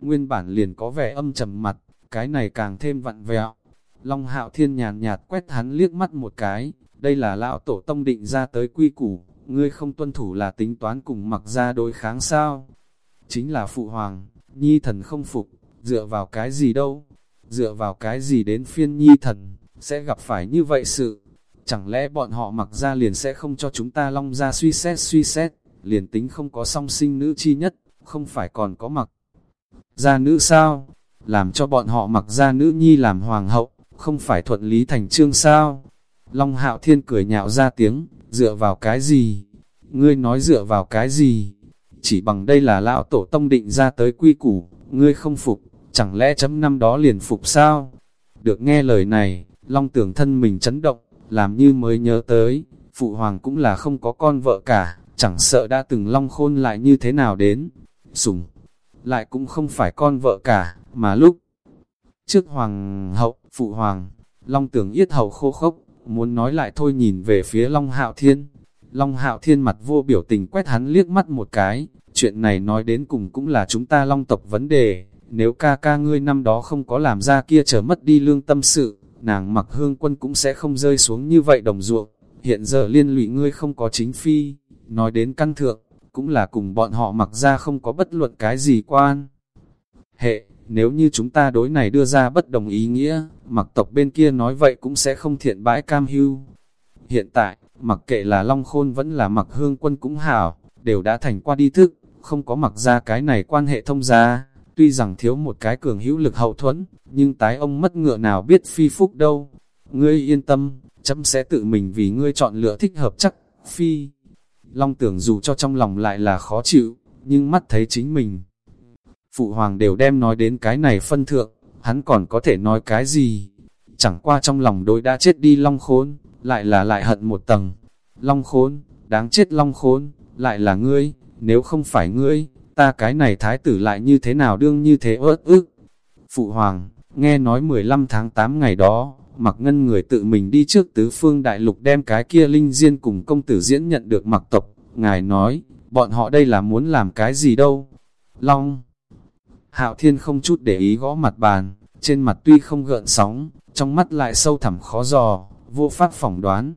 Nguyên bản liền có vẻ âm trầm mặt, cái này càng thêm vặn vẹo. Long hạo thiên nhàn nhạt quét hắn liếc mắt một cái, đây là lão tổ tông định ra tới quy củ, ngươi không tuân thủ là tính toán cùng mặc ra đối kháng sao. Chính là phụ hoàng, nhi thần không phục, dựa vào cái gì đâu, dựa vào cái gì đến phiên nhi thần, sẽ gặp phải như vậy sự. Chẳng lẽ bọn họ mặc ra liền sẽ không cho chúng ta long ra suy xét suy xét, liền tính không có song sinh nữ chi nhất, không phải còn có mặc ra nữ sao? Làm cho bọn họ mặc ra nữ nhi làm hoàng hậu, không phải thuận lý thành trương sao? Long hạo thiên cười nhạo ra tiếng, dựa vào cái gì? Ngươi nói dựa vào cái gì? Chỉ bằng đây là lão tổ tông định ra tới quy củ, ngươi không phục, chẳng lẽ chấm năm đó liền phục sao? Được nghe lời này, Long tưởng thân mình chấn động, làm như mới nhớ tới, phụ hoàng cũng là không có con vợ cả, chẳng sợ đã từng Long khôn lại như thế nào đến. Sùng, lại cũng không phải con vợ cả, mà lúc trước hoàng hậu, phụ hoàng, Long tưởng yết hầu khô khốc, muốn nói lại thôi nhìn về phía Long Hạo Thiên. Long Hạo Thiên mặt vô biểu tình quét hắn liếc mắt một cái, chuyện này nói đến cùng cũng là chúng ta Long tộc vấn đề, nếu ca ca ngươi năm đó không có làm ra kia trở mất đi lương tâm sự, nàng mặc hương quân cũng sẽ không rơi xuống như vậy đồng ruộng, hiện giờ liên lụy ngươi không có chính phi, nói đến căn thượng, cũng là cùng bọn họ mặc ra không có bất luận cái gì quan. Hệ, nếu như chúng ta đối này đưa ra bất đồng ý nghĩa, mặc tộc bên kia nói vậy cũng sẽ không thiện bãi cam hưu. Hiện tại, mặc kệ là Long Khôn vẫn là mặc hương quân cũng hảo, đều đã thành qua đi thức, không có mặc ra cái này quan hệ thông gia. Tuy rằng thiếu một cái cường hữu lực hậu thuẫn, nhưng tái ông mất ngựa nào biết phi phúc đâu. Ngươi yên tâm, chấm sẽ tự mình vì ngươi chọn lựa thích hợp chắc, phi. Long tưởng dù cho trong lòng lại là khó chịu, nhưng mắt thấy chính mình. Phụ hoàng đều đem nói đến cái này phân thượng, hắn còn có thể nói cái gì? Chẳng qua trong lòng đôi đã chết đi long khốn, lại là lại hận một tầng. Long khốn, đáng chết long khốn, lại là ngươi, nếu không phải ngươi, ta cái này thái tử lại như thế nào đương như thế ớt ức. Phụ hoàng, nghe nói 15 tháng 8 ngày đó, mặc ngân người tự mình đi trước tứ phương đại lục đem cái kia linh diên cùng công tử diễn nhận được mặc tộc. Ngài nói, bọn họ đây là muốn làm cái gì đâu? Long Hạo Thiên không chút để ý gõ mặt bàn, trên mặt tuy không gợn sóng, trong mắt lại sâu thẳm khó dò, vô pháp phỏng đoán.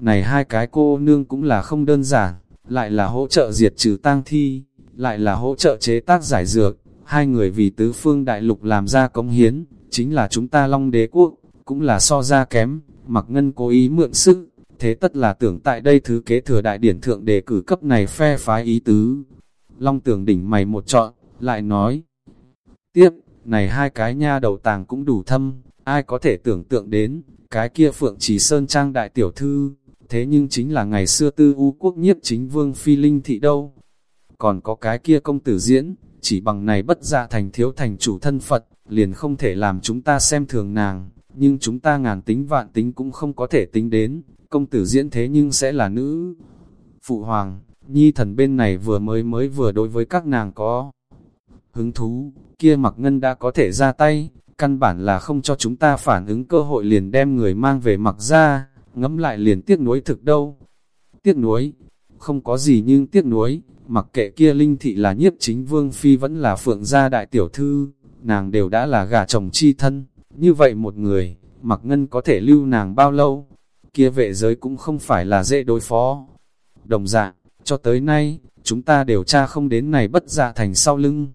Này hai cái cô nương cũng là không đơn giản, lại là hỗ trợ diệt trừ tang thi, lại là hỗ trợ chế tác giải dược, hai người vì tứ phương đại lục làm ra công hiến, chính là chúng ta long đế quốc, cũng là so ra kém, mặc ngân cố ý mượn sức, thế tất là tưởng tại đây thứ kế thừa đại điển thượng đề cử cấp này phe phái ý tứ. Long tưởng đỉnh mày một chọn, lại nói, tiếp, này hai cái nha đầu tàng cũng đủ thâm, ai có thể tưởng tượng đến, cái kia Phượng Trì Sơn Trang đại tiểu thư, thế nhưng chính là ngày xưa tư u quốc nhiếp chính vương phi linh thị đâu. Còn có cái kia công tử diễn, chỉ bằng này bất dạ thành thiếu thành chủ thân Phật, liền không thể làm chúng ta xem thường nàng, nhưng chúng ta ngàn tính vạn tính cũng không có thể tính đến, công tử diễn thế nhưng sẽ là nữ. Phụ hoàng, nhi thần bên này vừa mới mới vừa đối với các nàng có hứng thú, kia mặc ngân đã có thể ra tay, căn bản là không cho chúng ta phản ứng cơ hội liền đem người mang về mặc ra, ngẫm lại liền tiếc nuối thực đâu. Tiếc nuối, không có gì nhưng tiếc nuối, mặc kệ kia linh thị là nhiếp chính vương phi vẫn là phượng gia đại tiểu thư, nàng đều đã là gà chồng chi thân, như vậy một người, mặc ngân có thể lưu nàng bao lâu, kia vệ giới cũng không phải là dễ đối phó. Đồng dạng, cho tới nay, chúng ta điều tra không đến này bất dạ thành sau lưng.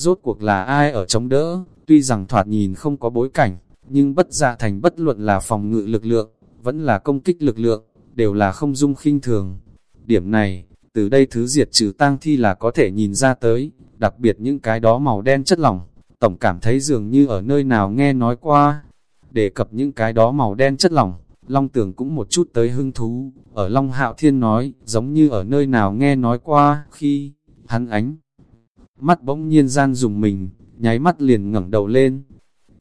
Rốt cuộc là ai ở chống đỡ, tuy rằng thoạt nhìn không có bối cảnh, nhưng bất dạ thành bất luận là phòng ngự lực lượng, vẫn là công kích lực lượng, đều là không dung khinh thường. Điểm này, từ đây thứ diệt trừ tang thi là có thể nhìn ra tới, đặc biệt những cái đó màu đen chất lỏng, tổng cảm thấy dường như ở nơi nào nghe nói qua. Đề cập những cái đó màu đen chất lỏng, Long Tường cũng một chút tới hưng thú, ở Long Hạo Thiên nói, giống như ở nơi nào nghe nói qua, khi hắn ánh. Mắt bỗng nhiên gian dùng mình, nháy mắt liền ngẩng đầu lên.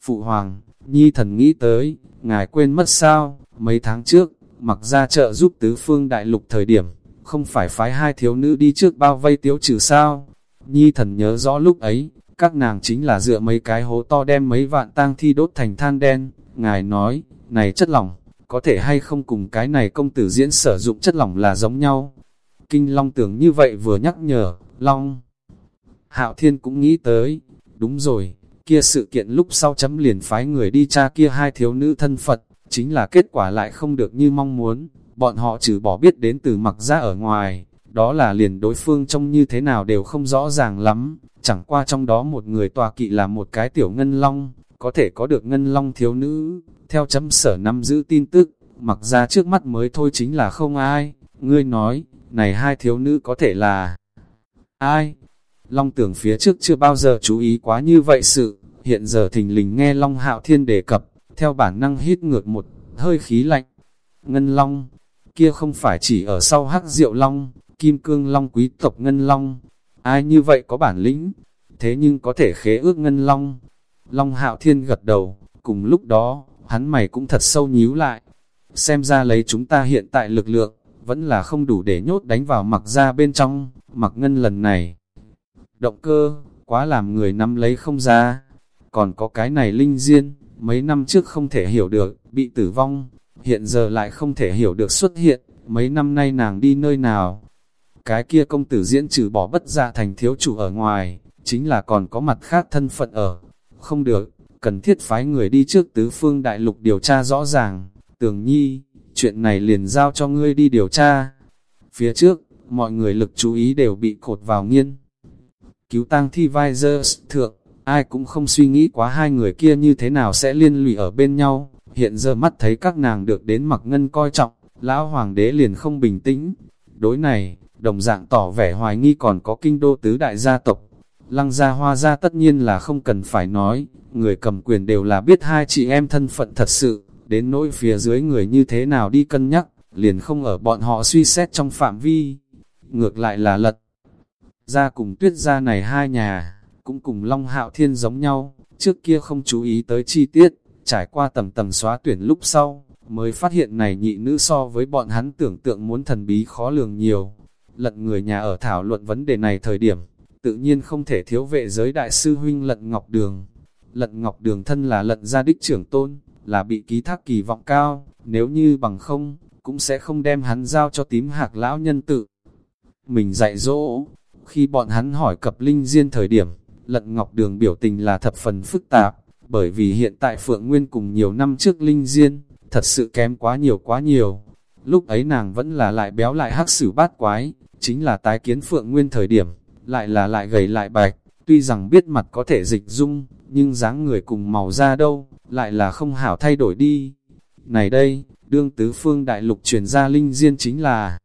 Phụ Hoàng, Nhi thần nghĩ tới, ngài quên mất sao, mấy tháng trước, mặc ra trợ giúp tứ phương đại lục thời điểm, không phải phái hai thiếu nữ đi trước bao vây tiếu trừ sao. Nhi thần nhớ rõ lúc ấy, các nàng chính là dựa mấy cái hố to đem mấy vạn tang thi đốt thành than đen. Ngài nói, này chất lỏng, có thể hay không cùng cái này công tử diễn sử dụng chất lỏng là giống nhau. Kinh Long tưởng như vậy vừa nhắc nhở, Long. Hạo Thiên cũng nghĩ tới, đúng rồi, kia sự kiện lúc sau chấm liền phái người đi tra kia hai thiếu nữ thân Phật, chính là kết quả lại không được như mong muốn, bọn họ trừ bỏ biết đến từ mặc ra ở ngoài, đó là liền đối phương trông như thế nào đều không rõ ràng lắm, chẳng qua trong đó một người tòa kỵ là một cái tiểu ngân long, có thể có được ngân long thiếu nữ, theo chấm sở năm giữ tin tức, mặc ra trước mắt mới thôi chính là không ai, ngươi nói, này hai thiếu nữ có thể là ai? Long tưởng phía trước chưa bao giờ chú ý quá như vậy sự, hiện giờ thình lình nghe Long hạo thiên đề cập, theo bản năng hít ngược một hơi khí lạnh. Ngân Long, kia không phải chỉ ở sau hắc diệu Long, Kim Cương Long quý tộc Ngân Long, ai như vậy có bản lĩnh, thế nhưng có thể khế ước Ngân Long. Long hạo thiên gật đầu, cùng lúc đó, hắn mày cũng thật sâu nhíu lại. Xem ra lấy chúng ta hiện tại lực lượng, vẫn là không đủ để nhốt đánh vào mặc ra bên trong, mặc ngân lần này. Động cơ, quá làm người nắm lấy không ra. Còn có cái này linh diên, mấy năm trước không thể hiểu được, bị tử vong, hiện giờ lại không thể hiểu được xuất hiện, mấy năm nay nàng đi nơi nào. Cái kia công tử diễn trừ bỏ bất dạ thành thiếu chủ ở ngoài, chính là còn có mặt khác thân phận ở. Không được, cần thiết phái người đi trước tứ phương đại lục điều tra rõ ràng. Tường nhi, chuyện này liền giao cho ngươi đi điều tra. Phía trước, mọi người lực chú ý đều bị cột vào nghiên. Cứu tang thi Visors thượng, ai cũng không suy nghĩ quá hai người kia như thế nào sẽ liên lụy ở bên nhau. Hiện giờ mắt thấy các nàng được đến mặc ngân coi trọng, lão hoàng đế liền không bình tĩnh. Đối này, đồng dạng tỏ vẻ hoài nghi còn có kinh đô tứ đại gia tộc. Lăng gia hoa gia tất nhiên là không cần phải nói, người cầm quyền đều là biết hai chị em thân phận thật sự, đến nỗi phía dưới người như thế nào đi cân nhắc, liền không ở bọn họ suy xét trong phạm vi. Ngược lại là lật. Ra cùng tuyết gia này hai nhà, cũng cùng Long Hạo Thiên giống nhau, trước kia không chú ý tới chi tiết, trải qua tầm tầm xóa tuyển lúc sau, mới phát hiện này nhị nữ so với bọn hắn tưởng tượng muốn thần bí khó lường nhiều. Lận người nhà ở thảo luận vấn đề này thời điểm, tự nhiên không thể thiếu vệ giới đại sư huynh lận ngọc đường. Lận ngọc đường thân là lận gia đích trưởng tôn, là bị ký thác kỳ vọng cao, nếu như bằng không, cũng sẽ không đem hắn giao cho tím hạc lão nhân tự. Mình dạy dỗ, khi bọn hắn hỏi cập linh diên thời điểm, lận ngọc đường biểu tình là thập phần phức tạp, bởi vì hiện tại Phượng Nguyên cùng nhiều năm trước linh diên, thật sự kém quá nhiều quá nhiều. Lúc ấy nàng vẫn là lại béo lại hắc sử bát quái, chính là tái kiến Phượng Nguyên thời điểm, lại là lại gầy lại bạch, tuy rằng biết mặt có thể dịch dung, nhưng dáng người cùng màu da đâu, lại là không hảo thay đổi đi. Này đây, đương tứ phương đại lục truyền ra linh diên chính là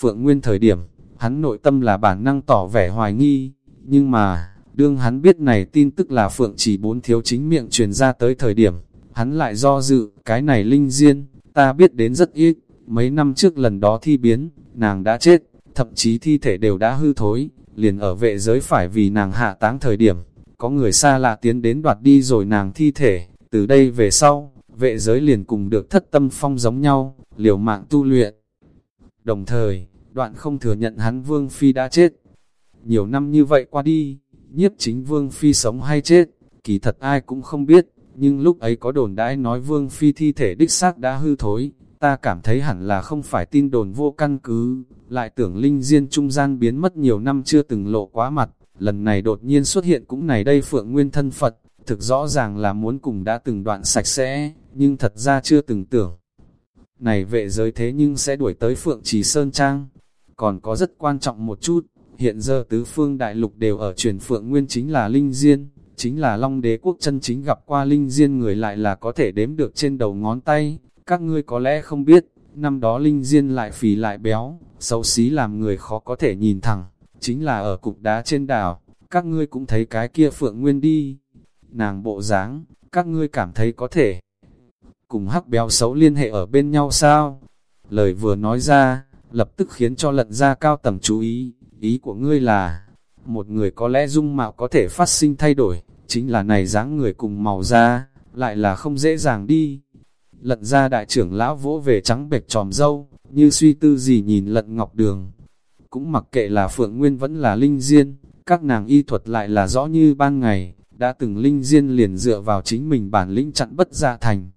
Phượng Nguyên thời điểm, hắn nội tâm là bản năng tỏ vẻ hoài nghi, nhưng mà, đương hắn biết này tin tức là Phượng chỉ bốn thiếu chính miệng truyền ra tới thời điểm, hắn lại do dự, cái này linh diên, ta biết đến rất ít, mấy năm trước lần đó thi biến, nàng đã chết, thậm chí thi thể đều đã hư thối, liền ở vệ giới phải vì nàng hạ táng thời điểm, có người xa lạ tiến đến đoạt đi rồi nàng thi thể, từ đây về sau, vệ giới liền cùng được thất tâm phong giống nhau, liều mạng tu luyện. Đồng thời, đoạn không thừa nhận hắn Vương Phi đã chết. Nhiều năm như vậy qua đi, nhiếp chính Vương Phi sống hay chết, kỳ thật ai cũng không biết, nhưng lúc ấy có đồn đãi nói Vương Phi thi thể đích xác đã hư thối, ta cảm thấy hẳn là không phải tin đồn vô căn cứ, lại tưởng Linh Diên trung gian biến mất nhiều năm chưa từng lộ quá mặt, lần này đột nhiên xuất hiện cũng này đây Phượng Nguyên thân Phật, thực rõ ràng là muốn cùng đã từng đoạn sạch sẽ, nhưng thật ra chưa từng tưởng. Này vệ giới thế nhưng sẽ đuổi tới Phượng Trì Sơn Trang, còn có rất quan trọng một chút, hiện giờ tứ phương đại lục đều ở truyền Phượng Nguyên chính là Linh Diên, chính là Long Đế Quốc chân chính gặp qua Linh Diên người lại là có thể đếm được trên đầu ngón tay, các ngươi có lẽ không biết, năm đó Linh Diên lại phì lại béo, xấu xí làm người khó có thể nhìn thẳng, chính là ở cục đá trên đảo, các ngươi cũng thấy cái kia Phượng Nguyên đi. Nàng bộ dáng, các ngươi cảm thấy có thể cùng hắc béo xấu liên hệ ở bên nhau sao? Lời vừa nói ra, lập tức khiến cho lận ra cao tầng chú ý, ý của ngươi là, một người có lẽ dung mạo có thể phát sinh thay đổi, chính là này dáng người cùng màu da, lại là không dễ dàng đi. Lận ra đại trưởng lão vỗ về trắng bệch tròm dâu, như suy tư gì nhìn lận ngọc đường. Cũng mặc kệ là Phượng Nguyên vẫn là Linh Diên, các nàng y thuật lại là rõ như ban ngày, đã từng Linh Diên liền dựa vào chính mình bản lĩnh chặn bất gia thành.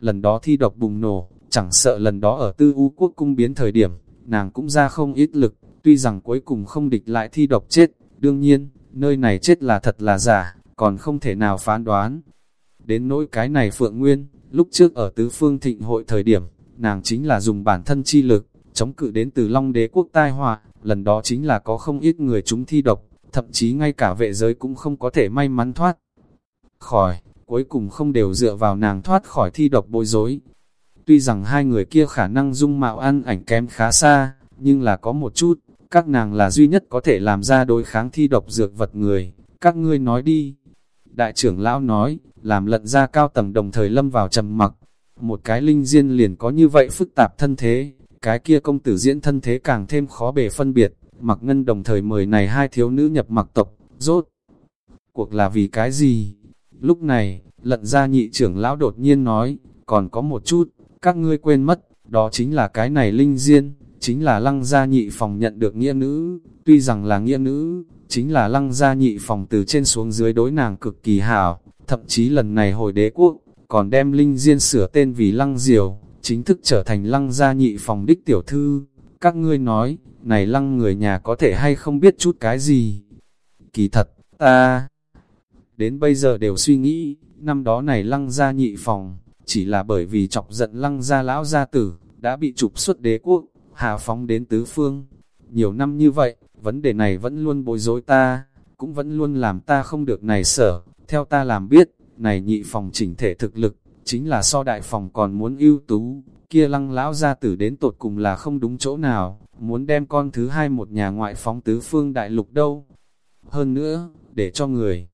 Lần đó thi độc bùng nổ, chẳng sợ lần đó ở tư u quốc cung biến thời điểm, nàng cũng ra không ít lực, tuy rằng cuối cùng không địch lại thi độc chết, đương nhiên, nơi này chết là thật là giả, còn không thể nào phán đoán. Đến nỗi cái này Phượng Nguyên, lúc trước ở tứ phương thịnh hội thời điểm, nàng chính là dùng bản thân chi lực, chống cự đến từ Long đế quốc tai họa, lần đó chính là có không ít người chúng thi độc, thậm chí ngay cả vệ giới cũng không có thể may mắn thoát khỏi, cuối cùng không đều dựa vào nàng thoát khỏi thi độc bối rối. Tuy rằng hai người kia khả năng dung mạo ăn ảnh kém khá xa, nhưng là có một chút, các nàng là duy nhất có thể làm ra đối kháng thi độc dược vật người, các ngươi nói đi. Đại trưởng lão nói, làm lận ra cao tầng đồng thời lâm vào trầm mặc, một cái linh diên liền có như vậy phức tạp thân thế, cái kia công tử diễn thân thế càng thêm khó bề phân biệt, mặc ngân đồng thời mời này hai thiếu nữ nhập mặc tộc, rốt. Cuộc là vì cái gì? Lúc này, lận ra nhị trưởng lão đột nhiên nói, còn có một chút, các ngươi quên mất, đó chính là cái này linh diên, chính là lăng gia nhị phòng nhận được nghĩa nữ, tuy rằng là nghĩa nữ, chính là lăng gia nhị phòng từ trên xuống dưới đối nàng cực kỳ hảo, thậm chí lần này hồi đế quốc, còn đem linh diên sửa tên vì lăng diều, chính thức trở thành lăng gia nhị phòng đích tiểu thư. Các ngươi nói, này lăng người nhà có thể hay không biết chút cái gì? Kỳ thật, ta đến bây giờ đều suy nghĩ, năm đó này lăng gia nhị phòng, chỉ là bởi vì chọc giận lăng gia lão gia tử, đã bị trục xuất đế quốc, hà phóng đến tứ phương. Nhiều năm như vậy, vấn đề này vẫn luôn bối rối ta, cũng vẫn luôn làm ta không được này sở, theo ta làm biết, này nhị phòng chỉnh thể thực lực, chính là so đại phòng còn muốn ưu tú, kia lăng lão gia tử đến tột cùng là không đúng chỗ nào, muốn đem con thứ hai một nhà ngoại phóng tứ phương đại lục đâu. Hơn nữa, để cho người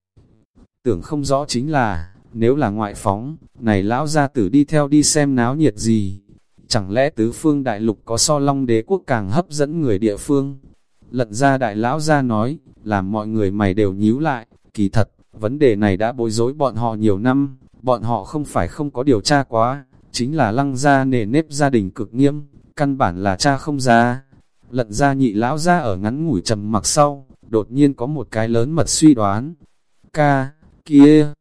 tưởng không rõ chính là, nếu là ngoại phóng, này lão gia tử đi theo đi xem náo nhiệt gì, chẳng lẽ tứ phương đại lục có so long đế quốc càng hấp dẫn người địa phương? Lận ra đại lão gia nói, làm mọi người mày đều nhíu lại, kỳ thật, vấn đề này đã bối rối bọn họ nhiều năm, bọn họ không phải không có điều tra quá, chính là lăng gia nề nếp gia đình cực nghiêm, căn bản là cha không ra. Lận ra nhị lão ra ở ngắn ngủi trầm mặc sau, đột nhiên có một cái lớn mật suy đoán. Ca, kia,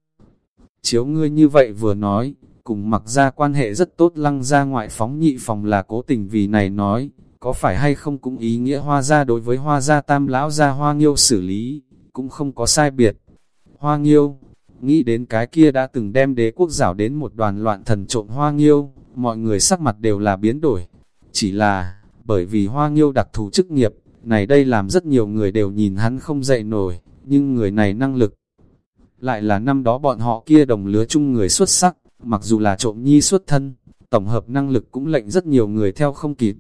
chiếu ngươi như vậy vừa nói, cùng mặc ra quan hệ rất tốt lăng ra ngoại phóng nhị phòng là cố tình vì này nói, có phải hay không cũng ý nghĩa hoa gia đối với hoa gia tam lão gia hoa nghiêu xử lý, cũng không có sai biệt. Hoa nghiêu, nghĩ đến cái kia đã từng đem đế quốc giảo đến một đoàn loạn thần trộm hoa nghiêu, mọi người sắc mặt đều là biến đổi. Chỉ là, bởi vì hoa nghiêu đặc thù chức nghiệp, này đây làm rất nhiều người đều nhìn hắn không dậy nổi, nhưng người này năng lực. Lại là năm đó bọn họ kia đồng lứa chung người xuất sắc, mặc dù là trộm nhi xuất thân, tổng hợp năng lực cũng lệnh rất nhiều người theo không kịp.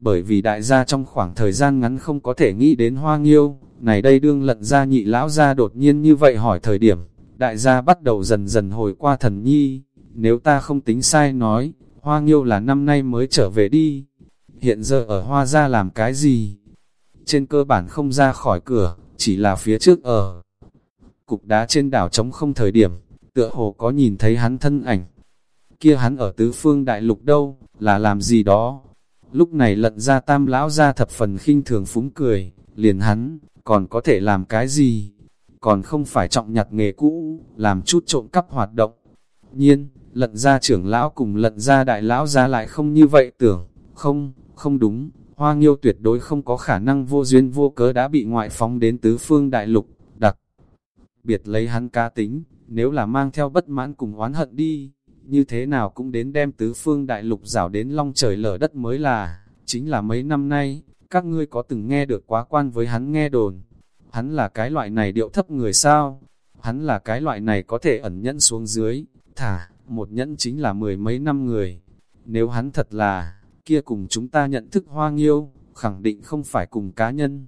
Bởi vì đại gia trong khoảng thời gian ngắn không có thể nghĩ đến hoa nghiêu, này đây đương lận ra nhị lão ra đột nhiên như vậy hỏi thời điểm, đại gia bắt đầu dần dần hồi qua thần nhi, nếu ta không tính sai nói, Hoa Nghiêu là năm nay mới trở về đi. Hiện giờ ở Hoa Gia làm cái gì? Trên cơ bản không ra khỏi cửa, chỉ là phía trước ở. Cục đá trên đảo trống không thời điểm, tựa hồ có nhìn thấy hắn thân ảnh. Kia hắn ở tứ phương đại lục đâu, là làm gì đó? Lúc này lận ra tam lão ra thập phần khinh thường phúng cười, liền hắn, còn có thể làm cái gì? Còn không phải trọng nhặt nghề cũ, làm chút trộm cắp hoạt động. Nhiên, lận ra trưởng lão cùng lận ra đại lão ra lại không như vậy tưởng, không, không đúng, hoa nghiêu tuyệt đối không có khả năng vô duyên vô cớ đã bị ngoại phóng đến tứ phương đại lục, biệt lấy hắn cá tính, nếu là mang theo bất mãn cùng oán hận đi, như thế nào cũng đến đem tứ phương đại lục rảo đến long trời lở đất mới là, chính là mấy năm nay, các ngươi có từng nghe được quá quan với hắn nghe đồn, hắn là cái loại này điệu thấp người sao, hắn là cái loại này có thể ẩn nhẫn xuống dưới, thả, một nhẫn chính là mười mấy năm người, nếu hắn thật là, kia cùng chúng ta nhận thức hoa nghiêu, khẳng định không phải cùng cá nhân.